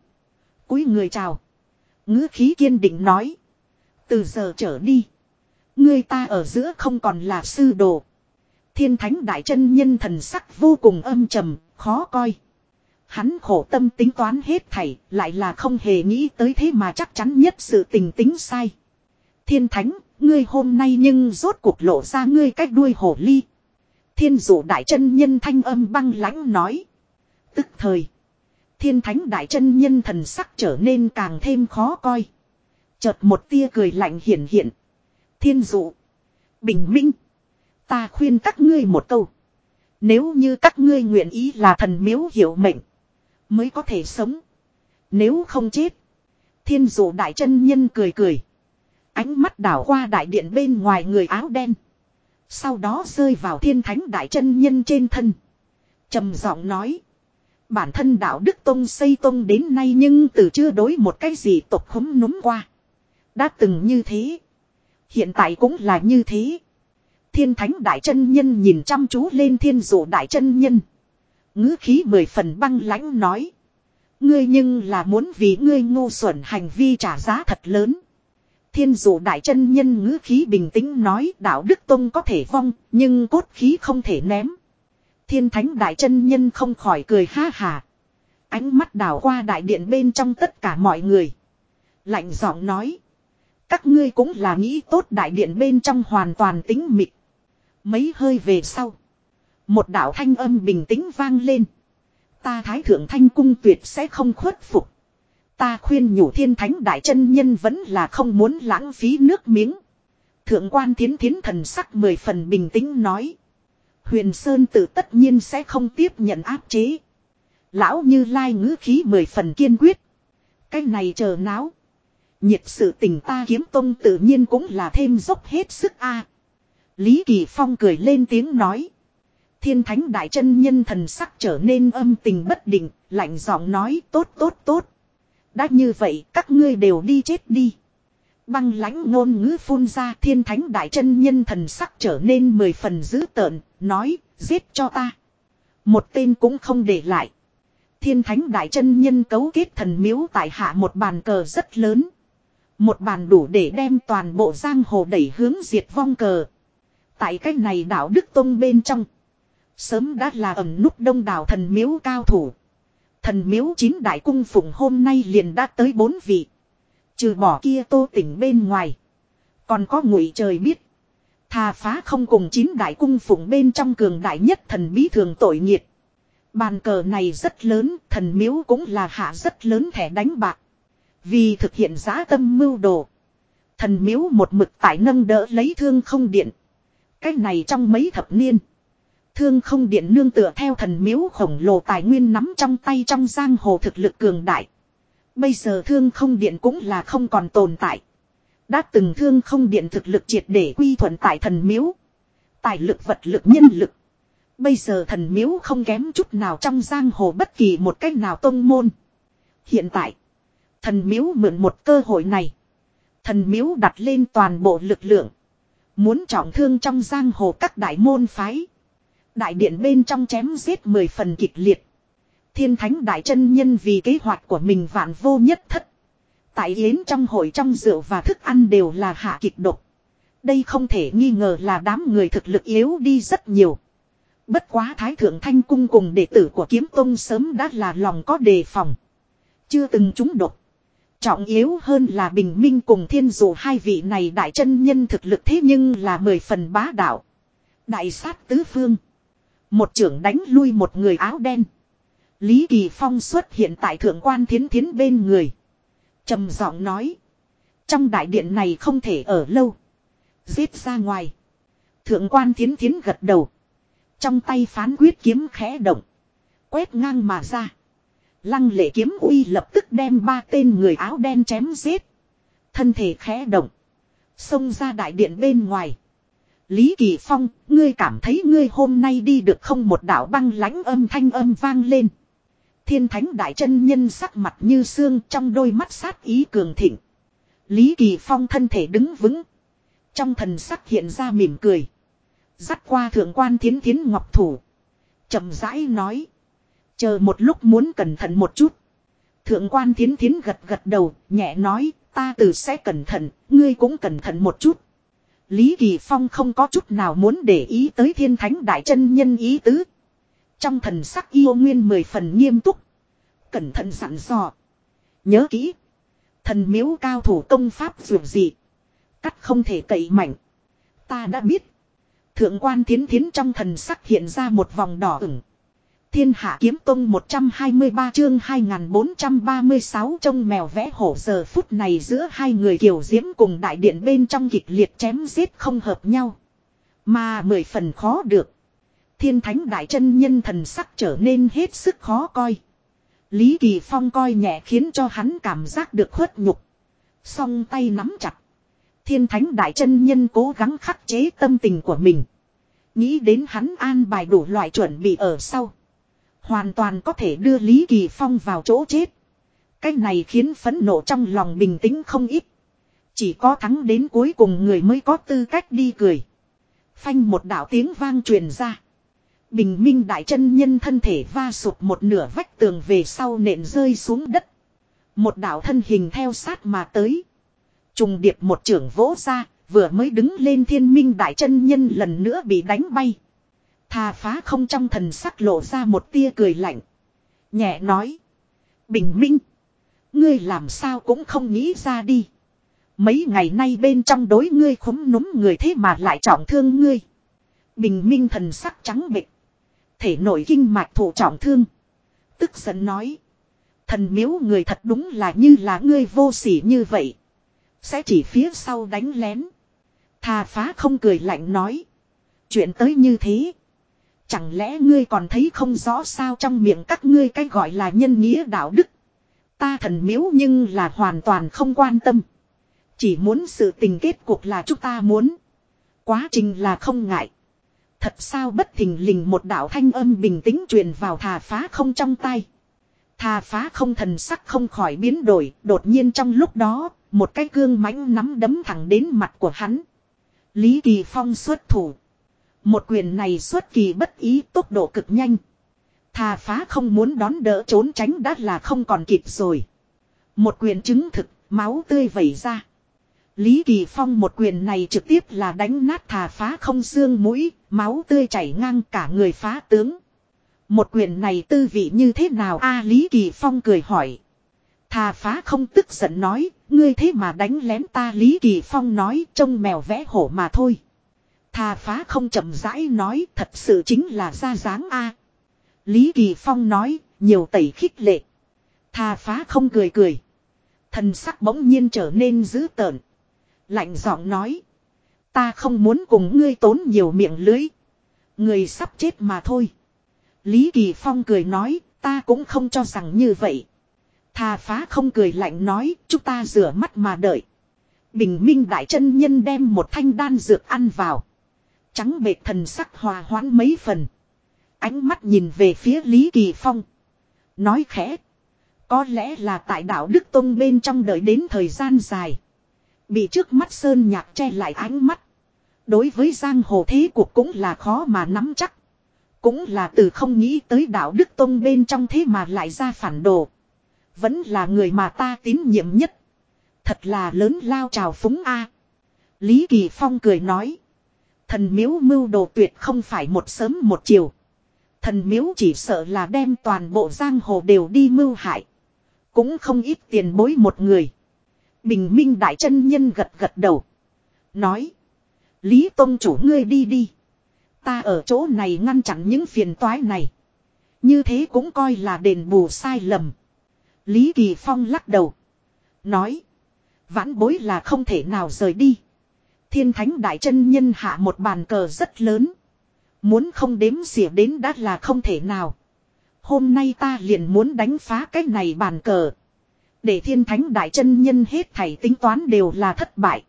Speaker 1: cúi người chào. ngữ khí kiên định nói. Từ giờ trở đi. ngươi ta ở giữa không còn là sư đồ. Thiên thánh đại chân nhân thần sắc vô cùng âm trầm, khó coi. Hắn khổ tâm tính toán hết thảy, lại là không hề nghĩ tới thế mà chắc chắn nhất sự tình tính sai. Thiên thánh, ngươi hôm nay nhưng rốt cuộc lộ ra ngươi cách đuôi hổ ly. Thiên dụ đại chân nhân thanh âm băng lãnh nói. Tức thời. Thiên thánh đại chân nhân thần sắc trở nên càng thêm khó coi. Chợt một tia cười lạnh hiển hiện. Thiên dụ. Bình minh. Ta khuyên các ngươi một câu. Nếu như các ngươi nguyện ý là thần miếu hiểu mệnh. Mới có thể sống. Nếu không chết. Thiên dụ đại chân nhân cười cười. Ánh mắt đảo qua đại điện bên ngoài người áo đen. Sau đó rơi vào thiên thánh đại chân nhân trên thân. trầm giọng nói. Bản thân đạo Đức Tông xây tông đến nay nhưng từ chưa đối một cái gì tộc khống núm qua. Đã từng như thế. Hiện tại cũng là như thế. Thiên thánh đại chân nhân nhìn chăm chú lên thiên dụ đại chân nhân. ngữ khí mười phần băng lãnh nói. Ngươi nhưng là muốn vì ngươi ngu xuẩn hành vi trả giá thật lớn. Thiên dụ đại chân nhân ngữ khí bình tĩnh nói đạo đức tông có thể vong, nhưng cốt khí không thể ném. Thiên thánh đại chân nhân không khỏi cười ha hà. Ánh mắt đảo qua đại điện bên trong tất cả mọi người. Lạnh giọng nói. Các ngươi cũng là nghĩ tốt đại điện bên trong hoàn toàn tính mịt. Mấy hơi về sau. Một đạo thanh âm bình tĩnh vang lên. Ta thái thượng thanh cung tuyệt sẽ không khuất phục. Ta khuyên nhủ thiên thánh đại chân nhân vẫn là không muốn lãng phí nước miếng. Thượng quan thiến thiến thần sắc mười phần bình tĩnh nói. Huyền Sơn tự tất nhiên sẽ không tiếp nhận áp chế. Lão như lai ngữ khí mười phần kiên quyết. Cái này chờ náo. Nhiệt sự tình ta kiếm tông tự nhiên cũng là thêm dốc hết sức a. Lý Kỳ Phong cười lên tiếng nói. Thiên thánh đại chân nhân thần sắc trở nên âm tình bất định, lạnh giọng nói tốt tốt tốt. Đã như vậy các ngươi đều đi chết đi. Băng lãnh ngôn ngữ phun ra thiên thánh đại chân nhân thần sắc trở nên mười phần dữ tợn, nói, giết cho ta. Một tên cũng không để lại. Thiên thánh đại chân nhân cấu kết thần miếu tại hạ một bàn cờ rất lớn. Một bàn đủ để đem toàn bộ giang hồ đẩy hướng diệt vong cờ. Tại cách này đạo Đức Tông bên trong. Sớm đã là ẩm nút đông đảo thần miếu cao thủ. Thần miếu chín đại cung phụng hôm nay liền đã tới bốn vị. Trừ bỏ kia tô tỉnh bên ngoài. Còn có ngụy trời biết. Thà phá không cùng chín đại cung phụng bên trong cường đại nhất thần bí thường tội nghiệt. Bàn cờ này rất lớn, thần miếu cũng là hạ rất lớn thẻ đánh bạc. Vì thực hiện giá tâm mưu đồ. Thần miếu một mực tại nâng đỡ lấy thương không điện. Cách này trong mấy thập niên. Thương không điện nương tựa theo thần miếu khổng lồ tài nguyên nắm trong tay trong giang hồ thực lực cường đại. Bây giờ thương không điện cũng là không còn tồn tại. Đã từng thương không điện thực lực triệt để quy thuận tại thần miếu. Tài lực vật lực nhân lực. Bây giờ thần miếu không kém chút nào trong giang hồ bất kỳ một cách nào tôn môn. Hiện tại, thần miếu mượn một cơ hội này. Thần miếu đặt lên toàn bộ lực lượng. Muốn trọng thương trong giang hồ các đại môn phái. Đại điện bên trong chém giết mười phần kịch liệt. Thiên thánh đại chân nhân vì kế hoạch của mình vạn vô nhất thất. Tại yến trong hội trong rượu và thức ăn đều là hạ kịch độc. Đây không thể nghi ngờ là đám người thực lực yếu đi rất nhiều. Bất quá Thái Thượng Thanh Cung cùng đệ tử của Kiếm Tông sớm đã là lòng có đề phòng. Chưa từng trúng độc. Trọng yếu hơn là bình minh cùng thiên dụ hai vị này đại chân nhân thực lực thế nhưng là mười phần bá đạo. Đại sát tứ phương. Một trưởng đánh lui một người áo đen. Lý Kỳ Phong xuất hiện tại thượng quan thiến thiến bên người. trầm giọng nói. Trong đại điện này không thể ở lâu. Giết ra ngoài. Thượng quan thiến thiến gật đầu. Trong tay phán quyết kiếm khẽ động. Quét ngang mà ra. Lăng lệ kiếm uy lập tức đem ba tên người áo đen chém giết. Thân thể khẽ động. Xông ra đại điện bên ngoài. Lý Kỳ Phong, ngươi cảm thấy ngươi hôm nay đi được không một đạo băng lãnh âm thanh âm vang lên. Thiên thánh đại chân nhân sắc mặt như xương trong đôi mắt sát ý cường thịnh. Lý Kỳ Phong thân thể đứng vững. Trong thần sắc hiện ra mỉm cười. Dắt qua thượng quan thiến thiến ngọc thủ. chậm rãi nói. Chờ một lúc muốn cẩn thận một chút. Thượng quan thiến thiến gật gật đầu, nhẹ nói, ta từ sẽ cẩn thận, ngươi cũng cẩn thận một chút. Lý Kỳ Phong không có chút nào muốn để ý tới thiên thánh đại chân nhân ý tứ. Trong thần sắc yêu nguyên mười phần nghiêm túc. Cẩn thận sẵn dò. Nhớ kỹ. Thần miếu cao thủ công pháp dù gì. Cắt không thể cậy mạnh. Ta đã biết. Thượng quan thiến thiến trong thần sắc hiện ra một vòng đỏ ửng. Thiên hạ kiếm tông 123 chương 2436 trong mèo vẽ hổ giờ phút này giữa hai người kiều diễm cùng đại điện bên trong kịch liệt chém giết không hợp nhau. Mà mười phần khó được. Thiên thánh đại chân nhân thần sắc trở nên hết sức khó coi. Lý Kỳ Phong coi nhẹ khiến cho hắn cảm giác được khuất nhục. Song tay nắm chặt. Thiên thánh đại chân nhân cố gắng khắc chế tâm tình của mình. Nghĩ đến hắn an bài đủ loại chuẩn bị ở sau. Hoàn toàn có thể đưa Lý Kỳ Phong vào chỗ chết. Cái này khiến phẫn nộ trong lòng bình tĩnh không ít. Chỉ có thắng đến cuối cùng người mới có tư cách đi cười. Phanh một đạo tiếng vang truyền ra. Bình minh đại chân nhân thân thể va sụp một nửa vách tường về sau nện rơi xuống đất. Một đạo thân hình theo sát mà tới. Trùng điệp một trưởng vỗ ra, vừa mới đứng lên thiên minh đại chân nhân lần nữa bị đánh bay. Thà phá không trong thần sắc lộ ra một tia cười lạnh. Nhẹ nói. Bình minh. Ngươi làm sao cũng không nghĩ ra đi. Mấy ngày nay bên trong đối ngươi khúm núm người thế mà lại trọng thương ngươi. Bình minh thần sắc trắng bệch. Thể nội kinh mạch thủ trọng thương. Tức giận nói. Thần miếu người thật đúng là như là ngươi vô sỉ như vậy. Sẽ chỉ phía sau đánh lén. Thà phá không cười lạnh nói. Chuyện tới như thế. Chẳng lẽ ngươi còn thấy không rõ sao trong miệng các ngươi cái gọi là nhân nghĩa đạo đức. Ta thần miếu nhưng là hoàn toàn không quan tâm. Chỉ muốn sự tình kết cuộc là chúng ta muốn. Quá trình là không ngại. Thật sao bất thình lình một đạo thanh âm bình tĩnh truyền vào thà phá không trong tay. Thà phá không thần sắc không khỏi biến đổi, đột nhiên trong lúc đó, một cái cương mãnh nắm đấm thẳng đến mặt của hắn. Lý Kỳ Phong xuất thủ. Một quyền này xuất kỳ bất ý tốc độ cực nhanh. Thà phá không muốn đón đỡ trốn tránh đã là không còn kịp rồi. Một quyền chứng thực, máu tươi vẩy ra. Lý Kỳ Phong một quyền này trực tiếp là đánh nát thà phá không xương mũi, máu tươi chảy ngang cả người phá tướng. Một quyền này tư vị như thế nào a Lý Kỳ Phong cười hỏi. Thà phá không tức giận nói, ngươi thế mà đánh lén ta Lý Kỳ Phong nói trông mèo vẽ hổ mà thôi. Thà phá không chậm rãi nói thật sự chính là ra dáng a Lý Kỳ Phong nói, nhiều tẩy khích lệ. Thà phá không cười cười. Thần sắc bỗng nhiên trở nên dữ tợn. Lạnh giọng nói. Ta không muốn cùng ngươi tốn nhiều miệng lưới. Người sắp chết mà thôi. Lý Kỳ Phong cười nói, ta cũng không cho rằng như vậy. Thà phá không cười lạnh nói, chúng ta rửa mắt mà đợi. Bình minh đại chân nhân đem một thanh đan dược ăn vào. Trắng bệt thần sắc hòa hoãn mấy phần. Ánh mắt nhìn về phía Lý Kỳ Phong. Nói khẽ. Có lẽ là tại đạo Đức Tông bên trong đợi đến thời gian dài. Bị trước mắt Sơn Nhạc che lại ánh mắt. Đối với giang hồ thế cuộc cũng là khó mà nắm chắc. Cũng là từ không nghĩ tới đạo Đức Tông bên trong thế mà lại ra phản đồ. Vẫn là người mà ta tín nhiệm nhất. Thật là lớn lao trào phúng a. Lý Kỳ Phong cười nói. Thần miếu mưu đồ tuyệt không phải một sớm một chiều. Thần miếu chỉ sợ là đem toàn bộ giang hồ đều đi mưu hại. Cũng không ít tiền bối một người. Bình minh đại chân nhân gật gật đầu. Nói. Lý Tông chủ ngươi đi đi. Ta ở chỗ này ngăn chặn những phiền toái này. Như thế cũng coi là đền bù sai lầm. Lý Kỳ Phong lắc đầu. Nói. Vãn bối là không thể nào rời đi. Thiên thánh đại chân nhân hạ một bàn cờ rất lớn. Muốn không đếm xỉa đến đã là không thể nào. Hôm nay ta liền muốn đánh phá cái này bàn cờ. Để thiên thánh đại chân nhân hết thảy tính toán đều là thất bại.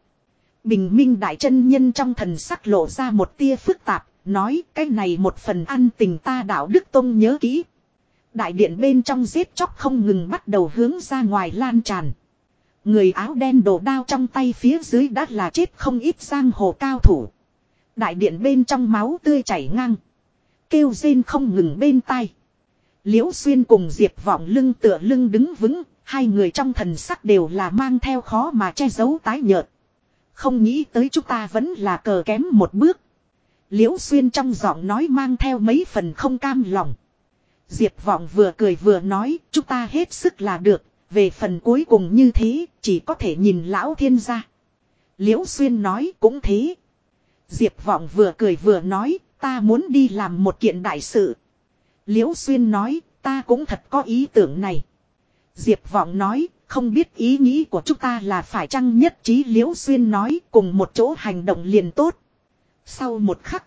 Speaker 1: Bình minh đại chân nhân trong thần sắc lộ ra một tia phức tạp, nói cái này một phần ăn tình ta đạo Đức Tông nhớ kỹ. Đại điện bên trong giết chóc không ngừng bắt đầu hướng ra ngoài lan tràn. Người áo đen đổ đao trong tay phía dưới đã là chết không ít giang hồ cao thủ. Đại điện bên trong máu tươi chảy ngang. Kêu rên không ngừng bên tai. Liễu xuyên cùng diệp vọng lưng tựa lưng đứng vững. Hai người trong thần sắc đều là mang theo khó mà che giấu tái nhợt. Không nghĩ tới chúng ta vẫn là cờ kém một bước. Liễu xuyên trong giọng nói mang theo mấy phần không cam lòng. Diệp vọng vừa cười vừa nói, chúng ta hết sức là được. Về phần cuối cùng như thế, chỉ có thể nhìn lão thiên gia. Liễu xuyên nói cũng thế. Diệp vọng vừa cười vừa nói, ta muốn đi làm một kiện đại sự. Liễu xuyên nói, ta cũng thật có ý tưởng này. Diệp vọng nói, không biết ý nghĩ của chúng ta là phải chăng nhất trí liễu xuyên nói, cùng một chỗ hành động liền tốt. Sau một khắc.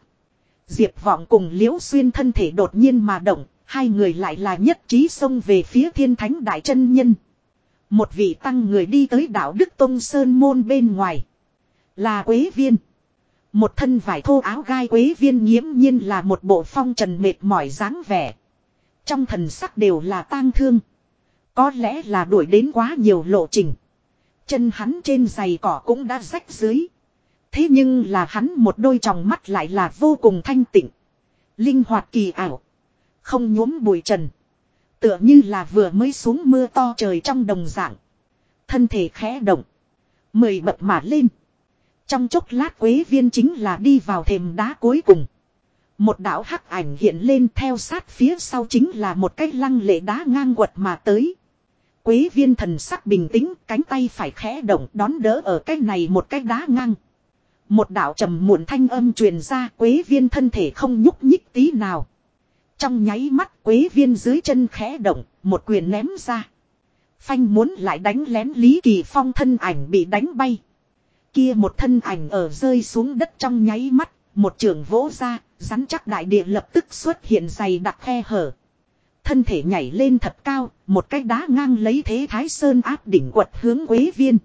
Speaker 1: Diệp vọng cùng liễu xuyên thân thể đột nhiên mà động. Hai người lại là nhất trí xông về phía thiên thánh đại chân nhân. Một vị tăng người đi tới đảo Đức Tông Sơn Môn bên ngoài. Là Quế Viên. Một thân vải thô áo gai Quế Viên nghiễm nhiên là một bộ phong trần mệt mỏi dáng vẻ. Trong thần sắc đều là tang thương. Có lẽ là đuổi đến quá nhiều lộ trình. Chân hắn trên giày cỏ cũng đã rách dưới. Thế nhưng là hắn một đôi tròng mắt lại là vô cùng thanh tịnh. Linh hoạt kỳ ảo. Không nhuốm bụi trần. Tựa như là vừa mới xuống mưa to trời trong đồng dạng. Thân thể khẽ động. Mười bậc mà lên. Trong chốc lát quế viên chính là đi vào thềm đá cuối cùng. Một đạo hắc ảnh hiện lên theo sát phía sau chính là một cái lăng lệ đá ngang quật mà tới. Quế viên thần sắc bình tĩnh, cánh tay phải khẽ động đón đỡ ở cái này một cái đá ngang. Một đạo trầm muộn thanh âm truyền ra quế viên thân thể không nhúc nhích tí nào. Trong nháy mắt quế viên dưới chân khẽ động, một quyền ném ra. Phanh muốn lại đánh lén Lý Kỳ Phong thân ảnh bị đánh bay. Kia một thân ảnh ở rơi xuống đất trong nháy mắt, một trường vỗ ra, rắn chắc đại địa lập tức xuất hiện dày đặc khe hở. Thân thể nhảy lên thật cao, một cái đá ngang lấy thế thái sơn áp đỉnh quật hướng quế viên.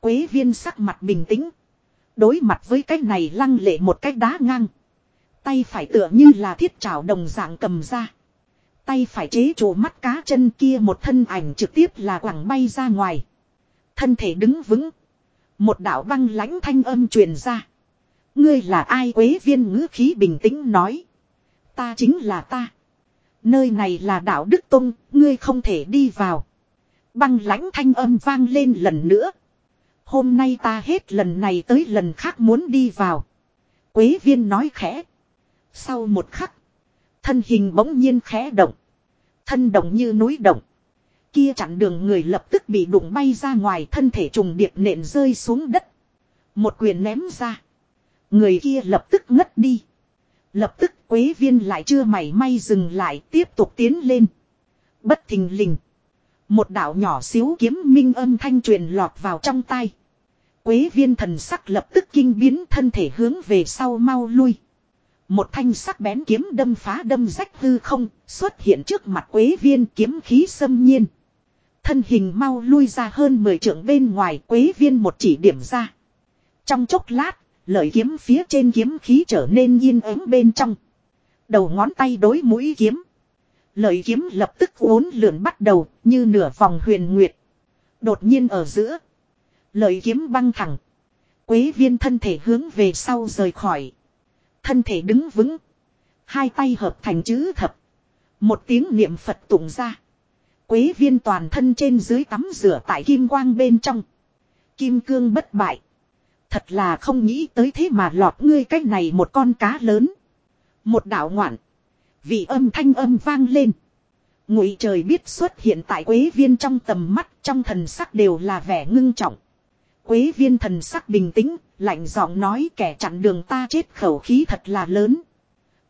Speaker 1: Quế viên sắc mặt bình tĩnh. Đối mặt với cái này lăng lệ một cái đá ngang. Tay phải tựa như là thiết trảo đồng dạng cầm ra. Tay phải chế trụ mắt cá chân kia một thân ảnh trực tiếp là quẳng bay ra ngoài. Thân thể đứng vững. Một đạo băng lãnh thanh âm truyền ra. Ngươi là ai quế viên ngữ khí bình tĩnh nói. Ta chính là ta. Nơi này là đạo Đức Tông, ngươi không thể đi vào. Băng lãnh thanh âm vang lên lần nữa. Hôm nay ta hết lần này tới lần khác muốn đi vào. Quế viên nói khẽ. Sau một khắc. Thân hình bỗng nhiên khẽ động. Thân động như núi động. Kia chặn đường người lập tức bị đụng bay ra ngoài, thân thể trùng điệp nện rơi xuống đất. Một quyền ném ra. Người kia lập tức ngất đi. Lập tức quế viên lại chưa mảy may dừng lại, tiếp tục tiến lên. Bất thình lình. Một đạo nhỏ xíu kiếm minh âm thanh truyền lọt vào trong tay. Quế viên thần sắc lập tức kinh biến, thân thể hướng về sau mau lui. Một thanh sắc bén kiếm đâm phá đâm rách hư không, xuất hiện trước mặt quế viên kiếm khí xâm nhiên. Thân hình mau lui ra hơn 10 trượng bên ngoài quế viên một chỉ điểm ra. Trong chốc lát, lợi kiếm phía trên kiếm khí trở nên yên ắng bên trong. Đầu ngón tay đối mũi kiếm. Lợi kiếm lập tức uốn lượn bắt đầu như nửa vòng huyền nguyệt. Đột nhiên ở giữa. Lợi kiếm băng thẳng. Quế viên thân thể hướng về sau rời khỏi. Thân thể đứng vững. Hai tay hợp thành chữ thập. Một tiếng niệm Phật tụng ra. Quế viên toàn thân trên dưới tắm rửa tại kim quang bên trong. Kim cương bất bại. Thật là không nghĩ tới thế mà lọt ngươi cách này một con cá lớn. Một đạo ngoạn. Vị âm thanh âm vang lên. Ngụy trời biết xuất hiện tại quế viên trong tầm mắt, trong thần sắc đều là vẻ ngưng trọng. Quế viên thần sắc bình tĩnh, lạnh giọng nói kẻ chặn đường ta chết khẩu khí thật là lớn.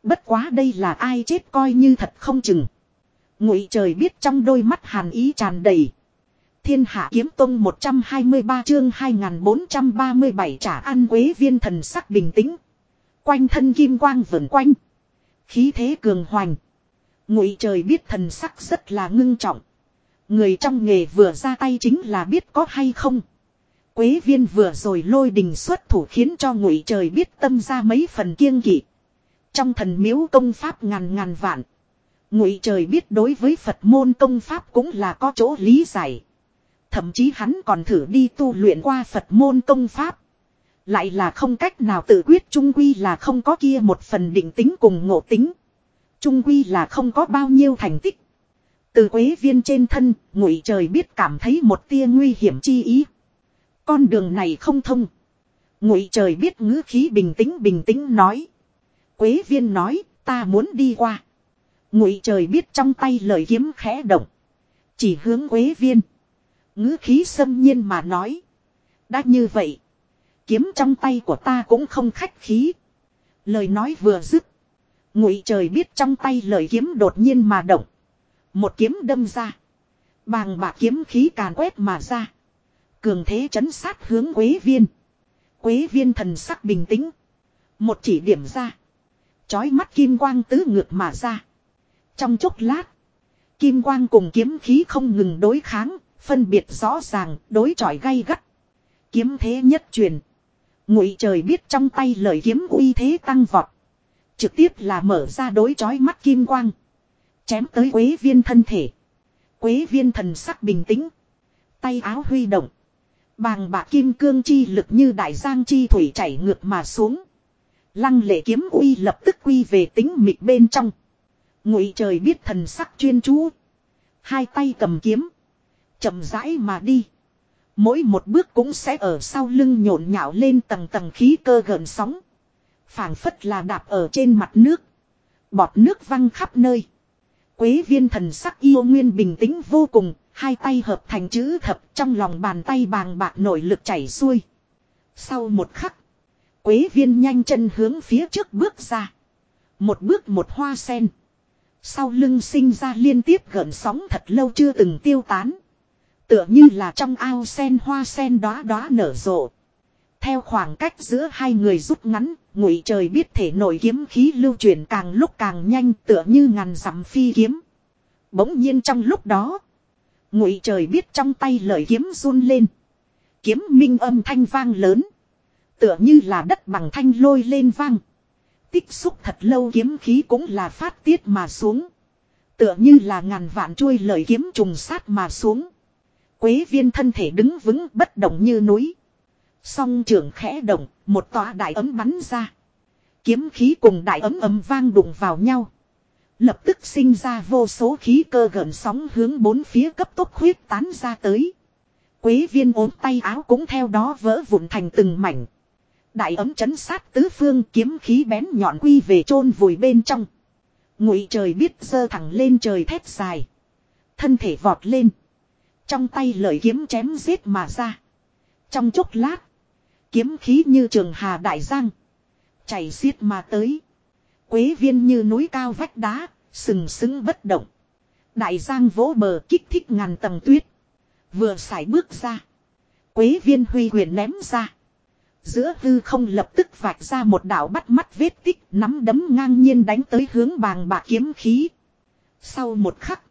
Speaker 1: Bất quá đây là ai chết coi như thật không chừng. Ngụy trời biết trong đôi mắt hàn ý tràn đầy. Thiên hạ kiếm tông 123 chương 2437 trả ăn quế viên thần sắc bình tĩnh. Quanh thân kim quang vẩn quanh. Khí thế cường hoành. Ngụy trời biết thần sắc rất là ngưng trọng. Người trong nghề vừa ra tay chính là biết có hay không. Quế viên vừa rồi lôi đình xuất thủ khiến cho ngụy trời biết tâm ra mấy phần kiêng kỵ. Trong thần miếu công pháp ngàn ngàn vạn. Ngụy trời biết đối với Phật môn công pháp cũng là có chỗ lý giải. Thậm chí hắn còn thử đi tu luyện qua Phật môn công pháp. Lại là không cách nào tự quyết trung quy là không có kia một phần định tính cùng ngộ tính. Trung quy là không có bao nhiêu thành tích. Từ quế viên trên thân, ngụy trời biết cảm thấy một tia nguy hiểm chi ý. Con đường này không thông. Ngụy trời biết ngữ khí bình tĩnh bình tĩnh nói. Quế viên nói, ta muốn đi qua. Ngụy trời biết trong tay lời kiếm khẽ động. Chỉ hướng quế viên ngữ khí xâm nhiên mà nói. Đã như vậy. Kiếm trong tay của ta cũng không khách khí. Lời nói vừa dứt. Ngụy trời biết trong tay lời kiếm đột nhiên mà động. Một kiếm đâm ra. Bàng bạc kiếm khí càn quét mà ra. Cường thế chấn sát hướng quế viên. Quế viên thần sắc bình tĩnh. Một chỉ điểm ra. Chói mắt kim quang tứ ngược mà ra. Trong chốc lát. Kim quang cùng kiếm khí không ngừng đối kháng, Phân biệt rõ ràng, đối chọi gay gắt. Kiếm thế nhất truyền. Ngụy trời biết trong tay lời kiếm uy thế tăng vọt. Trực tiếp là mở ra đối chói mắt kim quang. Chém tới quế viên thân thể. Quế viên thần sắc bình tĩnh. Tay áo huy động. Bàng bạc kim cương chi lực như đại giang chi thủy chảy ngược mà xuống. Lăng lệ kiếm uy lập tức quy về tính mịt bên trong. Ngụy trời biết thần sắc chuyên chú. Hai tay cầm kiếm chậm rãi mà đi. Mỗi một bước cũng sẽ ở sau lưng nhộn nhạo lên tầng tầng khí cơ gần sóng. phảng phất là đạp ở trên mặt nước. Bọt nước văng khắp nơi. Quế viên thần sắc yêu nguyên bình tĩnh vô cùng, Hai tay hợp thành chữ thập trong lòng bàn tay bàng bạc nổi lực chảy xuôi. Sau một khắc. Quế viên nhanh chân hướng phía trước bước ra. Một bước một hoa sen. Sau lưng sinh ra liên tiếp gợn sóng thật lâu chưa từng tiêu tán. Tựa như là trong ao sen hoa sen đóa đóa nở rộ. Theo khoảng cách giữa hai người rút ngắn, ngụy trời biết thể nổi kiếm khí lưu chuyển càng lúc càng nhanh tựa như ngàn dặm phi kiếm. Bỗng nhiên trong lúc đó, ngụy trời biết trong tay lời kiếm run lên. Kiếm minh âm thanh vang lớn. Tựa như là đất bằng thanh lôi lên vang. Tích xúc thật lâu kiếm khí cũng là phát tiết mà xuống. Tựa như là ngàn vạn chuôi lời kiếm trùng sát mà xuống. Quế viên thân thể đứng vững bất động như núi. Song trưởng khẽ động, một tòa đại ấm bắn ra. Kiếm khí cùng đại ấm ấm vang đụng vào nhau. Lập tức sinh ra vô số khí cơ gần sóng hướng bốn phía cấp tốc huyết tán ra tới. Quế viên ốm tay áo cũng theo đó vỡ vụn thành từng mảnh. Đại ấm chấn sát tứ phương kiếm khí bén nhọn quy về chôn vùi bên trong. Ngụy trời biết dơ thẳng lên trời thét dài. Thân thể vọt lên. Trong tay lợi kiếm chém giết mà ra. Trong chốc lát. Kiếm khí như trường hà đại giang. Chảy xiết mà tới. Quế viên như núi cao vách đá. Sừng sững bất động. Đại giang vỗ bờ kích thích ngàn tầng tuyết. Vừa xài bước ra. Quế viên huy quyền ném ra. Giữa hư không lập tức vạch ra một đạo bắt mắt vết tích, nắm đấm ngang nhiên đánh tới hướng bàng bạc kiếm khí. Sau một khắc.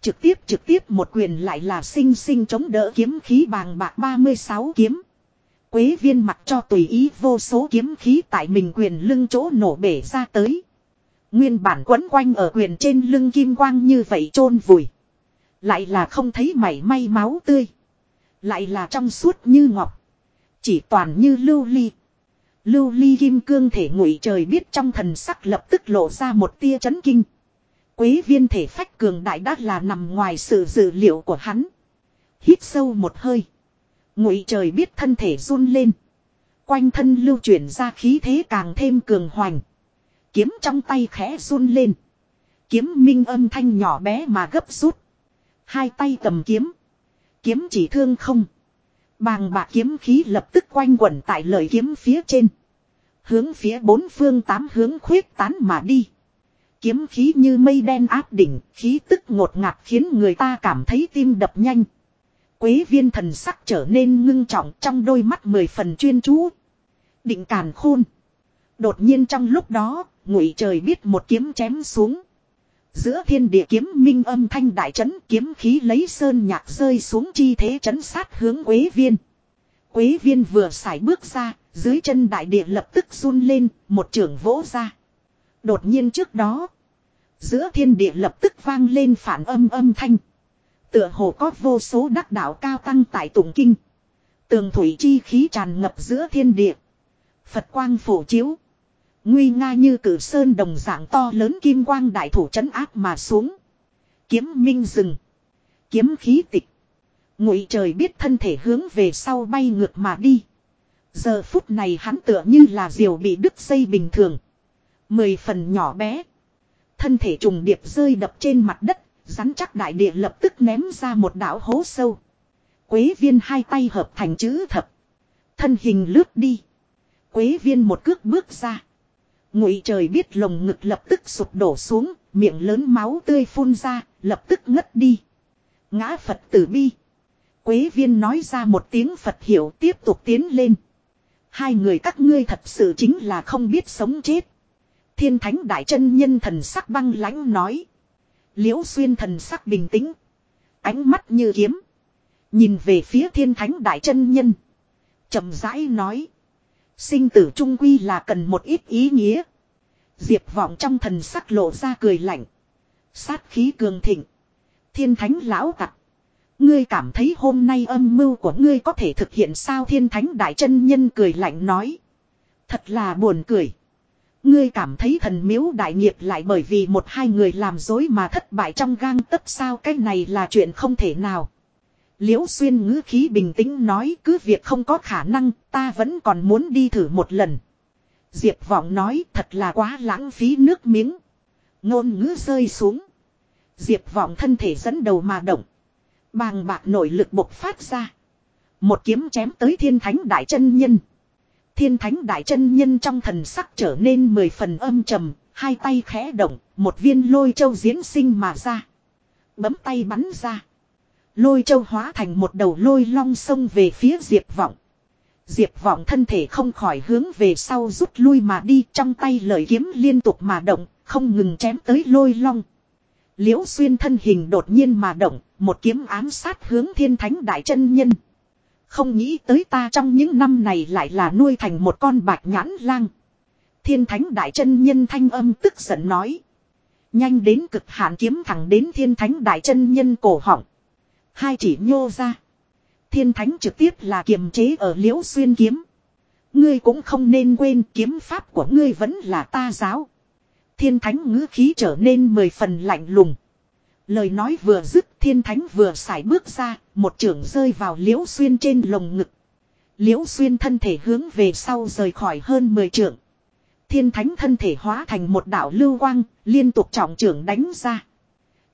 Speaker 1: Trực tiếp trực tiếp một quyền lại là sinh sinh chống đỡ kiếm khí bàng bạc 36 kiếm. Quế viên mặt cho tùy ý vô số kiếm khí tại mình quyền lưng chỗ nổ bể ra tới. Nguyên bản quấn quanh ở quyền trên lưng kim quang như vậy chôn vùi. Lại là không thấy mảy may máu tươi. Lại là trong suốt như ngọc. Chỉ toàn như lưu ly. Lưu ly kim cương thể ngụy trời biết trong thần sắc lập tức lộ ra một tia chấn kinh. Quế viên thể phách cường đại đã là nằm ngoài sự dự liệu của hắn. Hít sâu một hơi. Ngụy trời biết thân thể run lên. Quanh thân lưu chuyển ra khí thế càng thêm cường hoành. Kiếm trong tay khẽ run lên. Kiếm minh âm thanh nhỏ bé mà gấp rút. Hai tay cầm kiếm. Kiếm chỉ thương không. Bàng bạc kiếm khí lập tức quanh quẩn tại lời kiếm phía trên. Hướng phía bốn phương tám hướng khuyết tán mà đi. Kiếm khí như mây đen áp đỉnh, khí tức ngột ngạt khiến người ta cảm thấy tim đập nhanh. Quế viên thần sắc trở nên ngưng trọng trong đôi mắt mười phần chuyên chú. Định càn khôn. Đột nhiên trong lúc đó, ngụy trời biết một kiếm chém xuống. Giữa thiên địa kiếm minh âm thanh đại trấn kiếm khí lấy sơn nhạc rơi xuống chi thế trấn sát hướng quế viên. Quế viên vừa xài bước ra, dưới chân đại địa lập tức run lên, một trường vỗ ra. Đột nhiên trước đó, giữa thiên địa lập tức vang lên phản âm âm thanh. Tựa hồ có vô số đắc đạo cao tăng tại tụng kinh. Tường thủy chi khí tràn ngập giữa thiên địa. Phật quang phổ chiếu. Nguy nga như cử sơn đồng dạng to lớn kim quang đại thủ trấn áp mà xuống. Kiếm minh rừng. Kiếm khí tịch. Ngụy trời biết thân thể hướng về sau bay ngược mà đi. Giờ phút này hắn tựa như là diều bị đứt dây bình thường. Mười phần nhỏ bé. Thân thể trùng điệp rơi đập trên mặt đất. Rắn chắc đại địa lập tức ném ra một đảo hố sâu. Quế viên hai tay hợp thành chữ thập. Thân hình lướt đi. Quế viên một cước bước ra. Ngụy trời biết lồng ngực lập tức sụp đổ xuống, miệng lớn máu tươi phun ra, lập tức ngất đi. Ngã Phật tử bi. Quế viên nói ra một tiếng Phật hiểu tiếp tục tiến lên. Hai người các ngươi thật sự chính là không biết sống chết. Thiên thánh đại chân nhân thần sắc băng lãnh nói. Liễu xuyên thần sắc bình tĩnh. Ánh mắt như kiếm. Nhìn về phía thiên thánh đại chân nhân. chậm rãi nói. Sinh tử trung quy là cần một ít ý nghĩa. Diệp vọng trong thần sắc lộ ra cười lạnh. Sát khí cường thịnh. Thiên thánh lão tặc. Ngươi cảm thấy hôm nay âm mưu của ngươi có thể thực hiện sao thiên thánh đại chân nhân cười lạnh nói. Thật là buồn cười. Ngươi cảm thấy thần miếu đại nghiệp lại bởi vì một hai người làm dối mà thất bại trong gang tấc sao cái này là chuyện không thể nào. Liễu xuyên ngữ khí bình tĩnh nói, cứ việc không có khả năng, ta vẫn còn muốn đi thử một lần. Diệp vọng nói, thật là quá lãng phí nước miếng. Ngôn ngữ rơi xuống. Diệp vọng thân thể dẫn đầu mà động. Bàng bạc nội lực bộc phát ra. Một kiếm chém tới thiên thánh đại chân nhân. Thiên thánh đại chân nhân trong thần sắc trở nên mười phần âm trầm, hai tay khẽ động, một viên lôi châu diễn sinh mà ra. Bấm tay bắn ra. Lôi châu hóa thành một đầu lôi long sông về phía diệp vọng. Diệp vọng thân thể không khỏi hướng về sau rút lui mà đi trong tay lời kiếm liên tục mà động, không ngừng chém tới lôi long. Liễu xuyên thân hình đột nhiên mà động, một kiếm ám sát hướng thiên thánh đại chân nhân. Không nghĩ tới ta trong những năm này lại là nuôi thành một con bạch nhãn lang. Thiên thánh đại chân nhân thanh âm tức giận nói. Nhanh đến cực hạn kiếm thẳng đến thiên thánh đại chân nhân cổ họng. Hai chỉ nhô ra. Thiên thánh trực tiếp là kiềm chế ở liễu xuyên kiếm. Ngươi cũng không nên quên kiếm pháp của ngươi vẫn là ta giáo. Thiên thánh ngữ khí trở nên mười phần lạnh lùng. Lời nói vừa dứt thiên thánh vừa xài bước ra, một trưởng rơi vào liễu xuyên trên lồng ngực. Liễu xuyên thân thể hướng về sau rời khỏi hơn 10 trưởng. Thiên thánh thân thể hóa thành một đạo lưu quang, liên tục trọng trưởng đánh ra.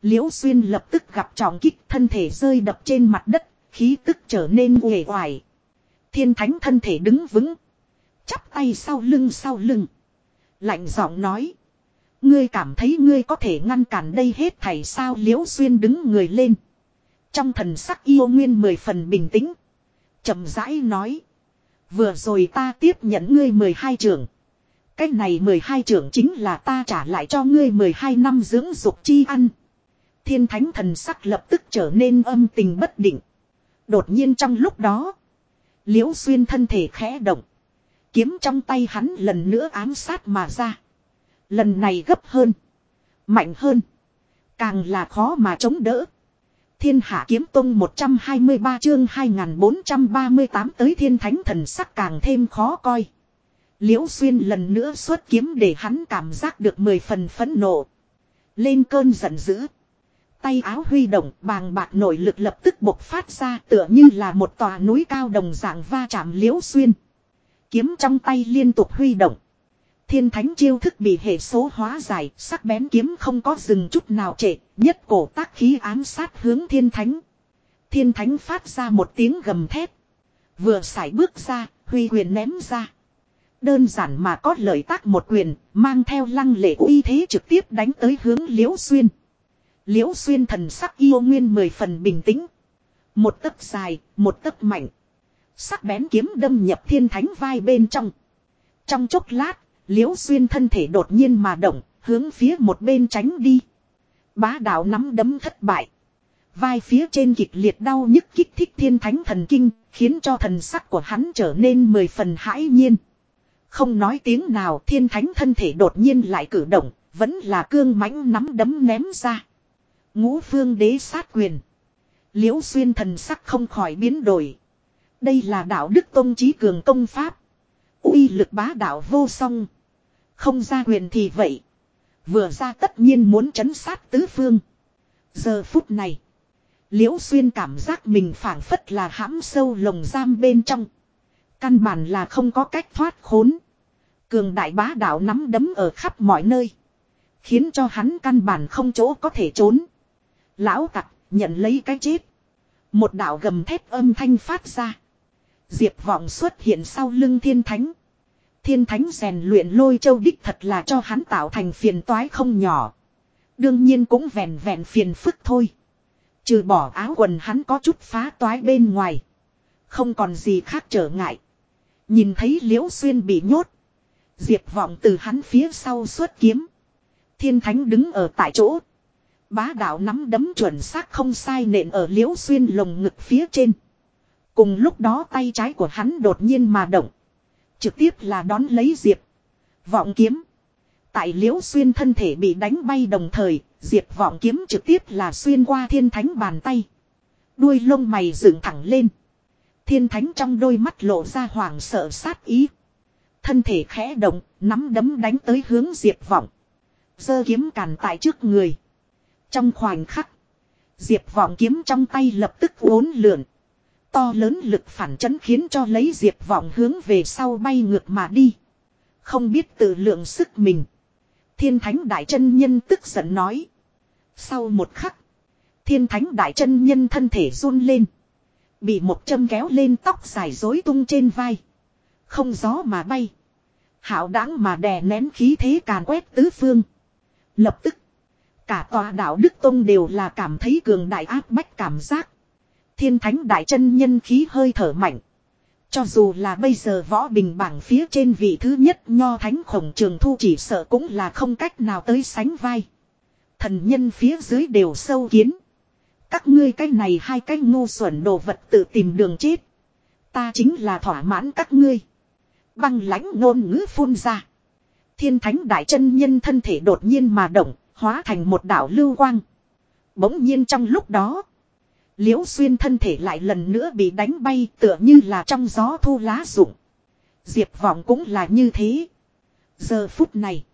Speaker 1: Liễu xuyên lập tức gặp trọng kích thân thể rơi đập trên mặt đất, khí tức trở nên uể oải. Thiên thánh thân thể đứng vững. Chắp tay sau lưng sau lưng. Lạnh giọng nói. Ngươi cảm thấy ngươi có thể ngăn cản đây hết thảy sao liễu xuyên đứng người lên. Trong thần sắc yêu nguyên mười phần bình tĩnh. chậm rãi nói. Vừa rồi ta tiếp nhận ngươi mười hai trưởng. Cách này mười hai trưởng chính là ta trả lại cho ngươi mười hai năm dưỡng dục chi ăn. Thiên thánh thần sắc lập tức trở nên âm tình bất định. Đột nhiên trong lúc đó. Liễu xuyên thân thể khẽ động. Kiếm trong tay hắn lần nữa ám sát mà ra. Lần này gấp hơn. Mạnh hơn. Càng là khó mà chống đỡ. Thiên hạ kiếm tông 123 chương 2438 tới thiên thánh thần sắc càng thêm khó coi. Liễu xuyên lần nữa xuất kiếm để hắn cảm giác được mười phần phẫn nộ. Lên cơn giận dữ. Tay áo huy động, bàng bạc nội lực lập tức bộc phát ra tựa như là một tòa núi cao đồng dạng va chạm liễu xuyên. Kiếm trong tay liên tục huy động. Thiên thánh chiêu thức bị hệ số hóa giải, sắc bén kiếm không có dừng chút nào trệ, nhất cổ tác khí ám sát hướng thiên thánh. Thiên thánh phát ra một tiếng gầm thét. Vừa xài bước ra, huy quyền ném ra. Đơn giản mà có lợi tác một quyền, mang theo lăng lệ uy thế trực tiếp đánh tới hướng liễu xuyên. Liễu xuyên thần sắc yêu nguyên mười phần bình tĩnh. Một tấc dài, một tấc mạnh. Sắc bén kiếm đâm nhập thiên thánh vai bên trong. Trong chốc lát, Liễu xuyên thân thể đột nhiên mà động, hướng phía một bên tránh đi. Bá đạo nắm đấm thất bại. Vai phía trên kịch liệt đau nhức kích thích thiên thánh thần kinh, khiến cho thần sắc của hắn trở nên mười phần hãi nhiên. Không nói tiếng nào thiên thánh thân thể đột nhiên lại cử động, vẫn là cương mãnh nắm đấm ném ra. Ngũ phương đế sát quyền. Liễu xuyên thần sắc không khỏi biến đổi. Đây là đạo đức tôn trí cường công pháp. uy lực bá đạo vô song. Không ra quyền thì vậy. Vừa ra tất nhiên muốn chấn sát tứ phương. Giờ phút này. Liễu xuyên cảm giác mình phảng phất là hãm sâu lồng giam bên trong. Căn bản là không có cách thoát khốn. Cường đại bá đạo nắm đấm ở khắp mọi nơi. Khiến cho hắn căn bản không chỗ có thể trốn. Lão tặc, nhận lấy cái chết. Một đạo gầm thép âm thanh phát ra. Diệp vọng xuất hiện sau lưng thiên thánh. Thiên thánh rèn luyện lôi châu đích thật là cho hắn tạo thành phiền toái không nhỏ. Đương nhiên cũng vẹn vẹn phiền phức thôi. Trừ bỏ áo quần hắn có chút phá toái bên ngoài. Không còn gì khác trở ngại. Nhìn thấy liễu xuyên bị nhốt. Diệp vọng từ hắn phía sau xuất kiếm. Thiên thánh đứng ở tại chỗ. Bá đạo nắm đấm chuẩn xác không sai nện ở liễu xuyên lồng ngực phía trên. Cùng lúc đó tay trái của hắn đột nhiên mà động. Trực tiếp là đón lấy Diệp. Vọng kiếm. Tại liễu xuyên thân thể bị đánh bay đồng thời, Diệp vọng kiếm trực tiếp là xuyên qua thiên thánh bàn tay. Đuôi lông mày dựng thẳng lên. Thiên thánh trong đôi mắt lộ ra hoảng sợ sát ý. Thân thể khẽ động, nắm đấm đánh tới hướng Diệp vọng. Giơ kiếm càn tại trước người. Trong khoảnh khắc, Diệp vọng kiếm trong tay lập tức uốn lượn. To lớn lực phản chấn khiến cho lấy diệp vọng hướng về sau bay ngược mà đi. Không biết tự lượng sức mình. Thiên thánh đại chân nhân tức giận nói. Sau một khắc. Thiên thánh đại chân nhân thân thể run lên. Bị một châm kéo lên tóc dài rối tung trên vai. Không gió mà bay. Hảo đáng mà đè nén khí thế càn quét tứ phương. Lập tức. Cả tòa đạo Đức Tông đều là cảm thấy cường đại áp bách cảm giác. Thiên thánh đại chân nhân khí hơi thở mạnh. Cho dù là bây giờ võ bình bảng phía trên vị thứ nhất nho thánh khổng trường thu chỉ sợ cũng là không cách nào tới sánh vai. Thần nhân phía dưới đều sâu kiến. Các ngươi cái này hai cái ngu xuẩn đồ vật tự tìm đường chết. Ta chính là thỏa mãn các ngươi. Băng lãnh ngôn ngữ phun ra. Thiên thánh đại chân nhân thân thể đột nhiên mà động, hóa thành một đảo lưu quang. Bỗng nhiên trong lúc đó. Liễu xuyên thân thể lại lần nữa bị đánh bay tựa như là trong gió thu lá rụng. Diệp vọng cũng là như thế. Giờ phút này.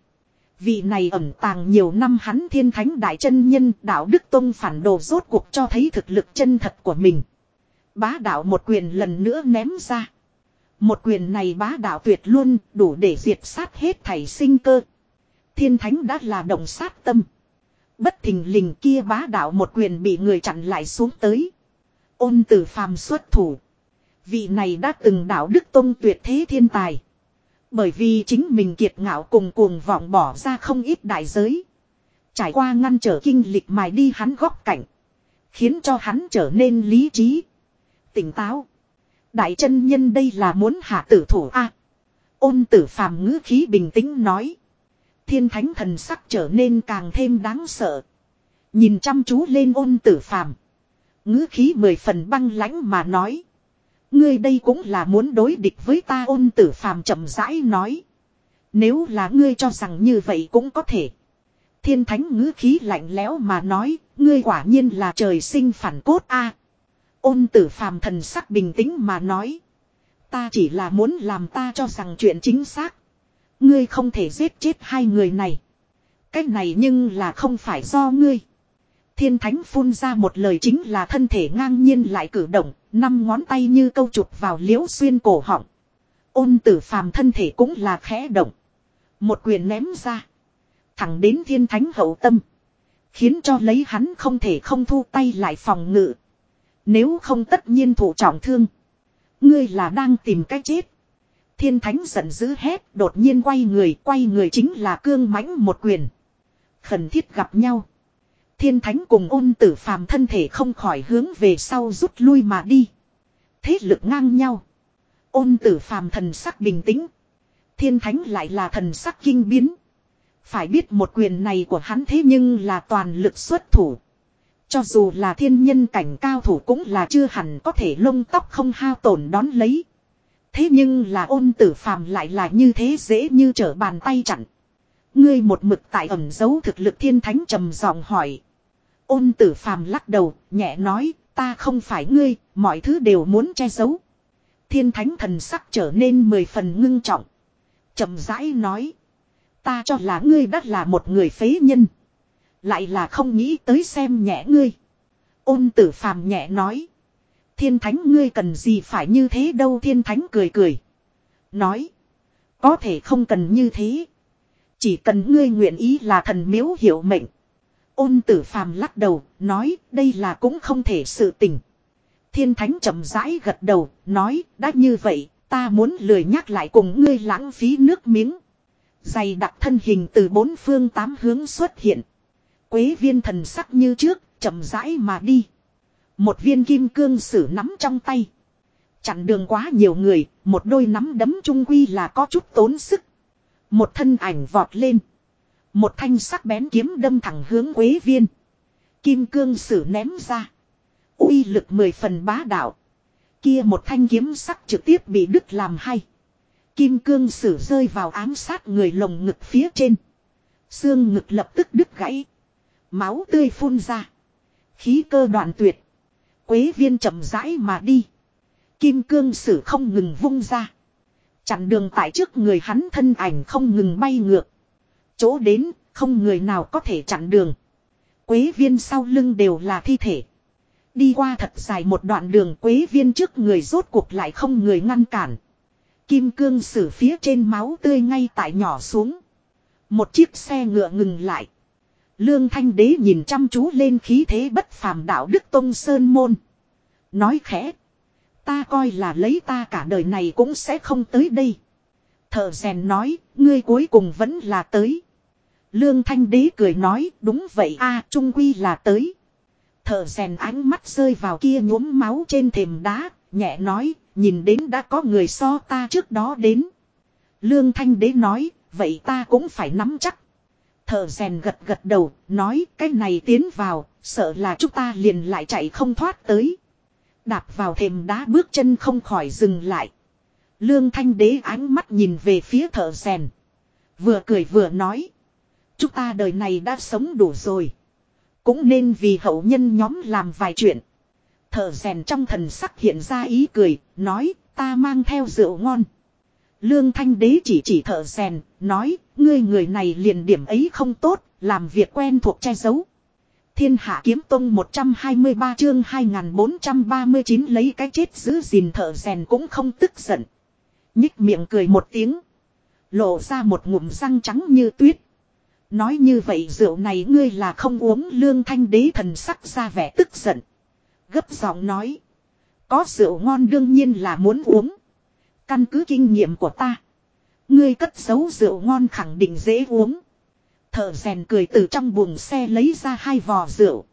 Speaker 1: Vị này ẩn tàng nhiều năm hắn thiên thánh đại chân nhân đạo Đức Tông phản đồ rốt cuộc cho thấy thực lực chân thật của mình. Bá đạo một quyền lần nữa ném ra. Một quyền này bá đạo tuyệt luôn đủ để diệt sát hết thảy sinh cơ. Thiên thánh đã là động sát tâm. Bất thình lình kia bá đạo một quyền bị người chặn lại xuống tới. Ôn tử phàm xuất thủ. Vị này đã từng đạo đức tông tuyệt thế thiên tài. Bởi vì chính mình kiệt ngạo cùng cuồng vọng bỏ ra không ít đại giới. Trải qua ngăn trở kinh lịch mài đi hắn góc cạnh Khiến cho hắn trở nên lý trí. Tỉnh táo. Đại chân nhân đây là muốn hạ tử thủ A. ôn tử phàm ngữ khí bình tĩnh nói. Thiên thánh thần sắc trở nên càng thêm đáng sợ. Nhìn chăm chú lên ôn tử phàm. ngữ khí mười phần băng lãnh mà nói. Ngươi đây cũng là muốn đối địch với ta ôn tử phàm chậm rãi nói. Nếu là ngươi cho rằng như vậy cũng có thể. Thiên thánh ngữ khí lạnh lẽo mà nói, ngươi quả nhiên là trời sinh phản cốt a. ôn tử phàm thần sắc bình tĩnh mà nói. Ta chỉ là muốn làm ta cho rằng chuyện chính xác. Ngươi không thể giết chết hai người này. Cách này nhưng là không phải do ngươi. Thiên thánh phun ra một lời chính là thân thể ngang nhiên lại cử động, năm ngón tay như câu chụp vào liễu xuyên cổ họng. Ôn tử phàm thân thể cũng là khẽ động. Một quyền ném ra. Thẳng đến thiên thánh hậu tâm. Khiến cho lấy hắn không thể không thu tay lại phòng ngự. Nếu không tất nhiên thủ trọng thương. Ngươi là đang tìm cách chết. Thiên thánh giận dữ hét, đột nhiên quay người. Quay người chính là cương mãnh một quyền. Khẩn thiết gặp nhau. Thiên thánh cùng ôn tử phàm thân thể không khỏi hướng về sau rút lui mà đi. Thế lực ngang nhau. Ôn tử phàm thần sắc bình tĩnh. Thiên thánh lại là thần sắc kinh biến. Phải biết một quyền này của hắn thế nhưng là toàn lực xuất thủ. Cho dù là thiên nhân cảnh cao thủ cũng là chưa hẳn có thể lông tóc không hao tổn đón lấy. Thế nhưng là ôn tử phàm lại là như thế dễ như trở bàn tay chặn. Ngươi một mực tại ẩn giấu thực lực thiên thánh trầm giọng hỏi. Ôn tử phàm lắc đầu, nhẹ nói, ta không phải ngươi, mọi thứ đều muốn che giấu. Thiên thánh thần sắc trở nên mười phần ngưng trọng. trầm rãi nói. Ta cho là ngươi đã là một người phế nhân. Lại là không nghĩ tới xem nhẹ ngươi. Ôn tử phàm nhẹ nói. Thiên thánh ngươi cần gì phải như thế đâu thiên thánh cười cười. Nói. Có thể không cần như thế. Chỉ cần ngươi nguyện ý là thần miếu hiểu mệnh. Ôn tử phàm lắc đầu, nói đây là cũng không thể sự tình. Thiên thánh chậm rãi gật đầu, nói đã như vậy, ta muốn lười nhắc lại cùng ngươi lãng phí nước miếng. Dày đặc thân hình từ bốn phương tám hướng xuất hiện. Quế viên thần sắc như trước, chậm rãi mà đi. Một viên kim cương sử nắm trong tay. Chặn đường quá nhiều người, một đôi nắm đấm trung quy là có chút tốn sức. Một thân ảnh vọt lên. Một thanh sắc bén kiếm đâm thẳng hướng quế viên. Kim cương sử ném ra. uy lực mười phần bá đạo. Kia một thanh kiếm sắc trực tiếp bị đứt làm hay. Kim cương sử rơi vào ám sát người lồng ngực phía trên. Xương ngực lập tức đứt gãy. Máu tươi phun ra. Khí cơ đoạn tuyệt. Quế viên chậm rãi mà đi. Kim cương sử không ngừng vung ra. Chặn đường tại trước người hắn thân ảnh không ngừng bay ngược. Chỗ đến, không người nào có thể chặn đường. Quế viên sau lưng đều là thi thể. Đi qua thật dài một đoạn đường quế viên trước người rốt cuộc lại không người ngăn cản. Kim cương sử phía trên máu tươi ngay tại nhỏ xuống. Một chiếc xe ngựa ngừng lại. Lương Thanh Đế nhìn chăm chú lên khí thế bất phàm đạo Đức Tông Sơn Môn. Nói khẽ. Ta coi là lấy ta cả đời này cũng sẽ không tới đây. Thợ rèn nói, ngươi cuối cùng vẫn là tới. Lương Thanh Đế cười nói, đúng vậy a trung quy là tới. Thợ rèn ánh mắt rơi vào kia nhuốm máu trên thềm đá, nhẹ nói, nhìn đến đã có người so ta trước đó đến. Lương Thanh Đế nói, vậy ta cũng phải nắm chắc. Thợ rèn gật gật đầu, nói cái này tiến vào, sợ là chúng ta liền lại chạy không thoát tới. Đạp vào thềm đá bước chân không khỏi dừng lại. Lương Thanh Đế ánh mắt nhìn về phía thợ rèn. Vừa cười vừa nói. Chúng ta đời này đã sống đủ rồi. Cũng nên vì hậu nhân nhóm làm vài chuyện. Thợ rèn trong thần sắc hiện ra ý cười, nói ta mang theo rượu ngon. Lương Thanh Đế chỉ chỉ thợ rèn, nói, ngươi người này liền điểm ấy không tốt, làm việc quen thuộc che giấu. Thiên Hạ Kiếm Tông 123 chương 2439 lấy cái chết giữ gìn thợ rèn cũng không tức giận. Nhích miệng cười một tiếng. Lộ ra một ngụm răng trắng như tuyết. Nói như vậy rượu này ngươi là không uống lương thanh đế thần sắc ra vẻ tức giận. Gấp giọng nói. Có rượu ngon đương nhiên là muốn uống. Căn cứ kinh nghiệm của ta. Ngươi cất giấu rượu ngon khẳng định dễ uống. Thợ rèn cười từ trong buồng xe lấy ra hai vò rượu.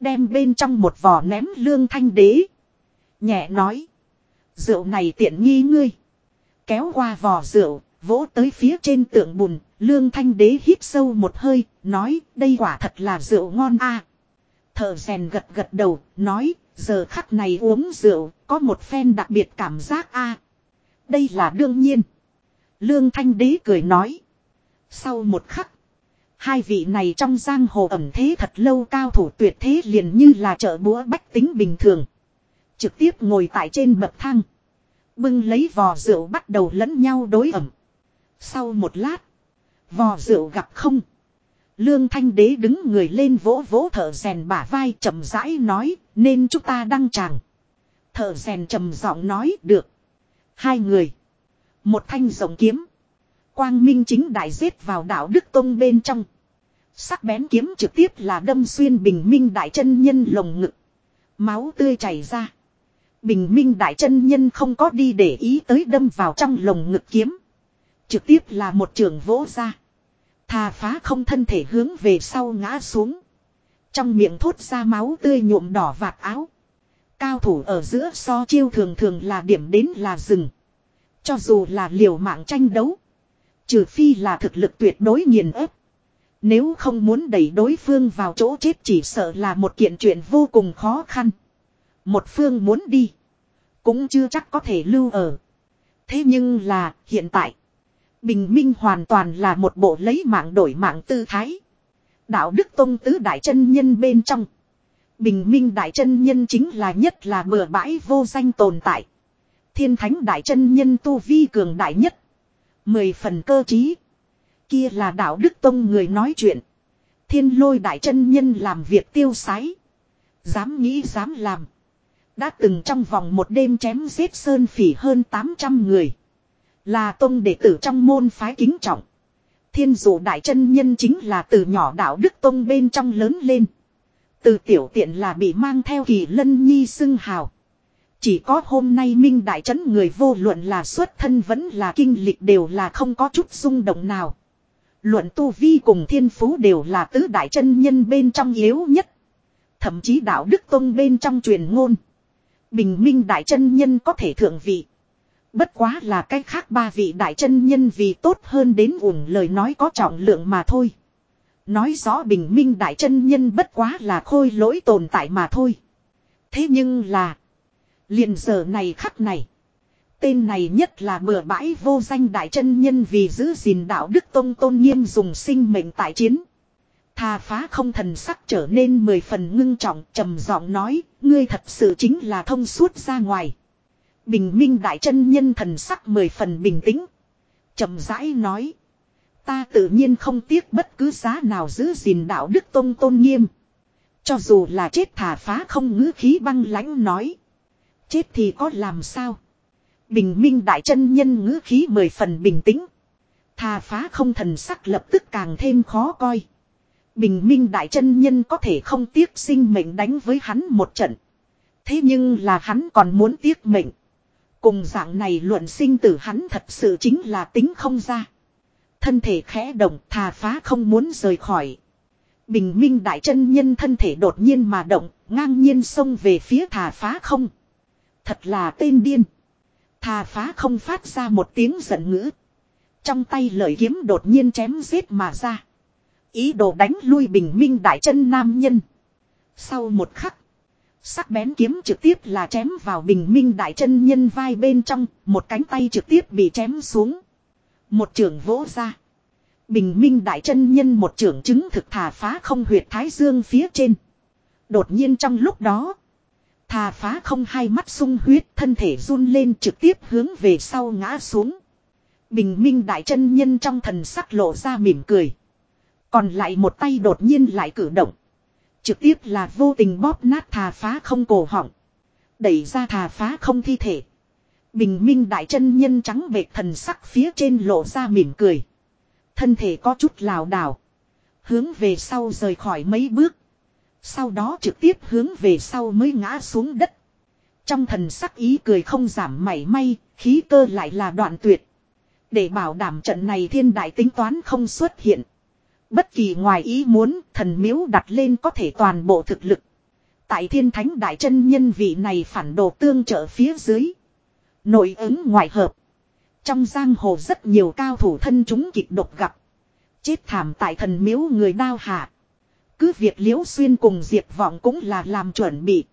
Speaker 1: Đem bên trong một vò ném lương thanh đế. Nhẹ nói. Rượu này tiện nghi ngươi. Kéo qua vò rượu, vỗ tới phía trên tượng bùn. Lương thanh đế hít sâu một hơi, nói đây quả thật là rượu ngon a. Thợ rèn gật gật đầu, nói giờ khắc này uống rượu, có một phen đặc biệt cảm giác a. Đây là đương nhiên. Lương Thanh Đế cười nói. Sau một khắc. Hai vị này trong giang hồ ẩm thế thật lâu cao thủ tuyệt thế liền như là chợ búa bách tính bình thường. Trực tiếp ngồi tại trên bậc thang. Bưng lấy vò rượu bắt đầu lẫn nhau đối ẩm. Sau một lát. Vò rượu gặp không. Lương Thanh Đế đứng người lên vỗ vỗ thở rèn bả vai chậm rãi nói, nên chúng ta đăng tràng. Thở rèn trầm giọng nói, được. Hai người. Một thanh rồng kiếm. Quang minh chính đại giết vào đạo Đức Tông bên trong. Sắc bén kiếm trực tiếp là đâm xuyên bình minh đại chân nhân lồng ngực. Máu tươi chảy ra. Bình minh đại chân nhân không có đi để ý tới đâm vào trong lồng ngực kiếm. Trực tiếp là một trường vỗ ra. Thà phá không thân thể hướng về sau ngã xuống. Trong miệng thốt ra máu tươi nhuộm đỏ vạt áo. Cao thủ ở giữa so chiêu thường thường là điểm đến là rừng. Cho dù là liều mạng tranh đấu. Trừ phi là thực lực tuyệt đối nghiền ép. Nếu không muốn đẩy đối phương vào chỗ chết chỉ sợ là một kiện chuyện vô cùng khó khăn. Một phương muốn đi. Cũng chưa chắc có thể lưu ở. Thế nhưng là, hiện tại. Bình minh hoàn toàn là một bộ lấy mạng đổi mạng tư thái. Đạo đức tông tứ đại chân nhân bên trong. Bình minh đại chân nhân chính là nhất là bừa bãi vô danh tồn tại. Thiên thánh đại chân nhân tu vi cường đại nhất. Mười phần cơ trí. Kia là đạo đức tông người nói chuyện. Thiên lôi đại chân nhân làm việc tiêu sái. Dám nghĩ dám làm. Đã từng trong vòng một đêm chém giết sơn phỉ hơn 800 người. Là tông đệ tử trong môn phái kính trọng. Thiên dụ đại chân nhân chính là từ nhỏ đạo đức tông bên trong lớn lên. Từ tiểu tiện là bị mang theo kỳ lân nhi xưng hào. Chỉ có hôm nay minh đại trấn người vô luận là xuất thân vẫn là kinh lịch đều là không có chút rung động nào. Luận tu vi cùng thiên phú đều là tứ đại chân nhân bên trong yếu nhất. Thậm chí đạo đức tông bên trong truyền ngôn. Bình minh đại chân nhân có thể thượng vị. Bất quá là cách khác ba vị đại chân nhân vì tốt hơn đến ủng lời nói có trọng lượng mà thôi. Nói rõ bình minh đại chân nhân bất quá là khôi lỗi tồn tại mà thôi. Thế nhưng là. liền giờ này khắc này. Tên này nhất là bừa bãi vô danh đại chân nhân vì giữ gìn đạo đức tôn tôn nghiêm dùng sinh mệnh tại chiến. Thà phá không thần sắc trở nên mười phần ngưng trọng trầm giọng nói, ngươi thật sự chính là thông suốt ra ngoài. Bình minh đại chân nhân thần sắc mười phần bình tĩnh. trầm rãi nói. Ta tự nhiên không tiếc bất cứ giá nào giữ gìn đạo đức tôn tôn nghiêm. Cho dù là chết thả phá không ngữ khí băng lãnh nói. Chết thì có làm sao? Bình minh đại chân nhân ngữ khí mười phần bình tĩnh. Thà phá không thần sắc lập tức càng thêm khó coi. Bình minh đại chân nhân có thể không tiếc sinh mệnh đánh với hắn một trận. Thế nhưng là hắn còn muốn tiếc mệnh. Cùng dạng này luận sinh tử hắn thật sự chính là tính không ra. Thân thể khẽ động thà phá không muốn rời khỏi. Bình minh đại chân nhân thân thể đột nhiên mà động, ngang nhiên xông về phía thà phá không. Thật là tên điên. Thà phá không phát ra một tiếng giận ngữ. Trong tay lợi kiếm đột nhiên chém giết mà ra. Ý đồ đánh lui bình minh đại chân nam nhân. Sau một khắc. Sắc bén kiếm trực tiếp là chém vào bình minh đại chân nhân vai bên trong. Một cánh tay trực tiếp bị chém xuống. Một trường vỗ ra. Bình minh đại chân nhân một trưởng chứng thực thà phá không huyệt thái dương phía trên. Đột nhiên trong lúc đó. Thà phá không hai mắt sung huyết, thân thể run lên trực tiếp hướng về sau ngã xuống. Bình minh đại chân nhân trong thần sắc lộ ra mỉm cười. Còn lại một tay đột nhiên lại cử động. Trực tiếp là vô tình bóp nát thà phá không cổ họng. Đẩy ra thà phá không thi thể. Bình minh đại chân nhân trắng bệt thần sắc phía trên lộ ra mỉm cười. Thân thể có chút lảo đảo. Hướng về sau rời khỏi mấy bước. Sau đó trực tiếp hướng về sau mới ngã xuống đất. Trong thần sắc ý cười không giảm mảy may, khí cơ lại là đoạn tuyệt. Để bảo đảm trận này thiên đại tính toán không xuất hiện. Bất kỳ ngoài ý muốn, thần miếu đặt lên có thể toàn bộ thực lực. Tại thiên thánh đại chân nhân vị này phản đồ tương trợ phía dưới. Nội ứng ngoại hợp. Trong giang hồ rất nhiều cao thủ thân chúng kịch độc gặp. Chết thảm tại thần miếu người đao hạ. Cứ việc liễu xuyên cùng diệt vọng cũng là làm chuẩn bị.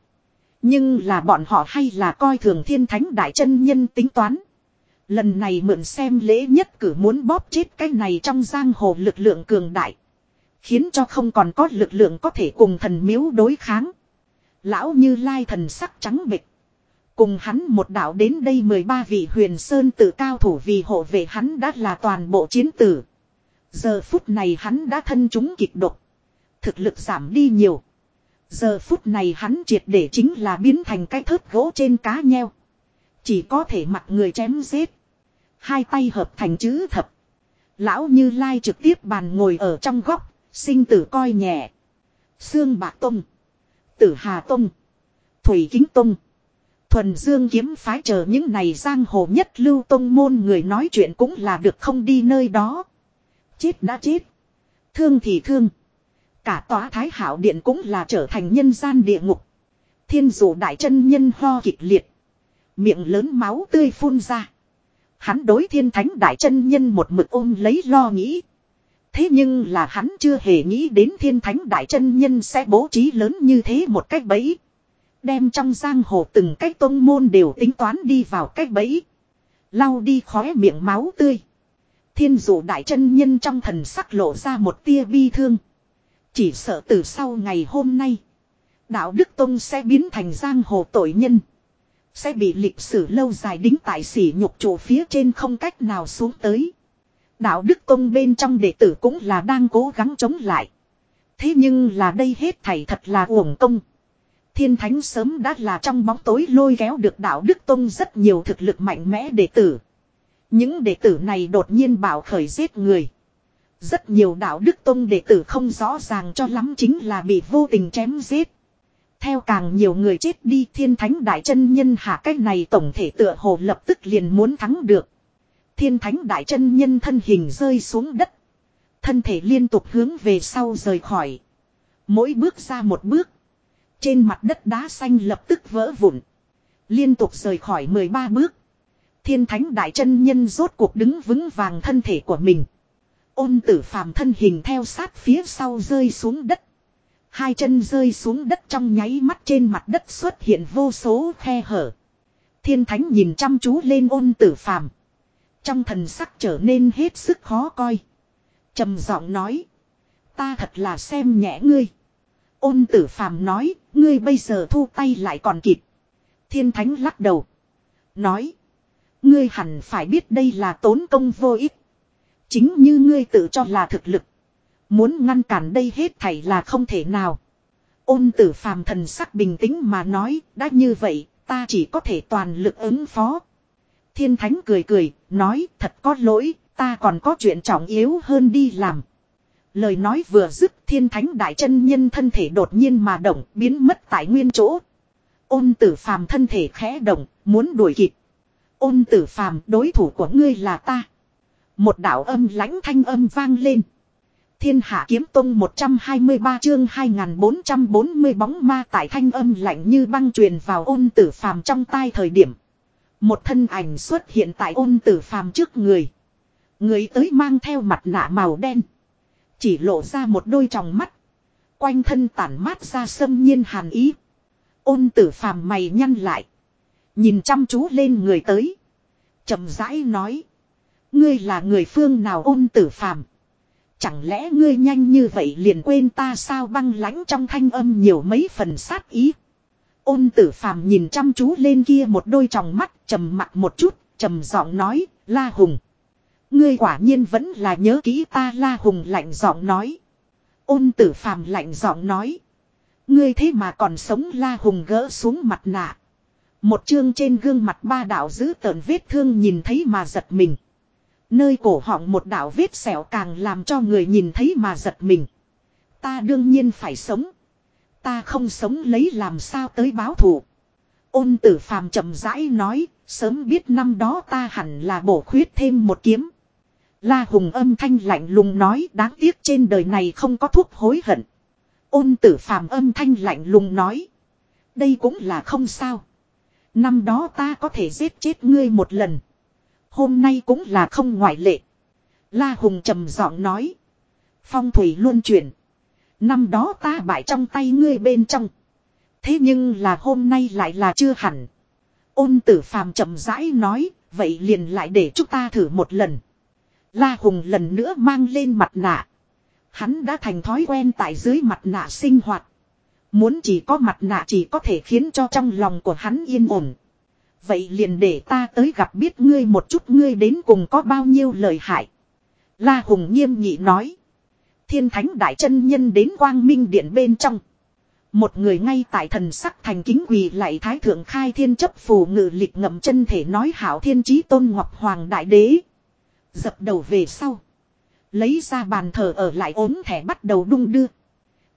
Speaker 1: Nhưng là bọn họ hay là coi thường thiên thánh đại chân nhân tính toán. Lần này mượn xem lễ nhất cử muốn bóp chết cái này trong giang hồ lực lượng cường đại. Khiến cho không còn có lực lượng có thể cùng thần miếu đối kháng. Lão như lai thần sắc trắng bịch. Cùng hắn một đạo đến đây 13 vị huyền sơn tự cao thủ vì hộ vệ hắn đã là toàn bộ chiến tử. Giờ phút này hắn đã thân chúng kịch độc. Thực lực giảm đi nhiều. Giờ phút này hắn triệt để chính là biến thành cái thớt gỗ trên cá nheo. Chỉ có thể mặt người chém giết. Hai tay hợp thành chữ thập. Lão Như Lai trực tiếp bàn ngồi ở trong góc, sinh tử coi nhẹ. Sương Bạc Tông. Tử Hà Tông. Thủy Kính Tông. Thuần Dương kiếm phái chờ những này giang hồ nhất lưu tông môn người nói chuyện cũng là được không đi nơi đó. Chết đã chết. Thương thì thương. Cả tòa thái hảo điện cũng là trở thành nhân gian địa ngục. Thiên dụ đại chân nhân ho kịch liệt. Miệng lớn máu tươi phun ra. Hắn đối thiên thánh đại chân nhân một mực ôm lấy lo nghĩ. Thế nhưng là hắn chưa hề nghĩ đến thiên thánh đại chân nhân sẽ bố trí lớn như thế một cách bẫy. Đem trong giang hồ từng cách tôn môn đều tính toán đi vào cách bẫy. Lau đi khóe miệng máu tươi. Thiên dụ đại chân nhân trong thần sắc lộ ra một tia bi thương. Chỉ sợ từ sau ngày hôm nay. Đạo Đức Tông sẽ biến thành giang hồ tội nhân. Sẽ bị lịch sử lâu dài đính tại sỉ nhục chỗ phía trên không cách nào xuống tới. Đạo Đức Tông bên trong đệ tử cũng là đang cố gắng chống lại. Thế nhưng là đây hết thảy thật là uổng công. Thiên Thánh sớm đã là trong bóng tối lôi kéo được đạo Đức Tông rất nhiều thực lực mạnh mẽ đệ tử. Những đệ tử này đột nhiên bảo khởi giết người. Rất nhiều đạo Đức Tông đệ tử không rõ ràng cho lắm chính là bị vô tình chém giết. Theo càng nhiều người chết đi, thiên thánh đại chân nhân hạ cách này tổng thể tựa hồ lập tức liền muốn thắng được. Thiên thánh đại chân nhân thân hình rơi xuống đất. Thân thể liên tục hướng về sau rời khỏi. Mỗi bước ra một bước. Trên mặt đất đá xanh lập tức vỡ vụn. Liên tục rời khỏi 13 bước. Thiên thánh đại chân nhân rốt cuộc đứng vững vàng thân thể của mình. Ôn tử phàm thân hình theo sát phía sau rơi xuống đất. Hai chân rơi xuống đất trong nháy mắt trên mặt đất xuất hiện vô số khe hở. Thiên thánh nhìn chăm chú lên ôn tử phàm. Trong thần sắc trở nên hết sức khó coi. trầm giọng nói. Ta thật là xem nhẹ ngươi. Ôn tử phàm nói, ngươi bây giờ thu tay lại còn kịp. Thiên thánh lắc đầu. Nói. Ngươi hẳn phải biết đây là tốn công vô ích. Chính như ngươi tự cho là thực lực. Muốn ngăn cản đây hết thảy là không thể nào. Ôn tử phàm thần sắc bình tĩnh mà nói, đã như vậy, ta chỉ có thể toàn lực ứng phó. Thiên thánh cười cười, nói thật có lỗi, ta còn có chuyện trọng yếu hơn đi làm. Lời nói vừa dứt thiên thánh đại chân nhân thân thể đột nhiên mà động biến mất tại nguyên chỗ. Ôn tử phàm thân thể khẽ động, muốn đuổi kịp. Ôn tử phàm đối thủ của ngươi là ta. Một đạo âm lãnh thanh âm vang lên. Thiên hạ kiếm tông 123 chương 2440 bóng ma tại thanh âm lạnh như băng truyền vào ôn tử phàm trong tai thời điểm. Một thân ảnh xuất hiện tại ôn tử phàm trước người. Người tới mang theo mặt nạ màu đen. Chỉ lộ ra một đôi tròng mắt. Quanh thân tản mát ra sâm nhiên hàn ý. Ôn tử phàm mày nhăn lại. Nhìn chăm chú lên người tới. chậm rãi nói. Ngươi là người phương nào ôn tử phàm. Chẳng lẽ ngươi nhanh như vậy liền quên ta sao băng lãnh trong thanh âm nhiều mấy phần sát ý. Ôn tử phàm nhìn chăm chú lên kia một đôi tròng mắt trầm mặt một chút, trầm giọng nói, la hùng. Ngươi quả nhiên vẫn là nhớ kỹ ta la hùng lạnh giọng nói. Ôn tử phàm lạnh giọng nói. Ngươi thế mà còn sống la hùng gỡ xuống mặt nạ. Một chương trên gương mặt ba đạo giữ tợn vết thương nhìn thấy mà giật mình. Nơi cổ họng một đạo vết sẹo càng làm cho người nhìn thấy mà giật mình. Ta đương nhiên phải sống. Ta không sống lấy làm sao tới báo thù. Ôn tử phàm chậm rãi nói, sớm biết năm đó ta hẳn là bổ khuyết thêm một kiếm. La hùng âm thanh lạnh lùng nói, đáng tiếc trên đời này không có thuốc hối hận. Ôn tử phàm âm thanh lạnh lùng nói. Đây cũng là không sao. Năm đó ta có thể giết chết ngươi một lần. Hôm nay cũng là không ngoại lệ. La Hùng trầm giọng nói. Phong thủy luôn chuyển. Năm đó ta bại trong tay ngươi bên trong. Thế nhưng là hôm nay lại là chưa hẳn. Ôn tử phàm chậm rãi nói. Vậy liền lại để chúng ta thử một lần. La Hùng lần nữa mang lên mặt nạ. Hắn đã thành thói quen tại dưới mặt nạ sinh hoạt. Muốn chỉ có mặt nạ chỉ có thể khiến cho trong lòng của hắn yên ổn. Vậy liền để ta tới gặp biết ngươi một chút, ngươi đến cùng có bao nhiêu lời hại. La Hùng nghiêm nghị nói. Thiên thánh đại chân nhân đến quang minh điện bên trong. Một người ngay tại thần sắc thành kính quỳ lại thái thượng khai thiên chấp phù ngự lịch ngậm chân thể nói hảo thiên trí tôn ngọc hoàng đại đế. Dập đầu về sau. Lấy ra bàn thờ ở lại ốm thẻ bắt đầu đung đưa.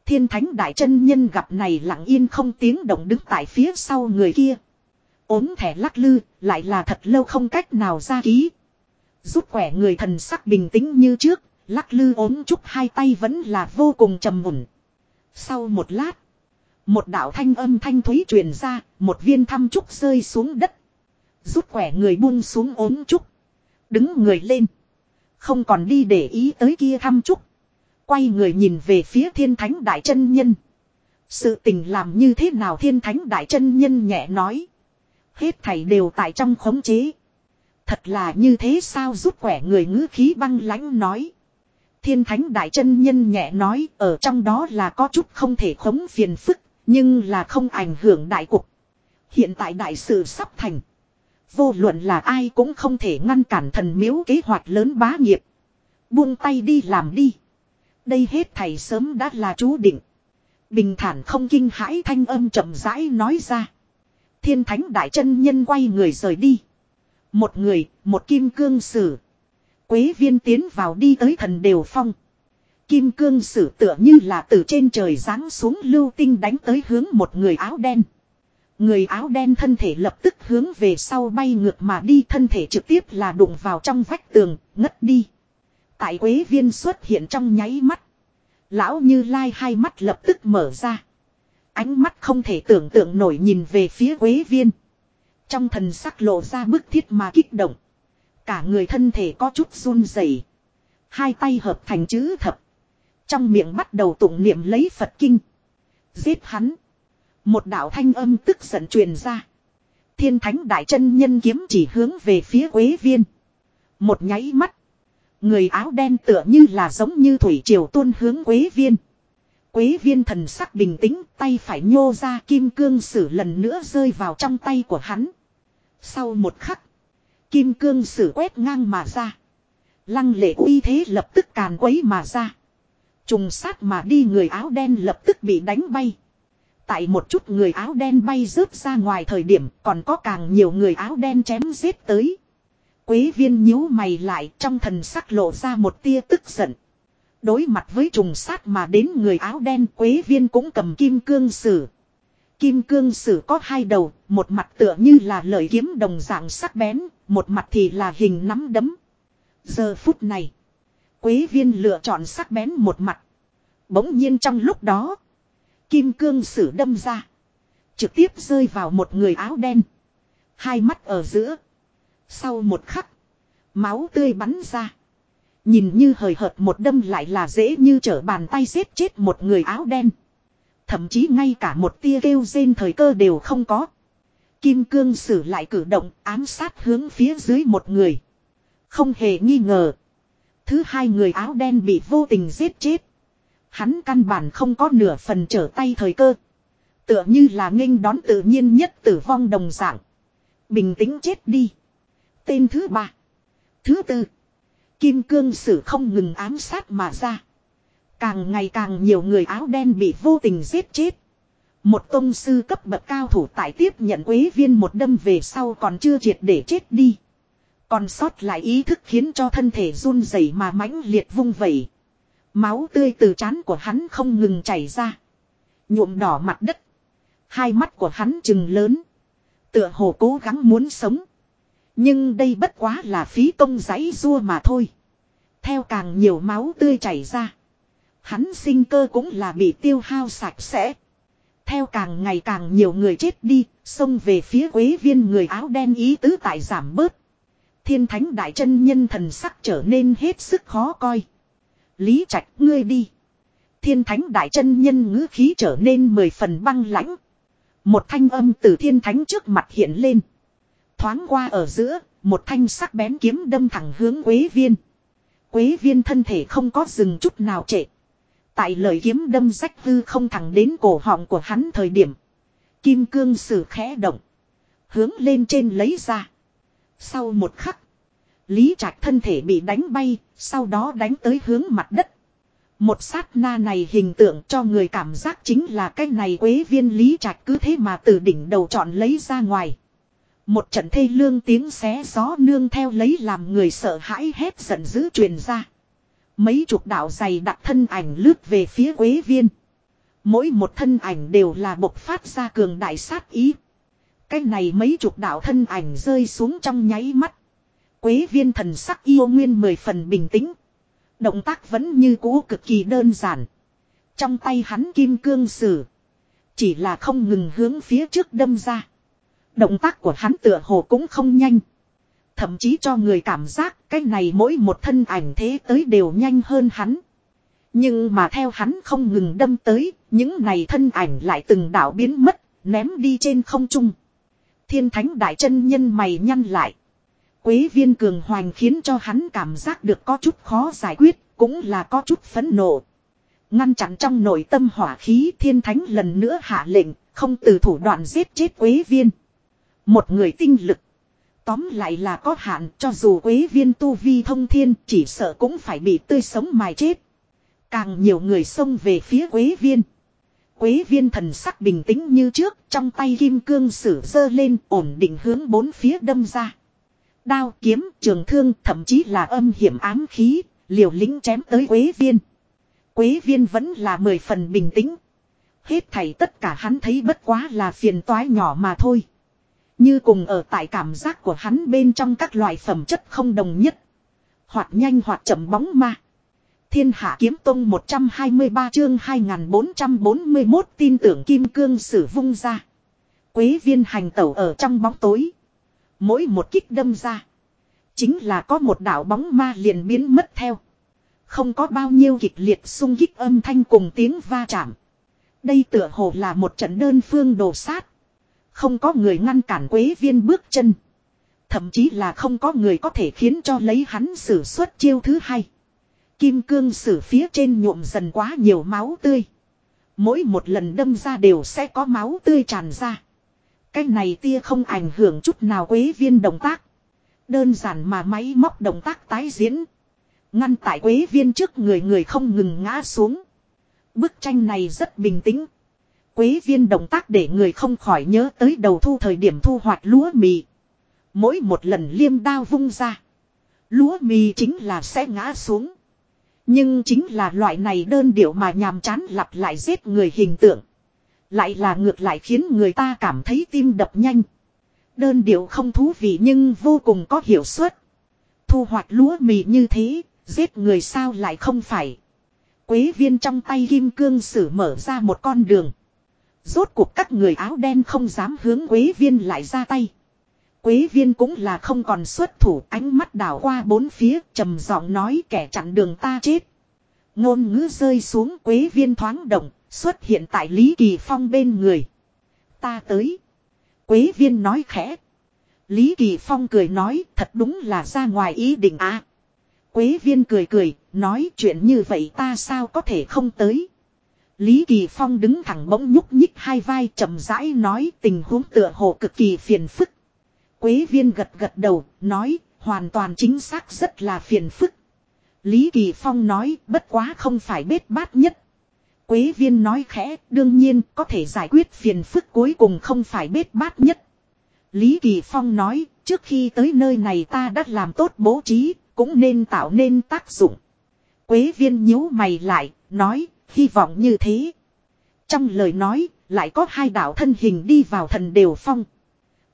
Speaker 1: Thiên thánh đại chân nhân gặp này lặng yên không tiếng động đứng tại phía sau người kia. ốm thẻ lắc lư, lại là thật lâu không cách nào ra ký. Rút quẻ người thần sắc bình tĩnh như trước, lắc lư ốm chúc hai tay vẫn là vô cùng trầm mùn. Sau một lát, một đạo thanh âm thanh thúy truyền ra, một viên thăm trúc rơi xuống đất. Rút quẻ người buông xuống ốm trúc. Đứng người lên. Không còn đi để ý tới kia thăm chúc. Quay người nhìn về phía thiên thánh đại chân nhân. Sự tình làm như thế nào thiên thánh đại chân nhân nhẹ nói. Hết thảy đều tại trong khống chế. Thật là như thế sao rút quẻ người ngữ khí băng lãnh nói. Thiên thánh đại chân nhân nhẹ nói ở trong đó là có chút không thể khống phiền phức, nhưng là không ảnh hưởng đại cục. Hiện tại đại sự sắp thành. Vô luận là ai cũng không thể ngăn cản thần miếu kế hoạch lớn bá nghiệp. Buông tay đi làm đi. Đây hết thầy sớm đã là chú định. Bình thản không kinh hãi thanh âm chậm rãi nói ra. Thiên thánh đại chân nhân quay người rời đi. Một người, một kim cương sử. Quế viên tiến vào đi tới thần đều phong. Kim cương sử tựa như là từ trên trời giáng xuống lưu tinh đánh tới hướng một người áo đen. Người áo đen thân thể lập tức hướng về sau bay ngược mà đi thân thể trực tiếp là đụng vào trong vách tường, ngất đi. Tại quế viên xuất hiện trong nháy mắt. Lão như lai hai mắt lập tức mở ra. Ánh mắt không thể tưởng tượng nổi nhìn về phía quế viên. Trong thần sắc lộ ra bức thiết mà kích động. Cả người thân thể có chút run rẩy, Hai tay hợp thành chữ thập. Trong miệng bắt đầu tụng niệm lấy Phật kinh. Giết hắn. Một đạo thanh âm tức giận truyền ra. Thiên thánh đại chân nhân kiếm chỉ hướng về phía quế viên. Một nháy mắt. Người áo đen tựa như là giống như thủy triều tuôn hướng quế viên. Quế viên thần sắc bình tĩnh, tay phải nhô ra kim cương sử lần nữa rơi vào trong tay của hắn. Sau một khắc, kim cương sử quét ngang mà ra. Lăng lệ uy thế lập tức càn quấy mà ra. Trùng sát mà đi người áo đen lập tức bị đánh bay. Tại một chút người áo đen bay rớt ra ngoài thời điểm còn có càng nhiều người áo đen chém giết tới. Quế viên nhíu mày lại trong thần sắc lộ ra một tia tức giận. Đối mặt với trùng sát mà đến người áo đen quế viên cũng cầm kim cương sử. Kim cương sử có hai đầu, một mặt tựa như là lợi kiếm đồng dạng sắc bén, một mặt thì là hình nắm đấm. Giờ phút này, quế viên lựa chọn sắc bén một mặt. Bỗng nhiên trong lúc đó, kim cương sử đâm ra. Trực tiếp rơi vào một người áo đen. Hai mắt ở giữa. Sau một khắc, máu tươi bắn ra. Nhìn như hời hợt một đâm lại là dễ như trở bàn tay giết chết một người áo đen. Thậm chí ngay cả một tia kêu rên thời cơ đều không có. Kim cương sử lại cử động ám sát hướng phía dưới một người. Không hề nghi ngờ. Thứ hai người áo đen bị vô tình giết chết. Hắn căn bản không có nửa phần trở tay thời cơ. Tựa như là nghênh đón tự nhiên nhất tử vong đồng dạng. Bình tĩnh chết đi. Tên thứ ba. Thứ tư. Kim cương sử không ngừng ám sát mà ra. Càng ngày càng nhiều người áo đen bị vô tình giết chết. Một tôn sư cấp bậc cao thủ tại tiếp nhận quế viên một đâm về sau còn chưa triệt để chết đi. Còn sót lại ý thức khiến cho thân thể run rẩy mà mãnh liệt vung vẩy. Máu tươi từ trán của hắn không ngừng chảy ra. Nhuộm đỏ mặt đất. Hai mắt của hắn trừng lớn. Tựa hồ cố gắng muốn sống. Nhưng đây bất quá là phí công giấy rua mà thôi. Theo càng nhiều máu tươi chảy ra. Hắn sinh cơ cũng là bị tiêu hao sạch sẽ. Theo càng ngày càng nhiều người chết đi, xông về phía quế viên người áo đen ý tứ tại giảm bớt. Thiên thánh đại chân nhân thần sắc trở nên hết sức khó coi. Lý trạch ngươi đi. Thiên thánh đại chân nhân ngữ khí trở nên mười phần băng lãnh. Một thanh âm từ thiên thánh trước mặt hiện lên. Thoáng qua ở giữa, một thanh sắc bén kiếm đâm thẳng hướng quế viên. Quế viên thân thể không có dừng chút nào trệ. Tại lời kiếm đâm rách hư không thẳng đến cổ họng của hắn thời điểm. Kim cương sử khẽ động. Hướng lên trên lấy ra. Sau một khắc. Lý trạch thân thể bị đánh bay. Sau đó đánh tới hướng mặt đất. Một sát na này hình tượng cho người cảm giác chính là cái này quế viên lý trạch cứ thế mà từ đỉnh đầu chọn lấy ra ngoài. Một trận thê lương tiếng xé gió nương theo lấy làm người sợ hãi hét giận dữ truyền ra. Mấy chục đạo dày đặt thân ảnh lướt về phía quế viên. Mỗi một thân ảnh đều là bộc phát ra cường đại sát ý. Cái này mấy chục đạo thân ảnh rơi xuống trong nháy mắt. Quế viên thần sắc yêu nguyên mười phần bình tĩnh. Động tác vẫn như cũ cực kỳ đơn giản. Trong tay hắn kim cương sử. Chỉ là không ngừng hướng phía trước đâm ra. Động tác của hắn tựa hồ cũng không nhanh. Thậm chí cho người cảm giác cái này mỗi một thân ảnh thế tới đều nhanh hơn hắn. Nhưng mà theo hắn không ngừng đâm tới, những này thân ảnh lại từng đảo biến mất, ném đi trên không trung. Thiên thánh đại chân nhân mày nhăn lại. Quế viên cường hoành khiến cho hắn cảm giác được có chút khó giải quyết, cũng là có chút phấn nộ. Ngăn chặn trong nội tâm hỏa khí thiên thánh lần nữa hạ lệnh, không từ thủ đoạn giết chết quế viên. Một người tinh lực. Tóm lại là có hạn cho dù quế viên tu vi thông thiên chỉ sợ cũng phải bị tươi sống mài chết. Càng nhiều người xông về phía quế viên. Quế viên thần sắc bình tĩnh như trước trong tay kim cương sử dơ lên ổn định hướng bốn phía đâm ra. Đao kiếm, trường thương, thậm chí là âm hiểm ám khí, liều lĩnh chém tới quế viên. Quế viên vẫn là mười phần bình tĩnh. Hết thảy tất cả hắn thấy bất quá là phiền toái nhỏ mà thôi. Như cùng ở tại cảm giác của hắn bên trong các loại phẩm chất không đồng nhất. Hoặc nhanh hoặc chậm bóng ma. Thiên hạ kiếm tông 123 chương 2441 tin tưởng kim cương sử vung ra. Quế viên hành tẩu ở trong bóng tối. Mỗi một kích đâm ra. Chính là có một đạo bóng ma liền biến mất theo. Không có bao nhiêu kịch liệt xung kích âm thanh cùng tiếng va chạm. Đây tựa hồ là một trận đơn phương đồ sát. Không có người ngăn cản quế viên bước chân. Thậm chí là không có người có thể khiến cho lấy hắn sử xuất chiêu thứ hai. Kim cương sử phía trên nhuộm dần quá nhiều máu tươi. Mỗi một lần đâm ra đều sẽ có máu tươi tràn ra. Cái này tia không ảnh hưởng chút nào quế viên động tác. Đơn giản mà máy móc động tác tái diễn. Ngăn tại quế viên trước người người không ngừng ngã xuống. Bức tranh này rất bình tĩnh. Quế viên động tác để người không khỏi nhớ tới đầu thu thời điểm thu hoạch lúa mì. Mỗi một lần liêm đao vung ra. Lúa mì chính là sẽ ngã xuống. Nhưng chính là loại này đơn điệu mà nhàm chán lặp lại giết người hình tượng. Lại là ngược lại khiến người ta cảm thấy tim đập nhanh. Đơn điệu không thú vị nhưng vô cùng có hiệu suất. Thu hoạch lúa mì như thế, giết người sao lại không phải. Quế viên trong tay kim cương sử mở ra một con đường. Rốt cuộc các người áo đen không dám hướng quế viên lại ra tay. Quế viên cũng là không còn xuất thủ ánh mắt đảo qua bốn phía trầm giọng nói kẻ chặn đường ta chết. Ngôn ngữ rơi xuống quế viên thoáng động xuất hiện tại Lý Kỳ Phong bên người. Ta tới. Quế viên nói khẽ. Lý Kỳ Phong cười nói thật đúng là ra ngoài ý định à. Quế viên cười cười, nói chuyện như vậy ta sao có thể không tới. Lý Kỳ Phong đứng thẳng bỗng nhúc nhích hai vai chậm rãi nói tình huống tựa hồ cực kỳ phiền phức. Quế viên gật gật đầu, nói, hoàn toàn chính xác rất là phiền phức. Lý Kỳ Phong nói, bất quá không phải bết bát nhất. Quế viên nói khẽ, đương nhiên, có thể giải quyết phiền phức cuối cùng không phải bết bát nhất. Lý Kỳ Phong nói, trước khi tới nơi này ta đã làm tốt bố trí, cũng nên tạo nên tác dụng. Quế viên nhíu mày lại, nói, hy vọng như thế. Trong lời nói, lại có hai đạo thân hình đi vào thần đều phong.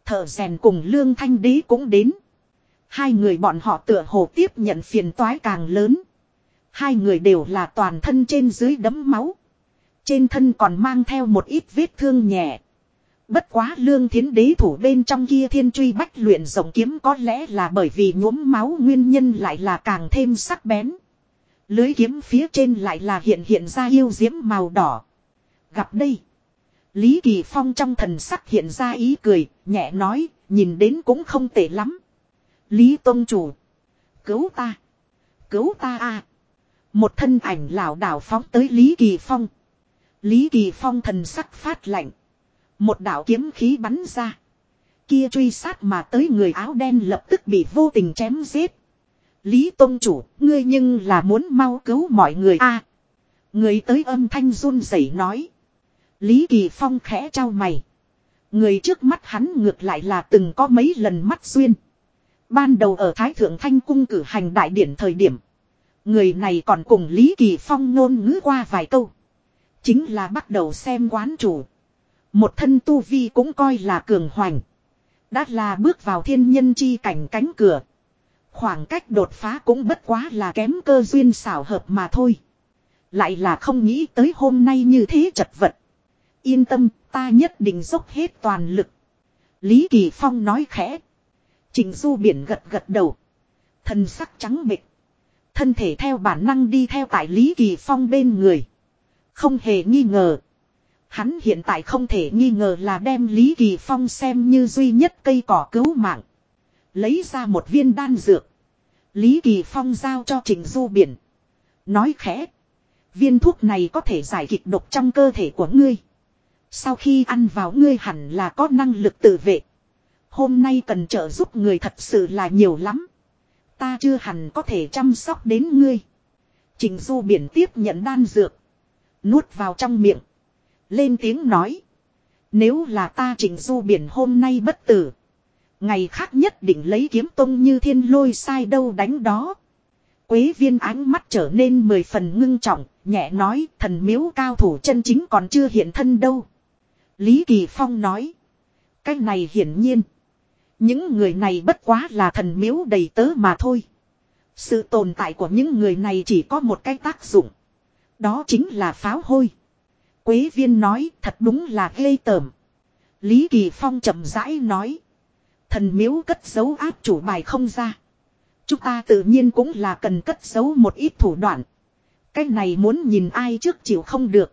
Speaker 1: Thợ rèn cùng lương thanh đế cũng đến. Hai người bọn họ tựa hồ tiếp nhận phiền toái càng lớn. Hai người đều là toàn thân trên dưới đấm máu. Trên thân còn mang theo một ít vết thương nhẹ. Bất quá lương thiến đế thủ bên trong kia thiên truy bách luyện rồng kiếm có lẽ là bởi vì nhuốm máu nguyên nhân lại là càng thêm sắc bén. Lưới kiếm phía trên lại là hiện hiện ra yêu diễm màu đỏ. Gặp đây. Lý Kỳ Phong trong thần sắc hiện ra ý cười, nhẹ nói, nhìn đến cũng không tệ lắm. Lý Tông Chủ. Cứu ta. Cứu ta a Một thân ảnh lảo đảo phóng tới Lý Kỳ Phong. Lý Kỳ Phong thần sắc phát lạnh. Một đạo kiếm khí bắn ra. Kia truy sát mà tới người áo đen lập tức bị vô tình chém giết. Lý Tông Chủ, ngươi nhưng là muốn mau cứu mọi người a Người tới âm thanh run rẩy nói. Lý Kỳ Phong khẽ trao mày. Người trước mắt hắn ngược lại là từng có mấy lần mắt xuyên, Ban đầu ở Thái Thượng Thanh Cung cử hành đại điển thời điểm. Người này còn cùng Lý Kỳ Phong ngôn ngữ qua vài câu. Chính là bắt đầu xem quán chủ. Một thân tu vi cũng coi là cường hoành. Đã là bước vào thiên nhân chi cảnh cánh cửa. Khoảng cách đột phá cũng bất quá là kém cơ duyên xảo hợp mà thôi. Lại là không nghĩ tới hôm nay như thế chật vật. Yên tâm, ta nhất định dốc hết toàn lực. Lý Kỳ Phong nói khẽ. Trình du biển gật gật đầu. Thân sắc trắng bệch. Thân thể theo bản năng đi theo tại Lý Kỳ Phong bên người. Không hề nghi ngờ. Hắn hiện tại không thể nghi ngờ là đem Lý Kỳ Phong xem như duy nhất cây cỏ cứu mạng. Lấy ra một viên đan dược. Lý Kỳ Phong giao cho Trình Du Biển. Nói khẽ. Viên thuốc này có thể giải kịch độc trong cơ thể của ngươi. Sau khi ăn vào ngươi hẳn là có năng lực tự vệ. Hôm nay cần trợ giúp người thật sự là nhiều lắm. Ta chưa hẳn có thể chăm sóc đến ngươi. Trình Du Biển tiếp nhận đan dược. Nuốt vào trong miệng. Lên tiếng nói. Nếu là ta Trình Du Biển hôm nay bất tử. Ngày khác nhất định lấy kiếm tông như thiên lôi sai đâu đánh đó. Quế viên ánh mắt trở nên mười phần ngưng trọng, nhẹ nói thần miếu cao thủ chân chính còn chưa hiện thân đâu. Lý Kỳ Phong nói. Cái này hiển nhiên. Những người này bất quá là thần miếu đầy tớ mà thôi. Sự tồn tại của những người này chỉ có một cái tác dụng. Đó chính là pháo hôi. Quế viên nói thật đúng là ghê tởm. Lý Kỳ Phong chậm rãi nói. Thần miếu cất giấu áp chủ bài không ra. Chúng ta tự nhiên cũng là cần cất giấu một ít thủ đoạn. Cái này muốn nhìn ai trước chịu không được.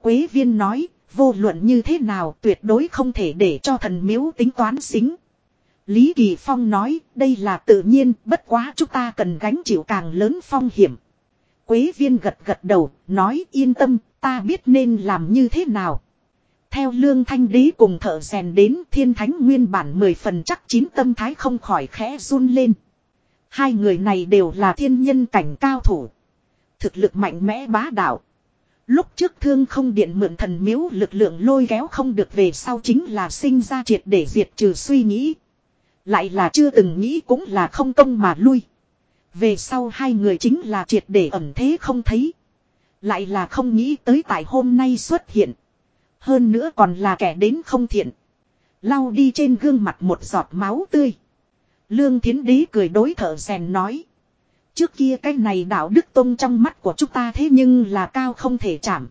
Speaker 1: Quế viên nói, vô luận như thế nào tuyệt đối không thể để cho thần miếu tính toán xính. Lý Kỳ Phong nói, đây là tự nhiên, bất quá chúng ta cần gánh chịu càng lớn phong hiểm. Quế viên gật gật đầu, nói yên tâm, ta biết nên làm như thế nào. Theo lương thanh đế cùng thợ rèn đến thiên thánh nguyên bản mười phần chắc chín tâm thái không khỏi khẽ run lên. Hai người này đều là thiên nhân cảnh cao thủ. Thực lực mạnh mẽ bá đạo. Lúc trước thương không điện mượn thần miếu lực lượng lôi kéo không được về sau chính là sinh ra triệt để diệt trừ suy nghĩ. Lại là chưa từng nghĩ cũng là không công mà lui. Về sau hai người chính là triệt để ẩn thế không thấy. Lại là không nghĩ tới tại hôm nay xuất hiện. Hơn nữa còn là kẻ đến không thiện. Lau đi trên gương mặt một giọt máu tươi. Lương Thiến Đế cười đối thở rèn nói. Trước kia cái này đạo đức tông trong mắt của chúng ta thế nhưng là cao không thể chạm.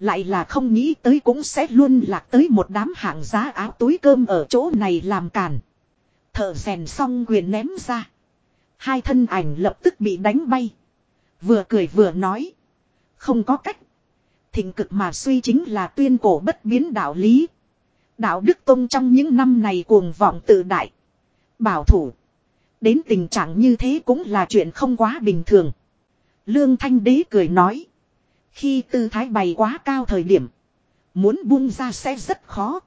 Speaker 1: Lại là không nghĩ tới cũng sẽ luôn lạc tới một đám hạng giá áo túi cơm ở chỗ này làm càn. Thở rèn xong quyền ném ra. Hai thân ảnh lập tức bị đánh bay. Vừa cười vừa nói. Không có cách. Thịnh cực mà suy chính là tuyên cổ bất biến đạo lý. Đạo Đức Tông trong những năm này cuồng vọng tự đại. Bảo thủ. Đến tình trạng như thế cũng là chuyện không quá bình thường. Lương Thanh Đế cười nói. Khi tư thái bày quá cao thời điểm. Muốn buông ra sẽ rất khó.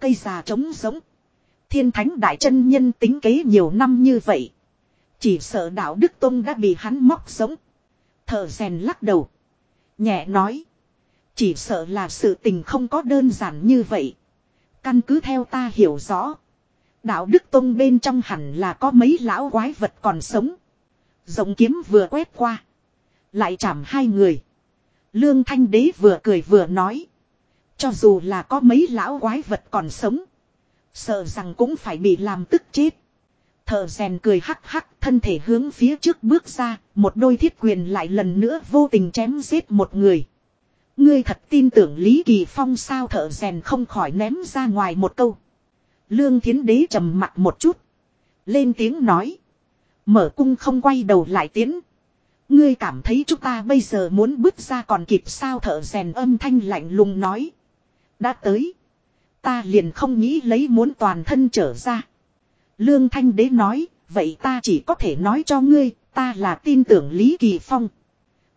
Speaker 1: Cây già trống sống, Thiên thánh đại chân nhân tính kế nhiều năm như vậy. Chỉ sợ đạo Đức Tông đã bị hắn móc sống. Thở rèn lắc đầu. Nhẹ nói. Chỉ sợ là sự tình không có đơn giản như vậy. Căn cứ theo ta hiểu rõ. Đạo Đức Tông bên trong hẳn là có mấy lão quái vật còn sống. Rộng kiếm vừa quét qua. Lại chạm hai người. Lương Thanh Đế vừa cười vừa nói. Cho dù là có mấy lão quái vật còn sống. Sợ rằng cũng phải bị làm tức chết. Thợ rèn cười hắc hắc, thân thể hướng phía trước bước ra. Một đôi thiết quyền lại lần nữa vô tình chém giết một người. Ngươi thật tin tưởng Lý Kỳ Phong sao thợ rèn không khỏi ném ra ngoài một câu. Lương Thiến Đế trầm mặt một chút. Lên tiếng nói. Mở cung không quay đầu lại tiến. Ngươi cảm thấy chúng ta bây giờ muốn bước ra còn kịp sao thợ rèn âm thanh lạnh lùng nói. Đã tới. Ta liền không nghĩ lấy muốn toàn thân trở ra. Lương Thanh Đế nói, vậy ta chỉ có thể nói cho ngươi, ta là tin tưởng Lý Kỳ Phong.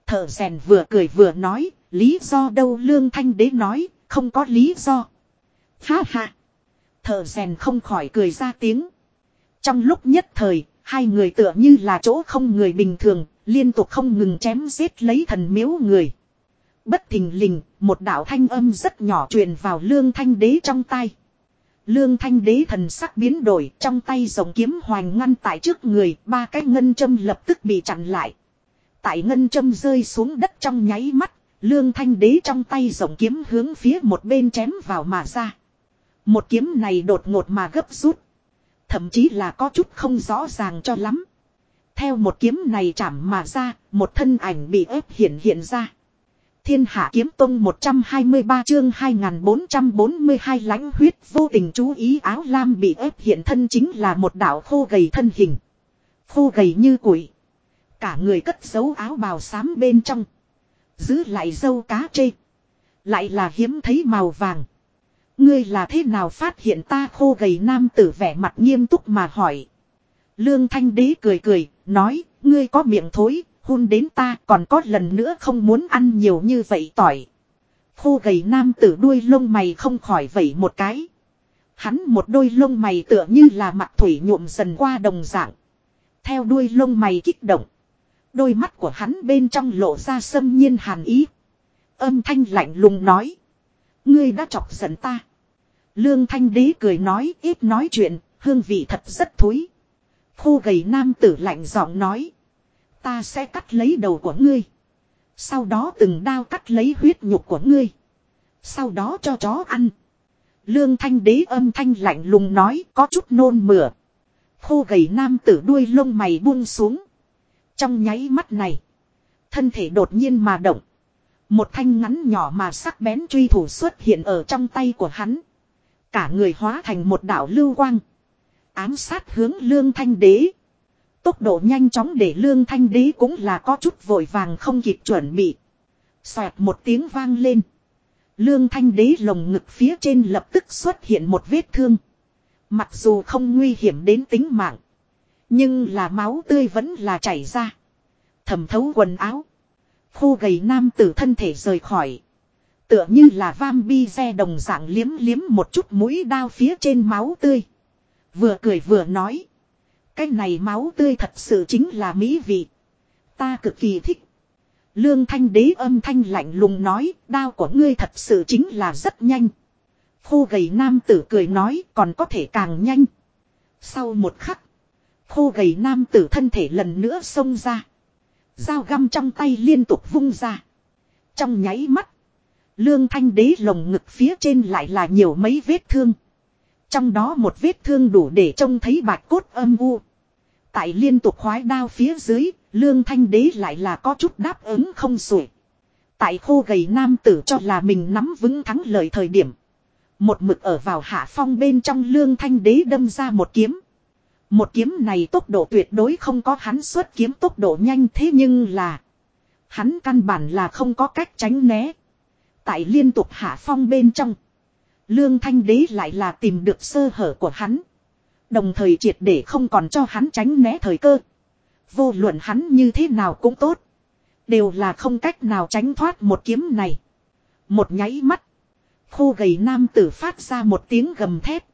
Speaker 1: Thợ rèn vừa cười vừa nói, lý do đâu Lương Thanh Đế nói, không có lý do. Ha ha. Thợ rèn không khỏi cười ra tiếng. Trong lúc nhất thời, hai người tựa như là chỗ không người bình thường, liên tục không ngừng chém giết lấy thần miếu người. Bất thình lình, một đạo thanh âm rất nhỏ truyền vào lương thanh đế trong tay. Lương thanh đế thần sắc biến đổi trong tay rồng kiếm hoành ngăn tại trước người, ba cái ngân châm lập tức bị chặn lại. Tại ngân châm rơi xuống đất trong nháy mắt, lương thanh đế trong tay rồng kiếm hướng phía một bên chém vào mà ra. Một kiếm này đột ngột mà gấp rút. Thậm chí là có chút không rõ ràng cho lắm. Theo một kiếm này chạm mà ra, một thân ảnh bị ép hiện hiện ra. Thiên hạ kiếm tông 123 chương 2442 lãnh huyết vô tình chú ý áo lam bị ép hiện thân chính là một đạo khô gầy thân hình. Khô gầy như củi. Cả người cất giấu áo bào xám bên trong. Giữ lại dâu cá chê. Lại là hiếm thấy màu vàng. Ngươi là thế nào phát hiện ta khô gầy nam tử vẻ mặt nghiêm túc mà hỏi. Lương Thanh Đế cười cười, nói, ngươi có miệng thối, hôn đến ta còn có lần nữa không muốn ăn nhiều như vậy tỏi. Khô gầy nam tử đuôi lông mày không khỏi vẩy một cái. Hắn một đôi lông mày tựa như là mặt thủy nhuộm dần qua đồng dạng. Theo đuôi lông mày kích động. Đôi mắt của hắn bên trong lộ ra sâm nhiên hàn ý. Âm thanh lạnh lùng nói. Ngươi đã chọc giận ta. Lương thanh đế cười nói ít nói chuyện, hương vị thật rất thúi. Khô gầy nam tử lạnh giọng nói. Ta sẽ cắt lấy đầu của ngươi. Sau đó từng đao cắt lấy huyết nhục của ngươi. Sau đó cho chó ăn. Lương thanh đế âm thanh lạnh lùng nói, có chút nôn mửa. Khô gầy nam tử đuôi lông mày buông xuống. Trong nháy mắt này. Thân thể đột nhiên mà động. Một thanh ngắn nhỏ mà sắc bén truy thủ xuất hiện ở trong tay của hắn. Cả người hóa thành một đạo lưu quang. Ám sát hướng lương thanh đế. Tốc độ nhanh chóng để lương thanh đế cũng là có chút vội vàng không kịp chuẩn bị. Xoẹt một tiếng vang lên. Lương thanh đế lồng ngực phía trên lập tức xuất hiện một vết thương. Mặc dù không nguy hiểm đến tính mạng. Nhưng là máu tươi vẫn là chảy ra. Thẩm thấu quần áo. khu gầy nam tử thân thể rời khỏi. Tựa như là vam bi xe đồng dạng liếm liếm một chút mũi đao phía trên máu tươi. Vừa cười vừa nói. Cái này máu tươi thật sự chính là mỹ vị. Ta cực kỳ thích. Lương thanh đế âm thanh lạnh lùng nói. Đao của ngươi thật sự chính là rất nhanh. Khô gầy nam tử cười nói, còn có thể càng nhanh. Sau một khắc. Khô gầy nam tử thân thể lần nữa xông ra. Dao găm trong tay liên tục vung ra. Trong nháy mắt. Lương thanh đế lồng ngực phía trên lại là nhiều mấy vết thương. Trong đó một vết thương đủ để trông thấy bạch cốt âm u. Tại liên tục khoái đao phía dưới, lương thanh đế lại là có chút đáp ứng không sủi. Tại khô gầy nam tử cho là mình nắm vững thắng lợi thời điểm. Một mực ở vào hạ phong bên trong lương thanh đế đâm ra một kiếm. Một kiếm này tốc độ tuyệt đối không có hắn xuất kiếm tốc độ nhanh thế nhưng là. Hắn căn bản là không có cách tránh né. Tại liên tục hạ phong bên trong. Lương thanh đế lại là tìm được sơ hở của hắn. Đồng thời triệt để không còn cho hắn tránh né thời cơ. Vô luận hắn như thế nào cũng tốt. Đều là không cách nào tránh thoát một kiếm này. Một nháy mắt. Khô gầy nam tử phát ra một tiếng gầm thép.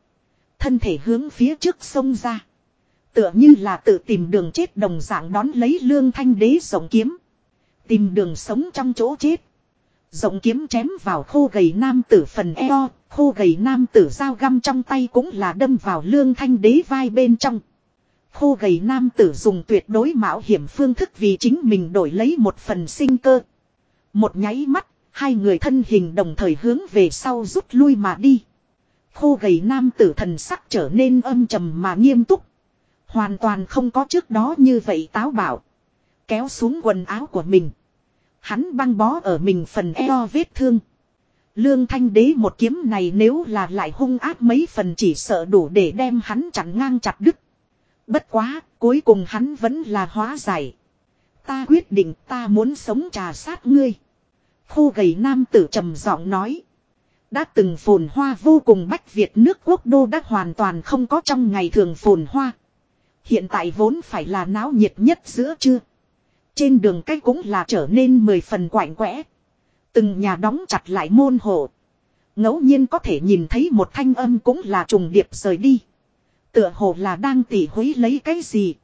Speaker 1: Thân thể hướng phía trước sông ra. Tựa như là tự tìm đường chết đồng dạng đón lấy lương thanh đế rộng kiếm. Tìm đường sống trong chỗ chết. Rộng kiếm chém vào khô gầy nam tử phần eo, khô gầy nam tử dao găm trong tay cũng là đâm vào lương thanh đế vai bên trong. Khô gầy nam tử dùng tuyệt đối mạo hiểm phương thức vì chính mình đổi lấy một phần sinh cơ. Một nháy mắt, hai người thân hình đồng thời hướng về sau rút lui mà đi. Khô gầy nam tử thần sắc trở nên âm trầm mà nghiêm túc. Hoàn toàn không có trước đó như vậy táo bạo. Kéo xuống quần áo của mình. Hắn băng bó ở mình phần eo vết thương. Lương thanh đế một kiếm này nếu là lại hung ác mấy phần chỉ sợ đủ để đem hắn chặn ngang chặt đứt. Bất quá, cuối cùng hắn vẫn là hóa giải. Ta quyết định ta muốn sống trà sát ngươi. Khô gầy nam tử trầm giọng nói. Đã từng phồn hoa vô cùng bách Việt nước quốc đô đã hoàn toàn không có trong ngày thường phồn hoa. Hiện tại vốn phải là náo nhiệt nhất giữa trưa. Trên đường cách cũng là trở nên mười phần quạnh quẽ. Từng nhà đóng chặt lại môn hộ. ngẫu nhiên có thể nhìn thấy một thanh âm cũng là trùng điệp rời đi. Tựa hồ là đang tỉ hối lấy cái gì.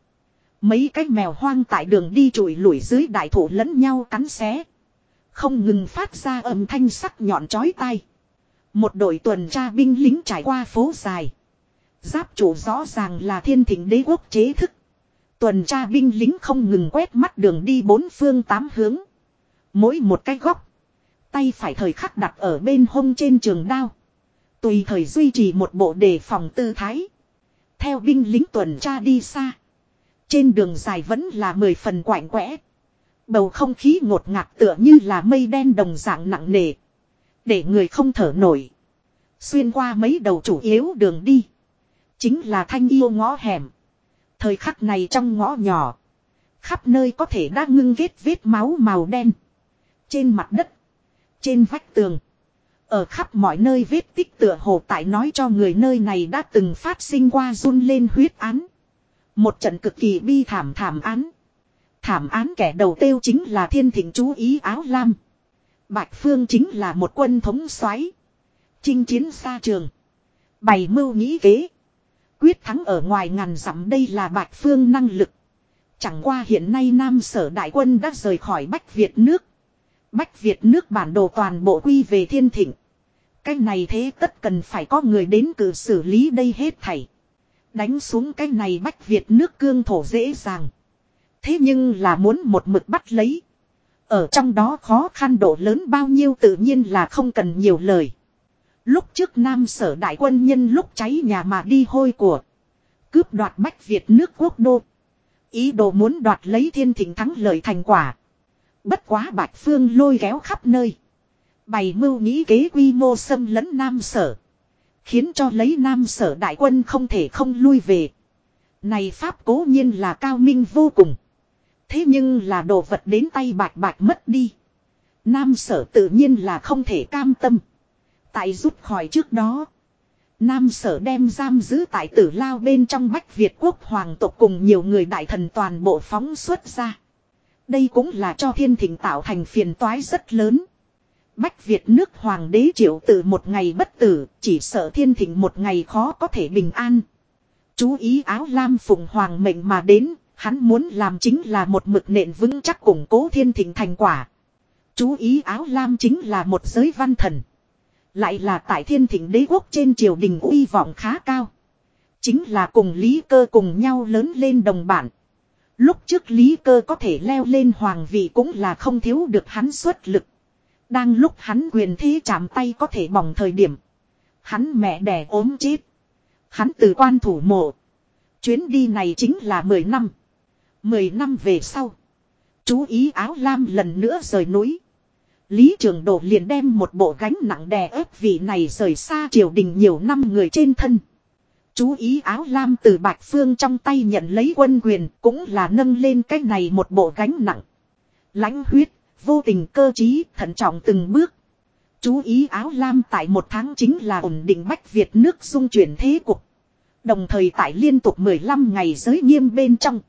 Speaker 1: Mấy cái mèo hoang tại đường đi trụi lủi dưới đại thụ lẫn nhau cắn xé. Không ngừng phát ra âm thanh sắc nhọn chói tai. Một đội tuần tra binh lính trải qua phố dài. Giáp chủ rõ ràng là thiên thỉnh đế quốc chế thức. Tuần tra binh lính không ngừng quét mắt đường đi bốn phương tám hướng. Mỗi một cái góc. Tay phải thời khắc đặt ở bên hông trên trường đao. Tùy thời duy trì một bộ đề phòng tư thái. Theo binh lính tuần tra đi xa. Trên đường dài vẫn là mười phần quạnh quẽ. Bầu không khí ngột ngạt tựa như là mây đen đồng dạng nặng nề. Để người không thở nổi. Xuyên qua mấy đầu chủ yếu đường đi. Chính là thanh yêu ngõ hẻm. Thời khắc này trong ngõ nhỏ. Khắp nơi có thể đã ngưng vết vết máu màu đen. Trên mặt đất. Trên vách tường. Ở khắp mọi nơi vết tích tựa hồ tại nói cho người nơi này đã từng phát sinh qua run lên huyết án. Một trận cực kỳ bi thảm thảm án. Thảm án kẻ đầu tiêu chính là thiên thịnh chú ý áo lam. Bạch Phương chính là một quân thống soái Chinh chiến xa trường. Bày mưu nghĩ kế. Quyết thắng ở ngoài ngàn dặm đây là Bạch Phương năng lực. Chẳng qua hiện nay Nam Sở Đại Quân đã rời khỏi Bách Việt nước. Bách Việt nước bản đồ toàn bộ quy về thiên thịnh. Cái này thế tất cần phải có người đến cử xử lý đây hết thảy. Đánh xuống cái này Bách Việt nước cương thổ dễ dàng. Thế nhưng là muốn một mực bắt lấy. Ở trong đó khó khăn độ lớn bao nhiêu tự nhiên là không cần nhiều lời. Lúc trước Nam sở đại quân nhân lúc cháy nhà mà đi hôi của. Cướp đoạt Bách Việt nước quốc đô. Ý đồ muốn đoạt lấy thiên thịnh thắng lợi thành quả. Bất quá Bạch Phương lôi kéo khắp nơi. Bày mưu nghĩ kế quy mô xâm lấn Nam sở. Khiến cho lấy Nam sở đại quân không thể không lui về. Này Pháp cố nhiên là cao minh vô cùng. Thế nhưng là đồ vật đến tay bạch bạch mất đi. Nam sở tự nhiên là không thể cam tâm. Tại rút khỏi trước đó. Nam sở đem giam giữ tại tử lao bên trong bách Việt quốc hoàng tộc cùng nhiều người đại thần toàn bộ phóng xuất ra. Đây cũng là cho thiên thịnh tạo thành phiền toái rất lớn. Bách Việt nước hoàng đế triệu tử một ngày bất tử, chỉ sợ thiên thịnh một ngày khó có thể bình an. Chú ý áo lam phụng hoàng mệnh mà đến, hắn muốn làm chính là một mực nện vững chắc củng cố thiên thịnh thành quả. Chú ý áo lam chính là một giới văn thần. Lại là tại thiên thịnh đế quốc trên triều đình uy vọng khá cao. Chính là cùng Lý Cơ cùng nhau lớn lên đồng bản. Lúc trước Lý Cơ có thể leo lên hoàng vị cũng là không thiếu được hắn xuất lực. Đang lúc hắn quyền thế chạm tay có thể bỏng thời điểm. Hắn mẹ đẻ ốm chết. Hắn từ quan thủ mộ. Chuyến đi này chính là 10 năm. 10 năm về sau. Chú ý áo lam lần nữa rời núi. Lý Trường Độ liền đem một bộ gánh nặng đè ép vị này rời xa triều đình nhiều năm người trên thân. Chú ý áo lam từ Bạch Phương trong tay nhận lấy quân quyền cũng là nâng lên cái này một bộ gánh nặng. lãnh huyết, vô tình cơ trí, thận trọng từng bước. Chú ý áo lam tại một tháng chính là ổn định Bách Việt nước dung chuyển thế cục. Đồng thời tại liên tục 15 ngày giới nghiêm bên trong.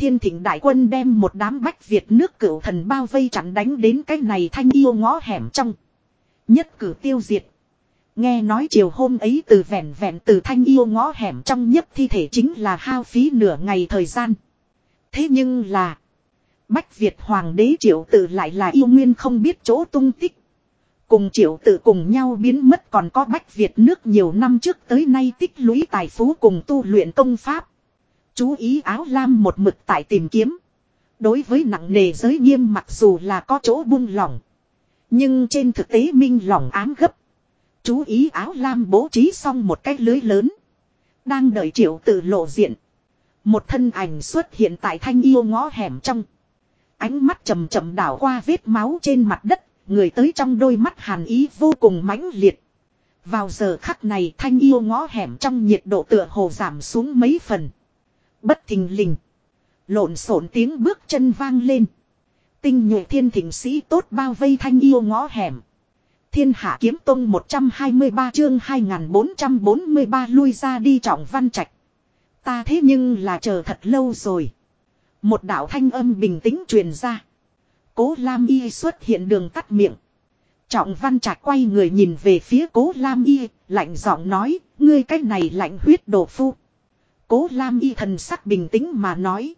Speaker 1: Thiên thịnh đại quân đem một đám Bách Việt nước cửu thần bao vây chặn đánh đến cái này thanh yêu ngõ hẻm trong. Nhất cử tiêu diệt. Nghe nói chiều hôm ấy từ vẹn vẹn từ thanh yêu ngõ hẻm trong nhất thi thể chính là hao phí nửa ngày thời gian. Thế nhưng là. Bách Việt Hoàng đế triệu tử lại là yêu nguyên không biết chỗ tung tích. Cùng triệu tử cùng nhau biến mất còn có Bách Việt nước nhiều năm trước tới nay tích lũy tài phú cùng tu luyện công pháp. Chú ý áo lam một mực tại tìm kiếm. Đối với nặng nề giới nghiêm mặc dù là có chỗ buông lỏng. Nhưng trên thực tế minh lỏng ám gấp. Chú ý áo lam bố trí xong một cái lưới lớn. Đang đợi triệu tự lộ diện. Một thân ảnh xuất hiện tại thanh yêu ngõ hẻm trong. Ánh mắt chầm chậm đảo qua vết máu trên mặt đất. Người tới trong đôi mắt hàn ý vô cùng mãnh liệt. Vào giờ khắc này thanh yêu ngõ hẻm trong nhiệt độ tựa hồ giảm xuống mấy phần. Bất thình lình. Lộn xộn tiếng bước chân vang lên. Tinh nhuệ thiên thỉnh sĩ tốt bao vây thanh yêu ngõ hẻm. Thiên hạ kiếm tông 123 chương 2443 lui ra đi trọng văn trạch. Ta thế nhưng là chờ thật lâu rồi. Một đạo thanh âm bình tĩnh truyền ra. Cố Lam Y xuất hiện đường cắt miệng. Trọng văn trạch quay người nhìn về phía cố Lam Y, lạnh giọng nói, ngươi cách này lạnh huyết đồ phu. Cố Lam Y thần sắc bình tĩnh mà nói.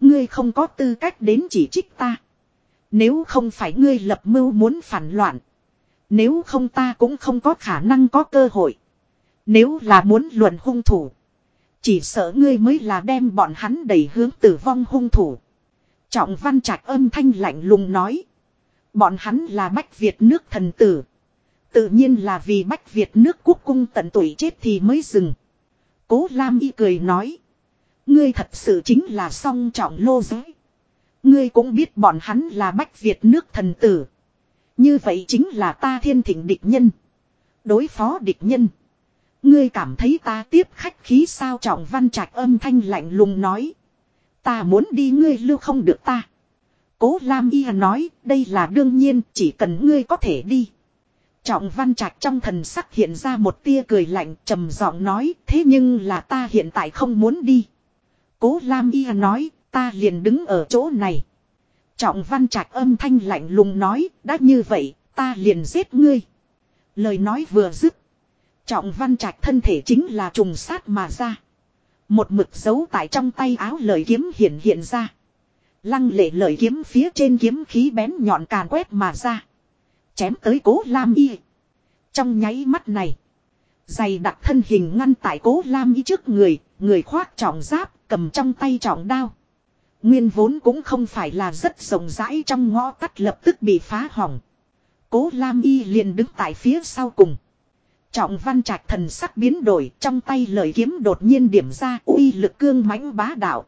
Speaker 1: Ngươi không có tư cách đến chỉ trích ta. Nếu không phải ngươi lập mưu muốn phản loạn. Nếu không ta cũng không có khả năng có cơ hội. Nếu là muốn luận hung thủ. Chỉ sợ ngươi mới là đem bọn hắn đẩy hướng tử vong hung thủ. Trọng văn trạch âm thanh lạnh lùng nói. Bọn hắn là Bách Việt nước thần tử. Tự nhiên là vì Bách Việt nước quốc cung tận tuổi chết thì mới dừng. Cố Lam Y cười nói. Ngươi thật sự chính là song trọng lô giới. Ngươi cũng biết bọn hắn là Bách Việt nước thần tử. Như vậy chính là ta thiên thịnh địch nhân. Đối phó địch nhân. Ngươi cảm thấy ta tiếp khách khí sao trọng văn trạch âm thanh lạnh lùng nói. Ta muốn đi ngươi lưu không được ta. Cố Lam Y nói, đây là đương nhiên, chỉ cần ngươi có thể đi. Trọng văn trạch trong thần sắc hiện ra một tia cười lạnh trầm giọng nói thế nhưng là ta hiện tại không muốn đi. Cố Lam Y nói ta liền đứng ở chỗ này. Trọng văn trạch âm thanh lạnh lùng nói, đã như vậy, ta liền giết ngươi. Lời nói vừa dứt. Trọng văn trạch thân thể chính là trùng sát mà ra. Một mực giấu tại trong tay áo lời kiếm hiện hiện ra. Lăng lệ lời kiếm phía trên kiếm khí bén nhọn càn quét mà ra. Chém tới cố Lam Y. Trong nháy mắt này. Dày đặt thân hình ngăn tại cố Lam Y trước người. Người khoác trọng giáp, cầm trong tay trọng đao. Nguyên vốn cũng không phải là rất rộng rãi trong ngõ tắt lập tức bị phá hỏng. Cố Lam Y liền đứng tại phía sau cùng. Trọng văn trạch thần sắc biến đổi, trong tay lời kiếm đột nhiên điểm ra uy lực cương mãnh bá đạo.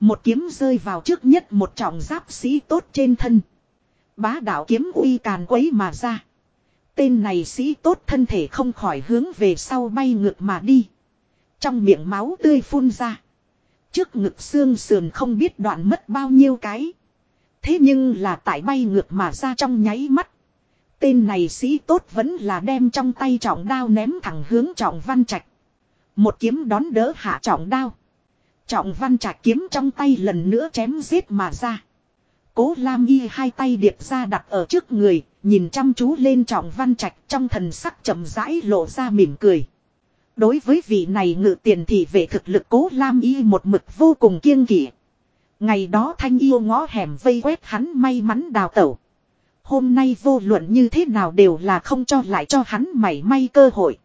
Speaker 1: Một kiếm rơi vào trước nhất một trọng giáp sĩ tốt trên thân. Bá đạo kiếm uy càn quấy mà ra. Tên này sĩ tốt thân thể không khỏi hướng về sau bay ngược mà đi. Trong miệng máu tươi phun ra. Trước ngực xương sườn không biết đoạn mất bao nhiêu cái. Thế nhưng là tại bay ngược mà ra trong nháy mắt. Tên này sĩ tốt vẫn là đem trong tay trọng đao ném thẳng hướng trọng văn trạch. Một kiếm đón đỡ hạ trọng đao. Trọng văn trạch kiếm trong tay lần nữa chém giết mà ra. Cố Lam Y hai tay điệp ra đặt ở trước người, nhìn chăm chú lên trọng văn trạch trong thần sắc chậm rãi lộ ra mỉm cười. Đối với vị này ngự tiền thị vệ thực lực cố Lam Y một mực vô cùng kiêng kỵ. Ngày đó thanh yêu ngõ hẻm vây quét hắn may mắn đào tẩu. Hôm nay vô luận như thế nào đều là không cho lại cho hắn mảy may cơ hội.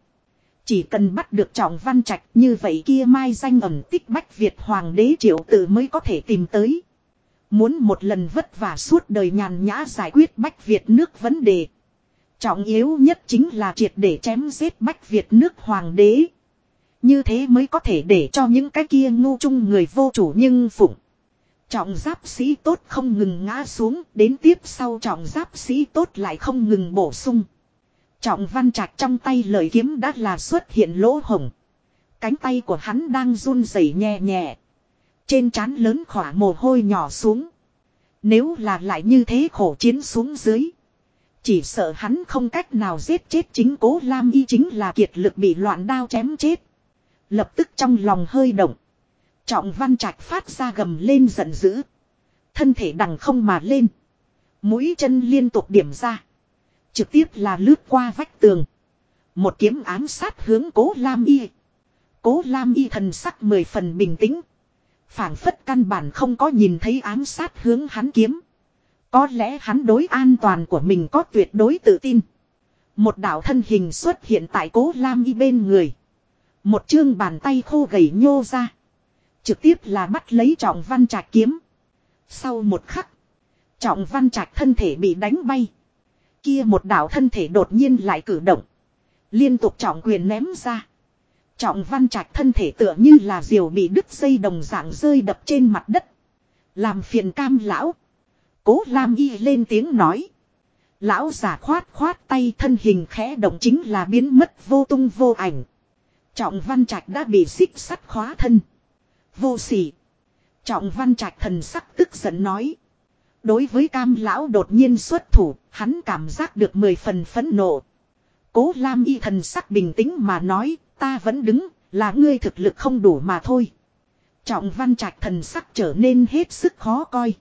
Speaker 1: Chỉ cần bắt được trọng văn trạch như vậy kia mai danh ẩn tích bách Việt hoàng đế triệu tử mới có thể tìm tới. Muốn một lần vất vả suốt đời nhàn nhã giải quyết bách Việt nước vấn đề. Trọng yếu nhất chính là triệt để chém giết bách Việt nước hoàng đế. Như thế mới có thể để cho những cái kia ngu chung người vô chủ nhưng phụng. Trọng giáp sĩ tốt không ngừng ngã xuống, đến tiếp sau trọng giáp sĩ tốt lại không ngừng bổ sung. Trọng văn trạch trong tay lời kiếm đã là xuất hiện lỗ hồng. Cánh tay của hắn đang run rẩy nhẹ nhẹ. Trên trán lớn khỏa mồ hôi nhỏ xuống. Nếu là lại như thế khổ chiến xuống dưới. Chỉ sợ hắn không cách nào giết chết chính cố Lam Y chính là kiệt lực bị loạn đao chém chết. Lập tức trong lòng hơi động. Trọng văn trạch phát ra gầm lên giận dữ. Thân thể đằng không mà lên. Mũi chân liên tục điểm ra. Trực tiếp là lướt qua vách tường. Một kiếm ám sát hướng cố Lam Y. Cố Lam Y thần sắc mười phần bình tĩnh phảng phất căn bản không có nhìn thấy ám sát hướng hắn kiếm. Có lẽ hắn đối an toàn của mình có tuyệt đối tự tin. Một đạo thân hình xuất hiện tại cố Lam Y bên người. Một chương bàn tay khô gầy nhô ra. Trực tiếp là bắt lấy trọng văn trạch kiếm. Sau một khắc. Trọng văn trạch thân thể bị đánh bay. Kia một đạo thân thể đột nhiên lại cử động. Liên tục trọng quyền ném ra. Trọng văn trạch thân thể tựa như là diều bị đứt dây đồng dạng rơi đập trên mặt đất. Làm phiền cam lão. Cố Lam Y lên tiếng nói. Lão giả khoát khoát tay thân hình khẽ động chính là biến mất vô tung vô ảnh. Trọng văn trạch đã bị xích sắt khóa thân. Vô sỉ. Trọng văn trạch thần sắc tức giận nói. Đối với cam lão đột nhiên xuất thủ, hắn cảm giác được mười phần phẫn nộ. Cố Lam y thần sắc bình tĩnh mà nói, ta vẫn đứng, là ngươi thực lực không đủ mà thôi. Trọng văn trạch thần sắc trở nên hết sức khó coi.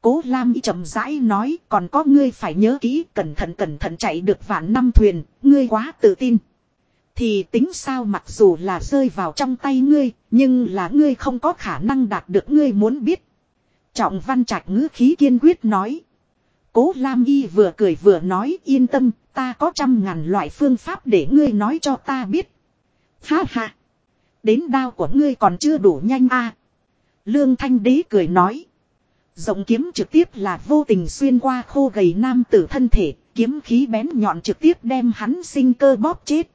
Speaker 1: Cố Lam y chậm rãi nói, còn có ngươi phải nhớ kỹ, cẩn thận cẩn thận chạy được vạn năm thuyền, ngươi quá tự tin. Thì tính sao mặc dù là rơi vào trong tay ngươi, nhưng là ngươi không có khả năng đạt được ngươi muốn biết. Trọng văn trạch ngữ khí kiên quyết nói. Cố Lam Y vừa cười vừa nói yên tâm, ta có trăm ngàn loại phương pháp để ngươi nói cho ta biết. Ha ha! Đến đao của ngươi còn chưa đủ nhanh a à. Lương Thanh Đế cười nói. Rộng kiếm trực tiếp là vô tình xuyên qua khô gầy nam tử thân thể, kiếm khí bén nhọn trực tiếp đem hắn sinh cơ bóp chết.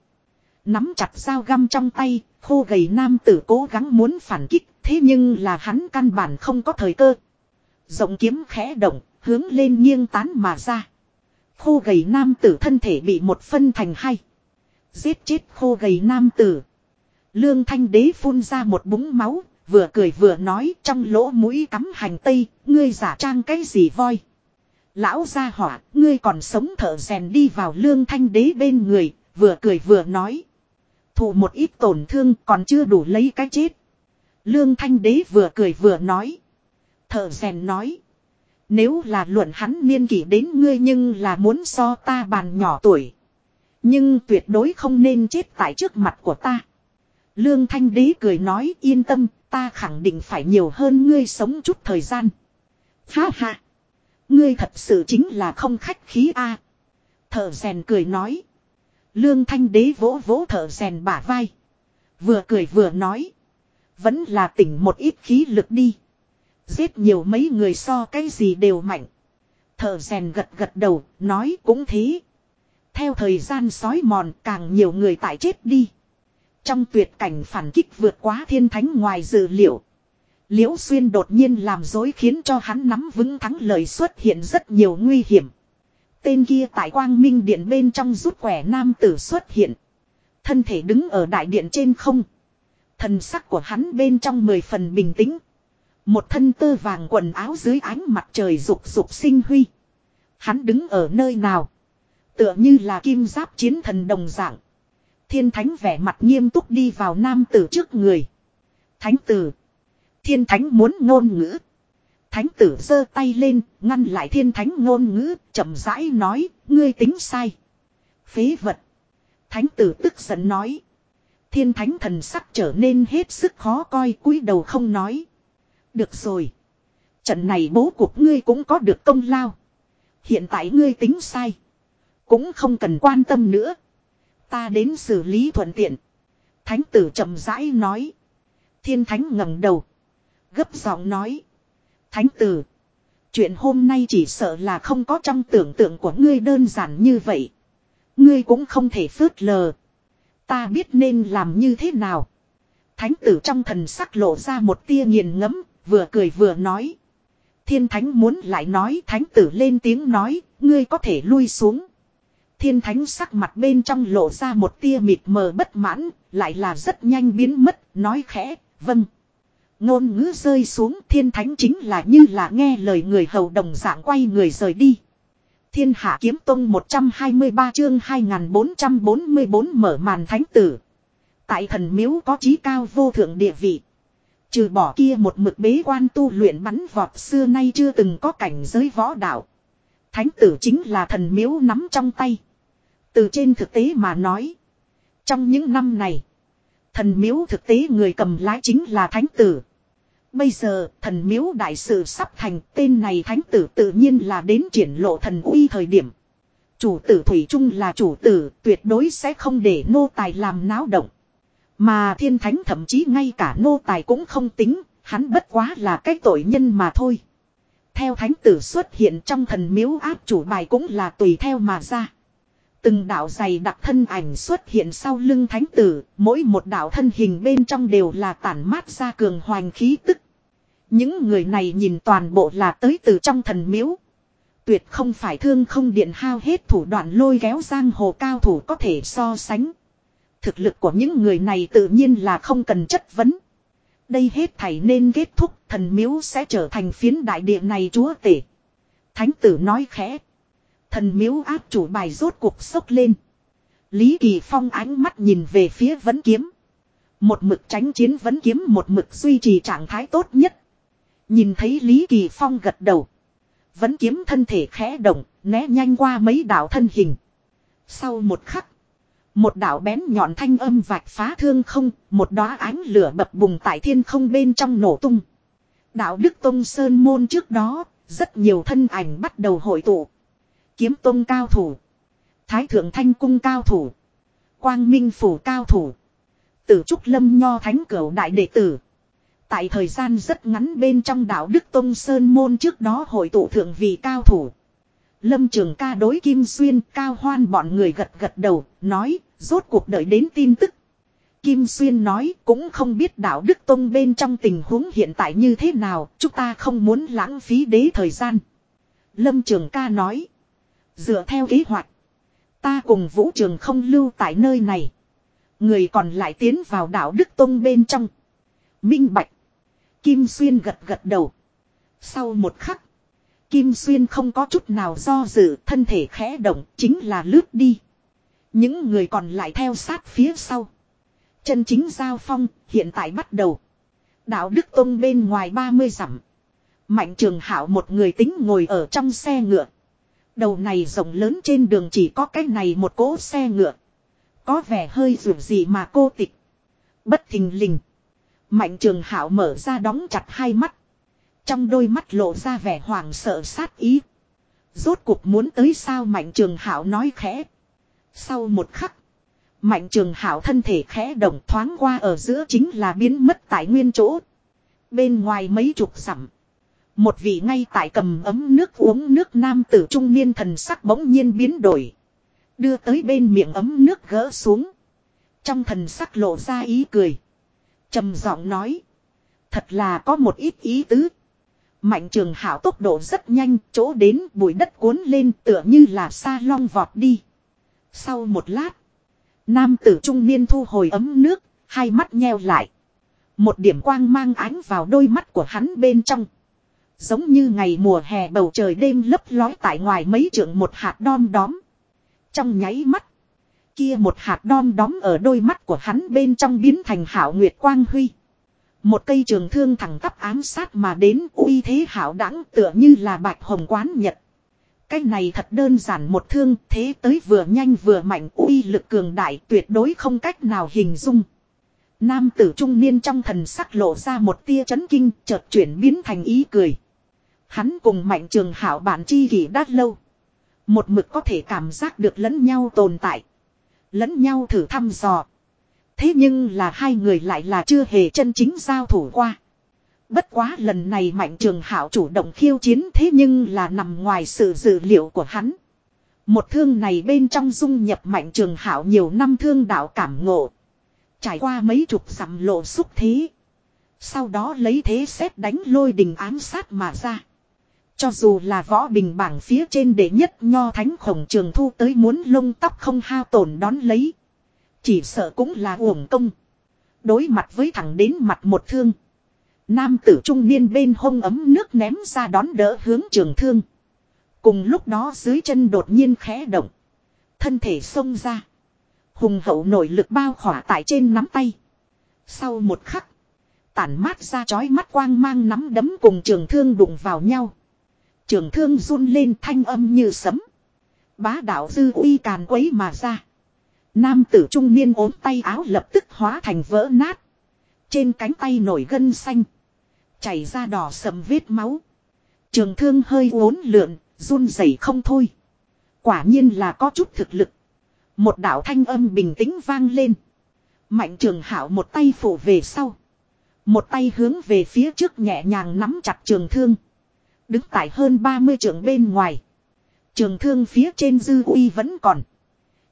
Speaker 1: Nắm chặt dao găm trong tay, khô gầy nam tử cố gắng muốn phản kích, thế nhưng là hắn căn bản không có thời cơ. Rộng kiếm khẽ động, hướng lên nghiêng tán mà ra. Khô gầy nam tử thân thể bị một phân thành hai. Giết chết khô gầy nam tử. Lương thanh đế phun ra một búng máu, vừa cười vừa nói trong lỗ mũi cắm hành tây, ngươi giả trang cái gì voi. Lão gia hỏa, ngươi còn sống thở rèn đi vào lương thanh đế bên người, vừa cười vừa nói. Thụ một ít tổn thương còn chưa đủ lấy cái chết. Lương thanh đế vừa cười vừa nói. Thở rèn nói. Nếu là luận hắn niên kỷ đến ngươi nhưng là muốn so ta bàn nhỏ tuổi. Nhưng tuyệt đối không nên chết tại trước mặt của ta. Lương Thanh Đế cười nói yên tâm, ta khẳng định phải nhiều hơn ngươi sống chút thời gian. Ha ha! Ngươi thật sự chính là không khách khí a. À. Thở rèn cười nói. Lương Thanh Đế vỗ vỗ thở rèn bả vai. Vừa cười vừa nói. Vẫn là tỉnh một ít khí lực đi. Giết nhiều mấy người so cái gì đều mạnh. Thở rèn gật gật đầu, nói cũng thế. Theo thời gian sói mòn càng nhiều người tại chết đi. Trong tuyệt cảnh phản kích vượt quá thiên thánh ngoài dự liệu. Liễu xuyên đột nhiên làm dối khiến cho hắn nắm vững thắng lợi xuất hiện rất nhiều nguy hiểm. Tên kia tại quang minh điện bên trong rút quẻ nam tử xuất hiện. Thân thể đứng ở đại điện trên không. Thần sắc của hắn bên trong mười phần bình tĩnh. Một thân tơ vàng quần áo dưới ánh mặt trời rục rục sinh huy. Hắn đứng ở nơi nào? Tựa như là kim giáp chiến thần đồng dạng. Thiên thánh vẻ mặt nghiêm túc đi vào nam tử trước người. Thánh tử. Thiên thánh muốn ngôn ngữ. Thánh tử giơ tay lên, ngăn lại thiên thánh ngôn ngữ, chậm rãi nói, ngươi tính sai. Phế vật. Thánh tử tức giận nói. Thiên thánh thần sắc trở nên hết sức khó coi cúi đầu không nói. Được rồi. Trận này bố cuộc ngươi cũng có được công lao. Hiện tại ngươi tính sai. Cũng không cần quan tâm nữa. Ta đến xử lý thuận tiện. Thánh tử chậm rãi nói. Thiên thánh ngẩng đầu. Gấp giọng nói. Thánh tử. Chuyện hôm nay chỉ sợ là không có trong tưởng tượng của ngươi đơn giản như vậy. Ngươi cũng không thể phớt lờ. Ta biết nên làm như thế nào. Thánh tử trong thần sắc lộ ra một tia nghiền ngẫm, vừa cười vừa nói. Thiên thánh muốn lại nói thánh tử lên tiếng nói, ngươi có thể lui xuống. Thiên thánh sắc mặt bên trong lộ ra một tia mịt mờ bất mãn, lại là rất nhanh biến mất, nói khẽ, vâng. Ngôn ngữ rơi xuống thiên thánh chính là như là nghe lời người hầu đồng dạng quay người rời đi. Thiên hạ kiếm tông 123 chương 2444 mở màn thánh tử. Tại thần miếu có trí cao vô thượng địa vị. Trừ bỏ kia một mực bế quan tu luyện bắn vọt xưa nay chưa từng có cảnh giới võ đạo. Thánh tử chính là thần miếu nắm trong tay. Từ trên thực tế mà nói. Trong những năm này. Thần miếu thực tế người cầm lái chính là thánh tử. Bây giờ thần miếu đại sự sắp thành tên này thánh tử tự nhiên là đến triển lộ thần uy thời điểm. Chủ tử Thủy Trung là chủ tử tuyệt đối sẽ không để nô tài làm náo động. Mà thiên thánh thậm chí ngay cả nô tài cũng không tính, hắn bất quá là cái tội nhân mà thôi. Theo thánh tử xuất hiện trong thần miếu áp chủ bài cũng là tùy theo mà ra. Từng đạo dày đặc thân ảnh xuất hiện sau lưng thánh tử, mỗi một đạo thân hình bên trong đều là tản mát ra cường hoành khí tức. Những người này nhìn toàn bộ là tới từ trong thần miếu. Tuyệt không phải thương không điện hao hết thủ đoạn lôi kéo giang hồ cao thủ có thể so sánh. Thực lực của những người này tự nhiên là không cần chất vấn. Đây hết thảy nên kết thúc thần miếu sẽ trở thành phiến đại địa này chúa tể. Thánh tử nói khẽ. Thần miếu áp chủ bài rốt cuộc sốc lên. Lý Kỳ Phong ánh mắt nhìn về phía vấn kiếm. Một mực tránh chiến vấn kiếm một mực duy trì trạng thái tốt nhất. Nhìn thấy Lý Kỳ Phong gật đầu. Vấn kiếm thân thể khẽ động, né nhanh qua mấy đạo thân hình. Sau một khắc. Một đạo bén nhọn thanh âm vạch phá thương không, một đóa ánh lửa bập bùng tại thiên không bên trong nổ tung. Đạo Đức Tông Sơn Môn trước đó, rất nhiều thân ảnh bắt đầu hội tụ. Kiếm Tông cao thủ. Thái Thượng Thanh Cung cao thủ. Quang Minh Phủ cao thủ. Tử Trúc Lâm Nho Thánh Cửu Đại Đệ Tử. Tại thời gian rất ngắn bên trong đạo Đức Tông Sơn Môn trước đó hội tụ thượng vị cao thủ. Lâm Trường ca đối Kim Xuyên cao hoan bọn người gật gật đầu, nói, rốt cuộc đợi đến tin tức. Kim Xuyên nói cũng không biết đạo Đức Tông bên trong tình huống hiện tại như thế nào, chúng ta không muốn lãng phí đế thời gian. Lâm Trường ca nói, dựa theo kế hoạch, ta cùng Vũ Trường không lưu tại nơi này. Người còn lại tiến vào đạo Đức Tông bên trong. Minh Bạch. Kim Xuyên gật gật đầu. Sau một khắc. Kim Xuyên không có chút nào do dự, thân thể khẽ động, chính là lướt đi. Những người còn lại theo sát phía sau. Chân chính giao phong, hiện tại bắt đầu. Đạo Đức Tông bên ngoài 30 dặm. Mạnh trường hảo một người tính ngồi ở trong xe ngựa. Đầu này rộng lớn trên đường chỉ có cái này một cỗ xe ngựa. Có vẻ hơi rủi gì mà cô tịch. Bất thình lình. Mạnh trường hảo mở ra đóng chặt hai mắt. Trong đôi mắt lộ ra vẻ hoảng sợ sát ý. Rốt cuộc muốn tới sao mạnh trường hảo nói khẽ. Sau một khắc. Mạnh trường hảo thân thể khẽ động thoáng qua ở giữa chính là biến mất tại nguyên chỗ. Bên ngoài mấy chục dặm. Một vị ngay tại cầm ấm nước uống nước nam tử trung niên thần sắc bỗng nhiên biến đổi. Đưa tới bên miệng ấm nước gỡ xuống. Trong thần sắc lộ ra ý cười trầm giọng nói. Thật là có một ít ý tứ. Mạnh trường hảo tốc độ rất nhanh, chỗ đến bụi đất cuốn lên tựa như là sa long vọt đi. Sau một lát, nam tử trung niên thu hồi ấm nước, hai mắt nheo lại. Một điểm quang mang ánh vào đôi mắt của hắn bên trong. Giống như ngày mùa hè bầu trời đêm lấp lói tại ngoài mấy trượng một hạt đom đóm. Trong nháy mắt, Kia một hạt đom đóm ở đôi mắt của hắn bên trong biến thành hảo nguyệt quang huy. Một cây trường thương thẳng tắp ám sát mà đến uy thế hảo đẳng tựa như là bạch hồng quán nhật. Cái này thật đơn giản một thương thế tới vừa nhanh vừa mạnh uy lực cường đại tuyệt đối không cách nào hình dung. Nam tử trung niên trong thần sắc lộ ra một tia chấn kinh chợt chuyển biến thành ý cười. Hắn cùng mạnh trường hảo bản chi kỷ đã lâu. Một mực có thể cảm giác được lẫn nhau tồn tại. Lẫn nhau thử thăm dò. Thế nhưng là hai người lại là chưa hề chân chính giao thủ qua. Bất quá lần này mạnh trường hảo chủ động khiêu chiến thế nhưng là nằm ngoài sự dự liệu của hắn. Một thương này bên trong dung nhập mạnh trường hảo nhiều năm thương đạo cảm ngộ. Trải qua mấy chục dặm lộ xúc thế. Sau đó lấy thế xét đánh lôi đình ám sát mà ra. Cho dù là võ bình bảng phía trên đệ nhất nho thánh khổng trường thu tới muốn lông tóc không hao tổn đón lấy. Chỉ sợ cũng là uổng công. Đối mặt với thẳng đến mặt một thương. Nam tử trung niên bên hông ấm nước ném ra đón đỡ hướng trường thương. Cùng lúc đó dưới chân đột nhiên khẽ động. Thân thể xông ra. Hùng hậu nội lực bao khỏa tại trên nắm tay. Sau một khắc. Tản mát ra chói mắt quang mang nắm đấm cùng trường thương đụng vào nhau. Trường thương run lên thanh âm như sấm. Bá đạo dư uy càn quấy mà ra. Nam tử trung niên ốm tay áo lập tức hóa thành vỡ nát. Trên cánh tay nổi gân xanh. Chảy ra đỏ sầm vết máu. Trường thương hơi uốn lượn, run rẩy không thôi. Quả nhiên là có chút thực lực. Một đạo thanh âm bình tĩnh vang lên. Mạnh trường hảo một tay phủ về sau. Một tay hướng về phía trước nhẹ nhàng nắm chặt trường thương. Đứng tại hơn 30 trường bên ngoài. Trường thương phía trên dư uy vẫn còn.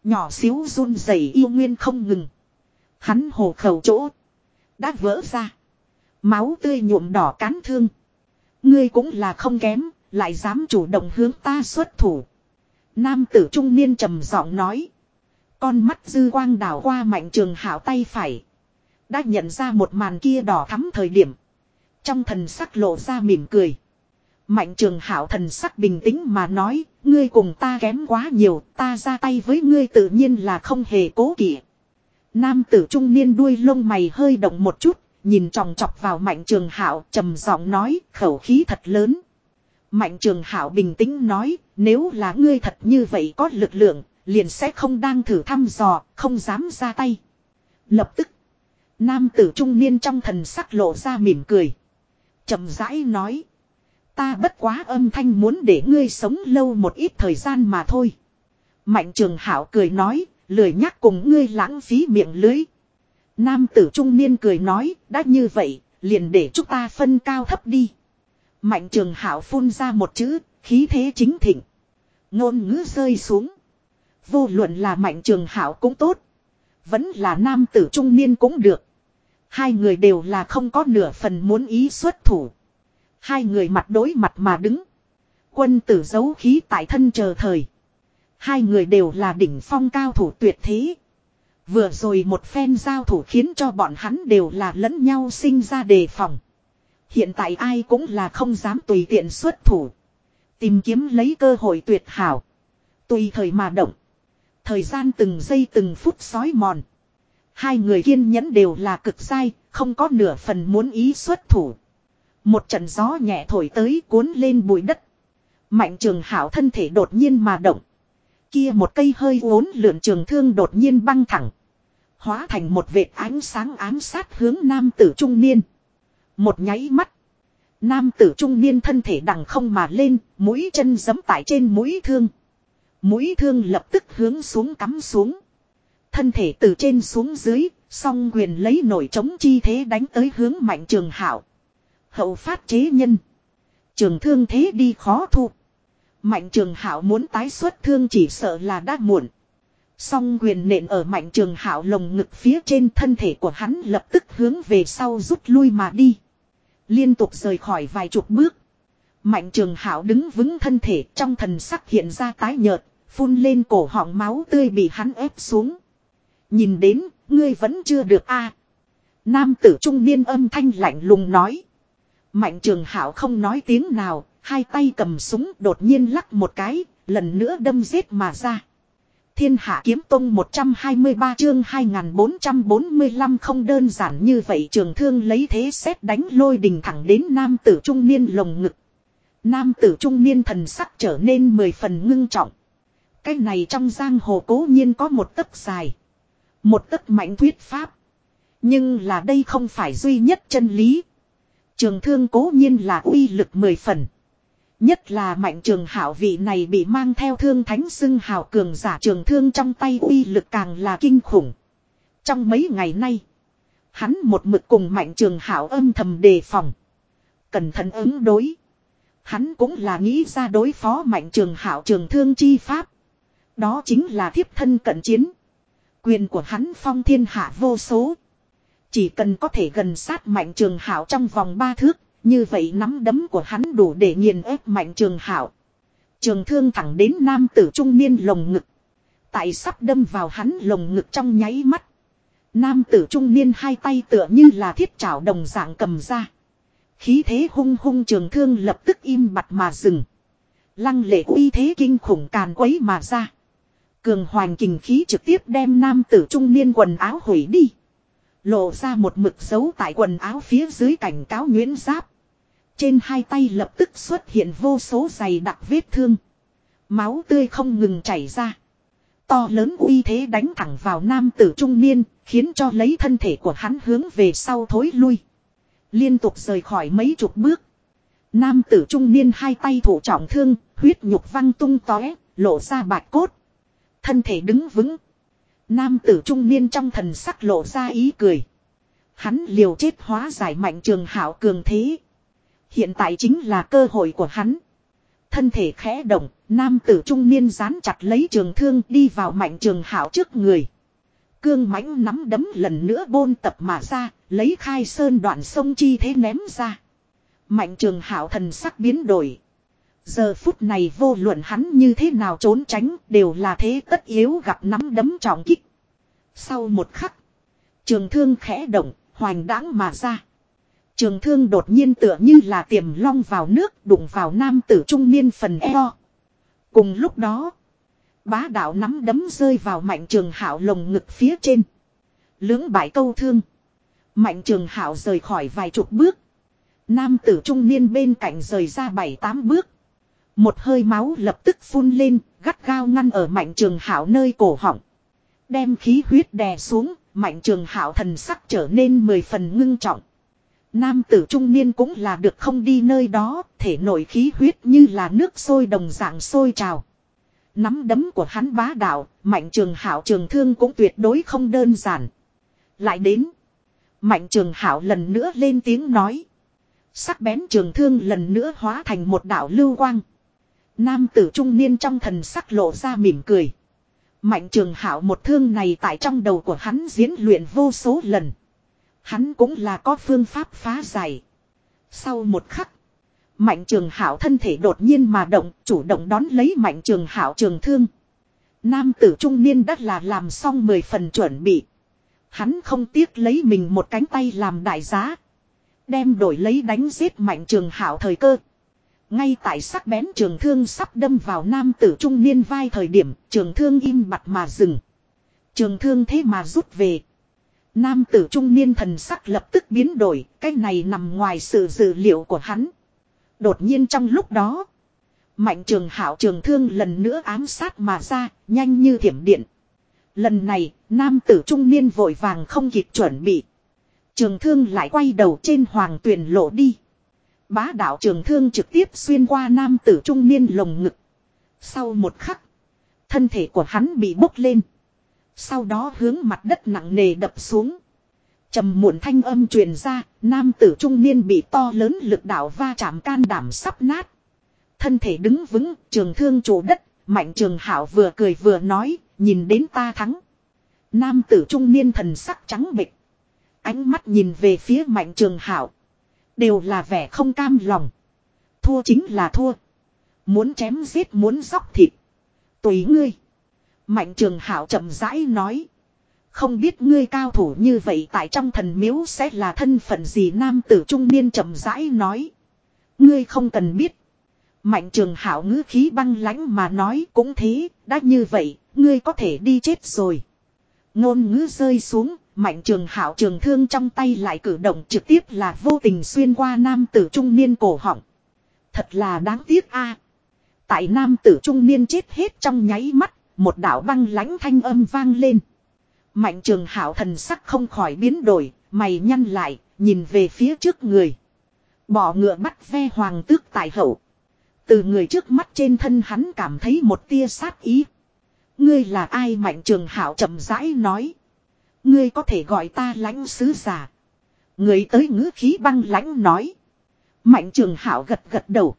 Speaker 1: Nhỏ xíu run rẩy yêu nguyên không ngừng. Hắn hồ khẩu chỗ. Đã vỡ ra. Máu tươi nhuộm đỏ cán thương. Ngươi cũng là không kém, lại dám chủ động hướng ta xuất thủ. Nam tử trung niên trầm giọng nói. Con mắt dư quang đảo qua mạnh trường hảo tay phải. Đã nhận ra một màn kia đỏ thắm thời điểm. Trong thần sắc lộ ra mỉm cười. Mạnh trường hảo thần sắc bình tĩnh mà nói, ngươi cùng ta kém quá nhiều, ta ra tay với ngươi tự nhiên là không hề cố kỵ. Nam tử trung niên đuôi lông mày hơi động một chút, nhìn tròng chọc vào mạnh trường hảo trầm giọng nói, khẩu khí thật lớn. Mạnh trường hảo bình tĩnh nói, nếu là ngươi thật như vậy có lực lượng, liền sẽ không đang thử thăm dò, không dám ra tay. Lập tức, nam tử trung niên trong thần sắc lộ ra mỉm cười. trầm rãi nói, ta bất quá âm thanh muốn để ngươi sống lâu một ít thời gian mà thôi. Mạnh trường hảo cười nói, lười nhắc cùng ngươi lãng phí miệng lưới. Nam tử trung niên cười nói, đã như vậy, liền để chúng ta phân cao thấp đi. Mạnh trường hảo phun ra một chữ, khí thế chính thịnh. Ngôn ngữ rơi xuống. Vô luận là mạnh trường hảo cũng tốt. Vẫn là nam tử trung niên cũng được. Hai người đều là không có nửa phần muốn ý xuất thủ. Hai người mặt đối mặt mà đứng. Quân tử giấu khí tại thân chờ thời. Hai người đều là đỉnh phong cao thủ tuyệt thế. Vừa rồi một phen giao thủ khiến cho bọn hắn đều là lẫn nhau sinh ra đề phòng. Hiện tại ai cũng là không dám tùy tiện xuất thủ. Tìm kiếm lấy cơ hội tuyệt hảo. Tùy thời mà động. Thời gian từng giây từng phút sói mòn. Hai người kiên nhẫn đều là cực sai, không có nửa phần muốn ý xuất thủ. Một trận gió nhẹ thổi tới cuốn lên bụi đất. Mạnh trường hảo thân thể đột nhiên mà động. Kia một cây hơi uốn lượn trường thương đột nhiên băng thẳng. Hóa thành một vệt ánh sáng ám sát hướng nam tử trung niên. Một nháy mắt. Nam tử trung niên thân thể đằng không mà lên, mũi chân giấm tại trên mũi thương. Mũi thương lập tức hướng xuống cắm xuống. Thân thể từ trên xuống dưới, song quyền lấy nổi trống chi thế đánh tới hướng mạnh trường hảo. Hậu phát chế nhân. Trường thương thế đi khó thu. Mạnh trường hảo muốn tái xuất thương chỉ sợ là đã muộn. Song quyền nện ở mạnh trường hảo lồng ngực phía trên thân thể của hắn lập tức hướng về sau rút lui mà đi. Liên tục rời khỏi vài chục bước. Mạnh trường hảo đứng vững thân thể trong thần sắc hiện ra tái nhợt, phun lên cổ họng máu tươi bị hắn ép xuống. Nhìn đến, ngươi vẫn chưa được a Nam tử trung niên âm thanh lạnh lùng nói. Mạnh trường hảo không nói tiếng nào, hai tay cầm súng đột nhiên lắc một cái, lần nữa đâm giết mà ra. Thiên hạ kiếm tông 123 chương 2445 không đơn giản như vậy trường thương lấy thế xét đánh lôi đình thẳng đến nam tử trung niên lồng ngực. Nam tử trung niên thần sắc trở nên mười phần ngưng trọng. Cái này trong giang hồ cố nhiên có một tấc dài. Một tấc mạnh thuyết pháp. Nhưng là đây không phải duy nhất chân lý. Trường thương cố nhiên là uy lực mười phần. Nhất là mạnh trường hảo vị này bị mang theo thương thánh xưng hào cường giả trường thương trong tay uy lực càng là kinh khủng. Trong mấy ngày nay, hắn một mực cùng mạnh trường hảo âm thầm đề phòng. Cẩn thận ứng đối. Hắn cũng là nghĩ ra đối phó mạnh trường hảo trường thương chi pháp. Đó chính là thiếp thân cận chiến. Quyền của hắn phong thiên hạ vô số. Chỉ cần có thể gần sát mạnh trường hảo trong vòng ba thước, như vậy nắm đấm của hắn đủ để nghiền ép mạnh trường hảo. Trường thương thẳng đến nam tử trung niên lồng ngực. Tại sắp đâm vào hắn lồng ngực trong nháy mắt. Nam tử trung niên hai tay tựa như là thiết trảo đồng dạng cầm ra. Khí thế hung hung trường thương lập tức im bặt mà dừng. Lăng lệ uy thế kinh khủng càn quấy mà ra. Cường hoành kình khí trực tiếp đem nam tử trung niên quần áo hủy đi. Lộ ra một mực dấu tại quần áo phía dưới cảnh cáo nguyễn giáp. Trên hai tay lập tức xuất hiện vô số giày đặc vết thương. Máu tươi không ngừng chảy ra. To lớn uy thế đánh thẳng vào nam tử trung niên, khiến cho lấy thân thể của hắn hướng về sau thối lui. Liên tục rời khỏi mấy chục bước. Nam tử trung niên hai tay thủ trọng thương, huyết nhục văng tung tóe, lộ ra bạch cốt. Thân thể đứng vững. Nam tử trung niên trong thần sắc lộ ra ý cười. Hắn liều chết hóa giải mạnh trường hảo cường thế. Hiện tại chính là cơ hội của hắn. Thân thể khẽ động, nam tử trung niên dán chặt lấy trường thương đi vào mạnh trường hảo trước người. Cương mãnh nắm đấm lần nữa bôn tập mà ra, lấy khai sơn đoạn sông chi thế ném ra. Mạnh trường hảo thần sắc biến đổi. Giờ phút này vô luận hắn như thế nào trốn tránh đều là thế tất yếu gặp nắm đấm trọng kích. Sau một khắc, trường thương khẽ động, hoành đáng mà ra. Trường thương đột nhiên tựa như là tiềm long vào nước đụng vào nam tử trung niên phần eo. Cùng lúc đó, bá đạo nắm đấm rơi vào mạnh trường hảo lồng ngực phía trên. Lưỡng bại câu thương. Mạnh trường hảo rời khỏi vài chục bước. Nam tử trung niên bên cạnh rời ra bảy tám bước. Một hơi máu lập tức phun lên, gắt gao ngăn ở mạnh trường hảo nơi cổ họng. Đem khí huyết đè xuống, mạnh trường hảo thần sắc trở nên mười phần ngưng trọng. Nam tử trung niên cũng là được không đi nơi đó, thể nội khí huyết như là nước sôi đồng dạng sôi trào. Nắm đấm của hắn bá đạo, mạnh trường hảo trường thương cũng tuyệt đối không đơn giản. Lại đến. Mạnh trường hảo lần nữa lên tiếng nói. Sắc bén trường thương lần nữa hóa thành một đạo lưu quang. Nam tử trung niên trong thần sắc lộ ra mỉm cười. Mạnh trường hảo một thương này tại trong đầu của hắn diễn luyện vô số lần. Hắn cũng là có phương pháp phá giải. Sau một khắc. Mạnh trường hảo thân thể đột nhiên mà động, chủ động đón lấy mạnh trường hảo trường thương. Nam tử trung niên đã là làm xong 10 phần chuẩn bị. Hắn không tiếc lấy mình một cánh tay làm đại giá. Đem đổi lấy đánh giết mạnh trường hảo thời cơ. Ngay tại sắc bén trường thương sắp đâm vào nam tử trung niên vai thời điểm trường thương im bặt mà dừng. Trường thương thế mà rút về. Nam tử trung niên thần sắc lập tức biến đổi, cái này nằm ngoài sự dự liệu của hắn. Đột nhiên trong lúc đó, mạnh trường hảo trường thương lần nữa ám sát mà ra, nhanh như thiểm điện. Lần này, nam tử trung niên vội vàng không kịp chuẩn bị. Trường thương lại quay đầu trên hoàng tuyền lộ đi. Bá đạo trường thương trực tiếp xuyên qua nam tử trung niên lồng ngực. Sau một khắc, thân thể của hắn bị bốc lên. Sau đó hướng mặt đất nặng nề đập xuống. trầm muộn thanh âm truyền ra, nam tử trung niên bị to lớn lực đạo va chạm can đảm sắp nát. Thân thể đứng vững, trường thương chủ đất, mạnh trường hảo vừa cười vừa nói, nhìn đến ta thắng. Nam tử trung niên thần sắc trắng bịch. Ánh mắt nhìn về phía mạnh trường hảo. Đều là vẻ không cam lòng. Thua chính là thua. Muốn chém giết muốn dóc thịt. Tùy ngươi. Mạnh trường hảo chậm rãi nói. Không biết ngươi cao thủ như vậy tại trong thần miếu sẽ là thân phận gì nam tử trung niên chậm rãi nói. Ngươi không cần biết. Mạnh trường hảo ngữ khí băng lãnh mà nói cũng thế, đã như vậy, ngươi có thể đi chết rồi. Ngôn ngữ rơi xuống, mạnh trường hảo trường thương trong tay lại cử động trực tiếp là vô tình xuyên qua nam tử trung niên cổ họng. Thật là đáng tiếc a. Tại nam tử trung niên chết hết trong nháy mắt, một đạo băng lãnh thanh âm vang lên. Mạnh trường hảo thần sắc không khỏi biến đổi, mày nhăn lại, nhìn về phía trước người. Bỏ ngựa bắt ve hoàng tước tại hậu. Từ người trước mắt trên thân hắn cảm thấy một tia sát ý. Ngươi là ai mạnh trường hảo chậm rãi nói. Ngươi có thể gọi ta lãnh sứ giả. Người tới ngữ khí băng lãnh nói. Mạnh trường hảo gật gật đầu.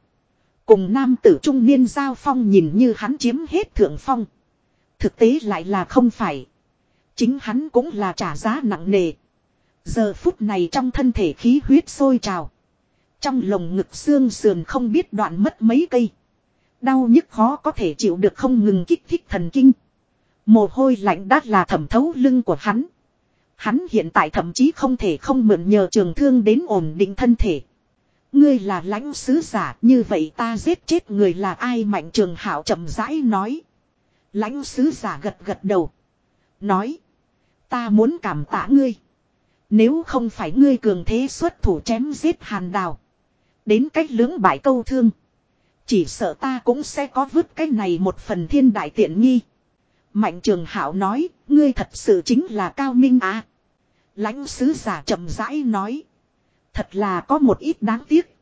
Speaker 1: Cùng nam tử trung niên giao phong nhìn như hắn chiếm hết thượng phong. Thực tế lại là không phải. Chính hắn cũng là trả giá nặng nề. Giờ phút này trong thân thể khí huyết sôi trào. Trong lồng ngực xương sườn không biết đoạn mất mấy cây. Đau nhức khó có thể chịu được không ngừng kích thích thần kinh. Mồ hôi lạnh đát là thẩm thấu lưng của hắn. Hắn hiện tại thậm chí không thể không mượn nhờ trường thương đến ổn định thân thể. Ngươi là lãnh sứ giả như vậy ta giết chết người là ai mạnh trường hảo chậm rãi nói. Lãnh sứ giả gật gật đầu. Nói. Ta muốn cảm tạ ngươi. Nếu không phải ngươi cường thế xuất thủ chém giết hàn đào. Đến cách lưỡng bại câu thương. Chỉ sợ ta cũng sẽ có vứt cái này một phần thiên đại tiện nghi. Mạnh trường hảo nói, ngươi thật sự chính là cao minh à. Lãnh sứ giả chậm rãi nói. Thật là có một ít đáng tiếc.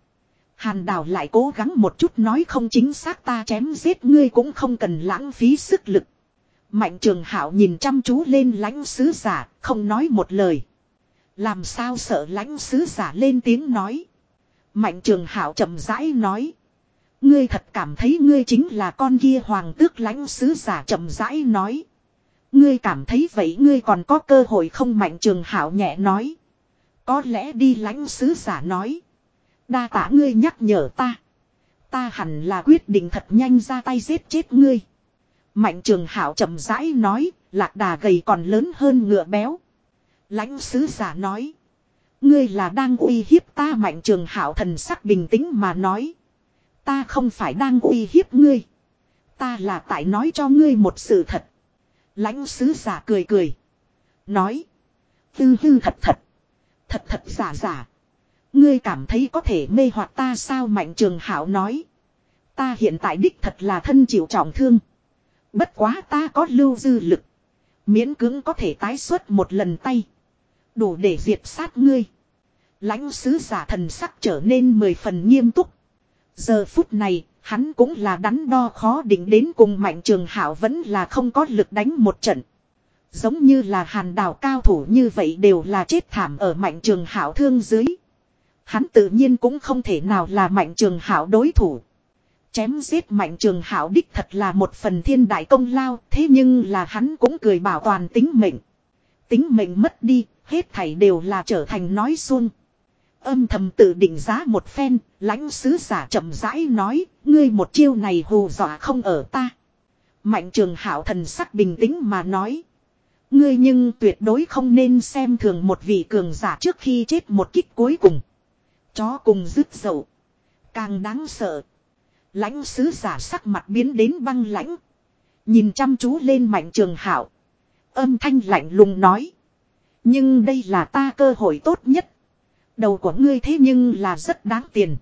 Speaker 1: Hàn đào lại cố gắng một chút nói không chính xác ta chém giết ngươi cũng không cần lãng phí sức lực. Mạnh trường hảo nhìn chăm chú lên lãnh sứ giả, không nói một lời. Làm sao sợ lãnh sứ giả lên tiếng nói. Mạnh trường hảo chậm rãi nói. Ngươi thật cảm thấy ngươi chính là con kia hoàng tước lãnh sứ giả chậm rãi nói. Ngươi cảm thấy vậy ngươi còn có cơ hội không mạnh trường hảo nhẹ nói. Có lẽ đi lãnh sứ giả nói. Đa tả ngươi nhắc nhở ta. Ta hẳn là quyết định thật nhanh ra tay giết chết ngươi. Mạnh trường hảo chậm rãi nói, lạc đà gầy còn lớn hơn ngựa béo. Lãnh sứ giả nói. Ngươi là đang uy hiếp ta mạnh trường hảo thần sắc bình tĩnh mà nói. Ta không phải đang uy hiếp ngươi. Ta là tại nói cho ngươi một sự thật. Lãnh sứ giả cười cười. Nói. tư hư thật thật. Thật thật giả giả. Ngươi cảm thấy có thể mê hoặc ta sao mạnh trường hảo nói. Ta hiện tại đích thật là thân chịu trọng thương. Bất quá ta có lưu dư lực. Miễn cưỡng có thể tái xuất một lần tay. Đủ để diệt sát ngươi. Lãnh sứ giả thần sắc trở nên mười phần nghiêm túc. Giờ phút này, hắn cũng là đắn đo khó định đến cùng mạnh trường hảo vẫn là không có lực đánh một trận. Giống như là hàn đảo cao thủ như vậy đều là chết thảm ở mạnh trường hảo thương dưới. Hắn tự nhiên cũng không thể nào là mạnh trường hảo đối thủ. Chém giết mạnh trường hảo đích thật là một phần thiên đại công lao, thế nhưng là hắn cũng cười bảo toàn tính mệnh. Tính mệnh mất đi, hết thảy đều là trở thành nói xuông. Âm thầm tự định giá một phen, lãnh sứ giả chậm rãi nói, ngươi một chiêu này hù dọa không ở ta. Mạnh trường hảo thần sắc bình tĩnh mà nói. Ngươi nhưng tuyệt đối không nên xem thường một vị cường giả trước khi chết một kích cuối cùng. Chó cùng dứt dậu. Càng đáng sợ. Lãnh sứ giả sắc mặt biến đến băng lãnh. Nhìn chăm chú lên mạnh trường hảo. Âm thanh lạnh lùng nói. Nhưng đây là ta cơ hội tốt nhất. Đầu của ngươi thế nhưng là rất đáng tiền.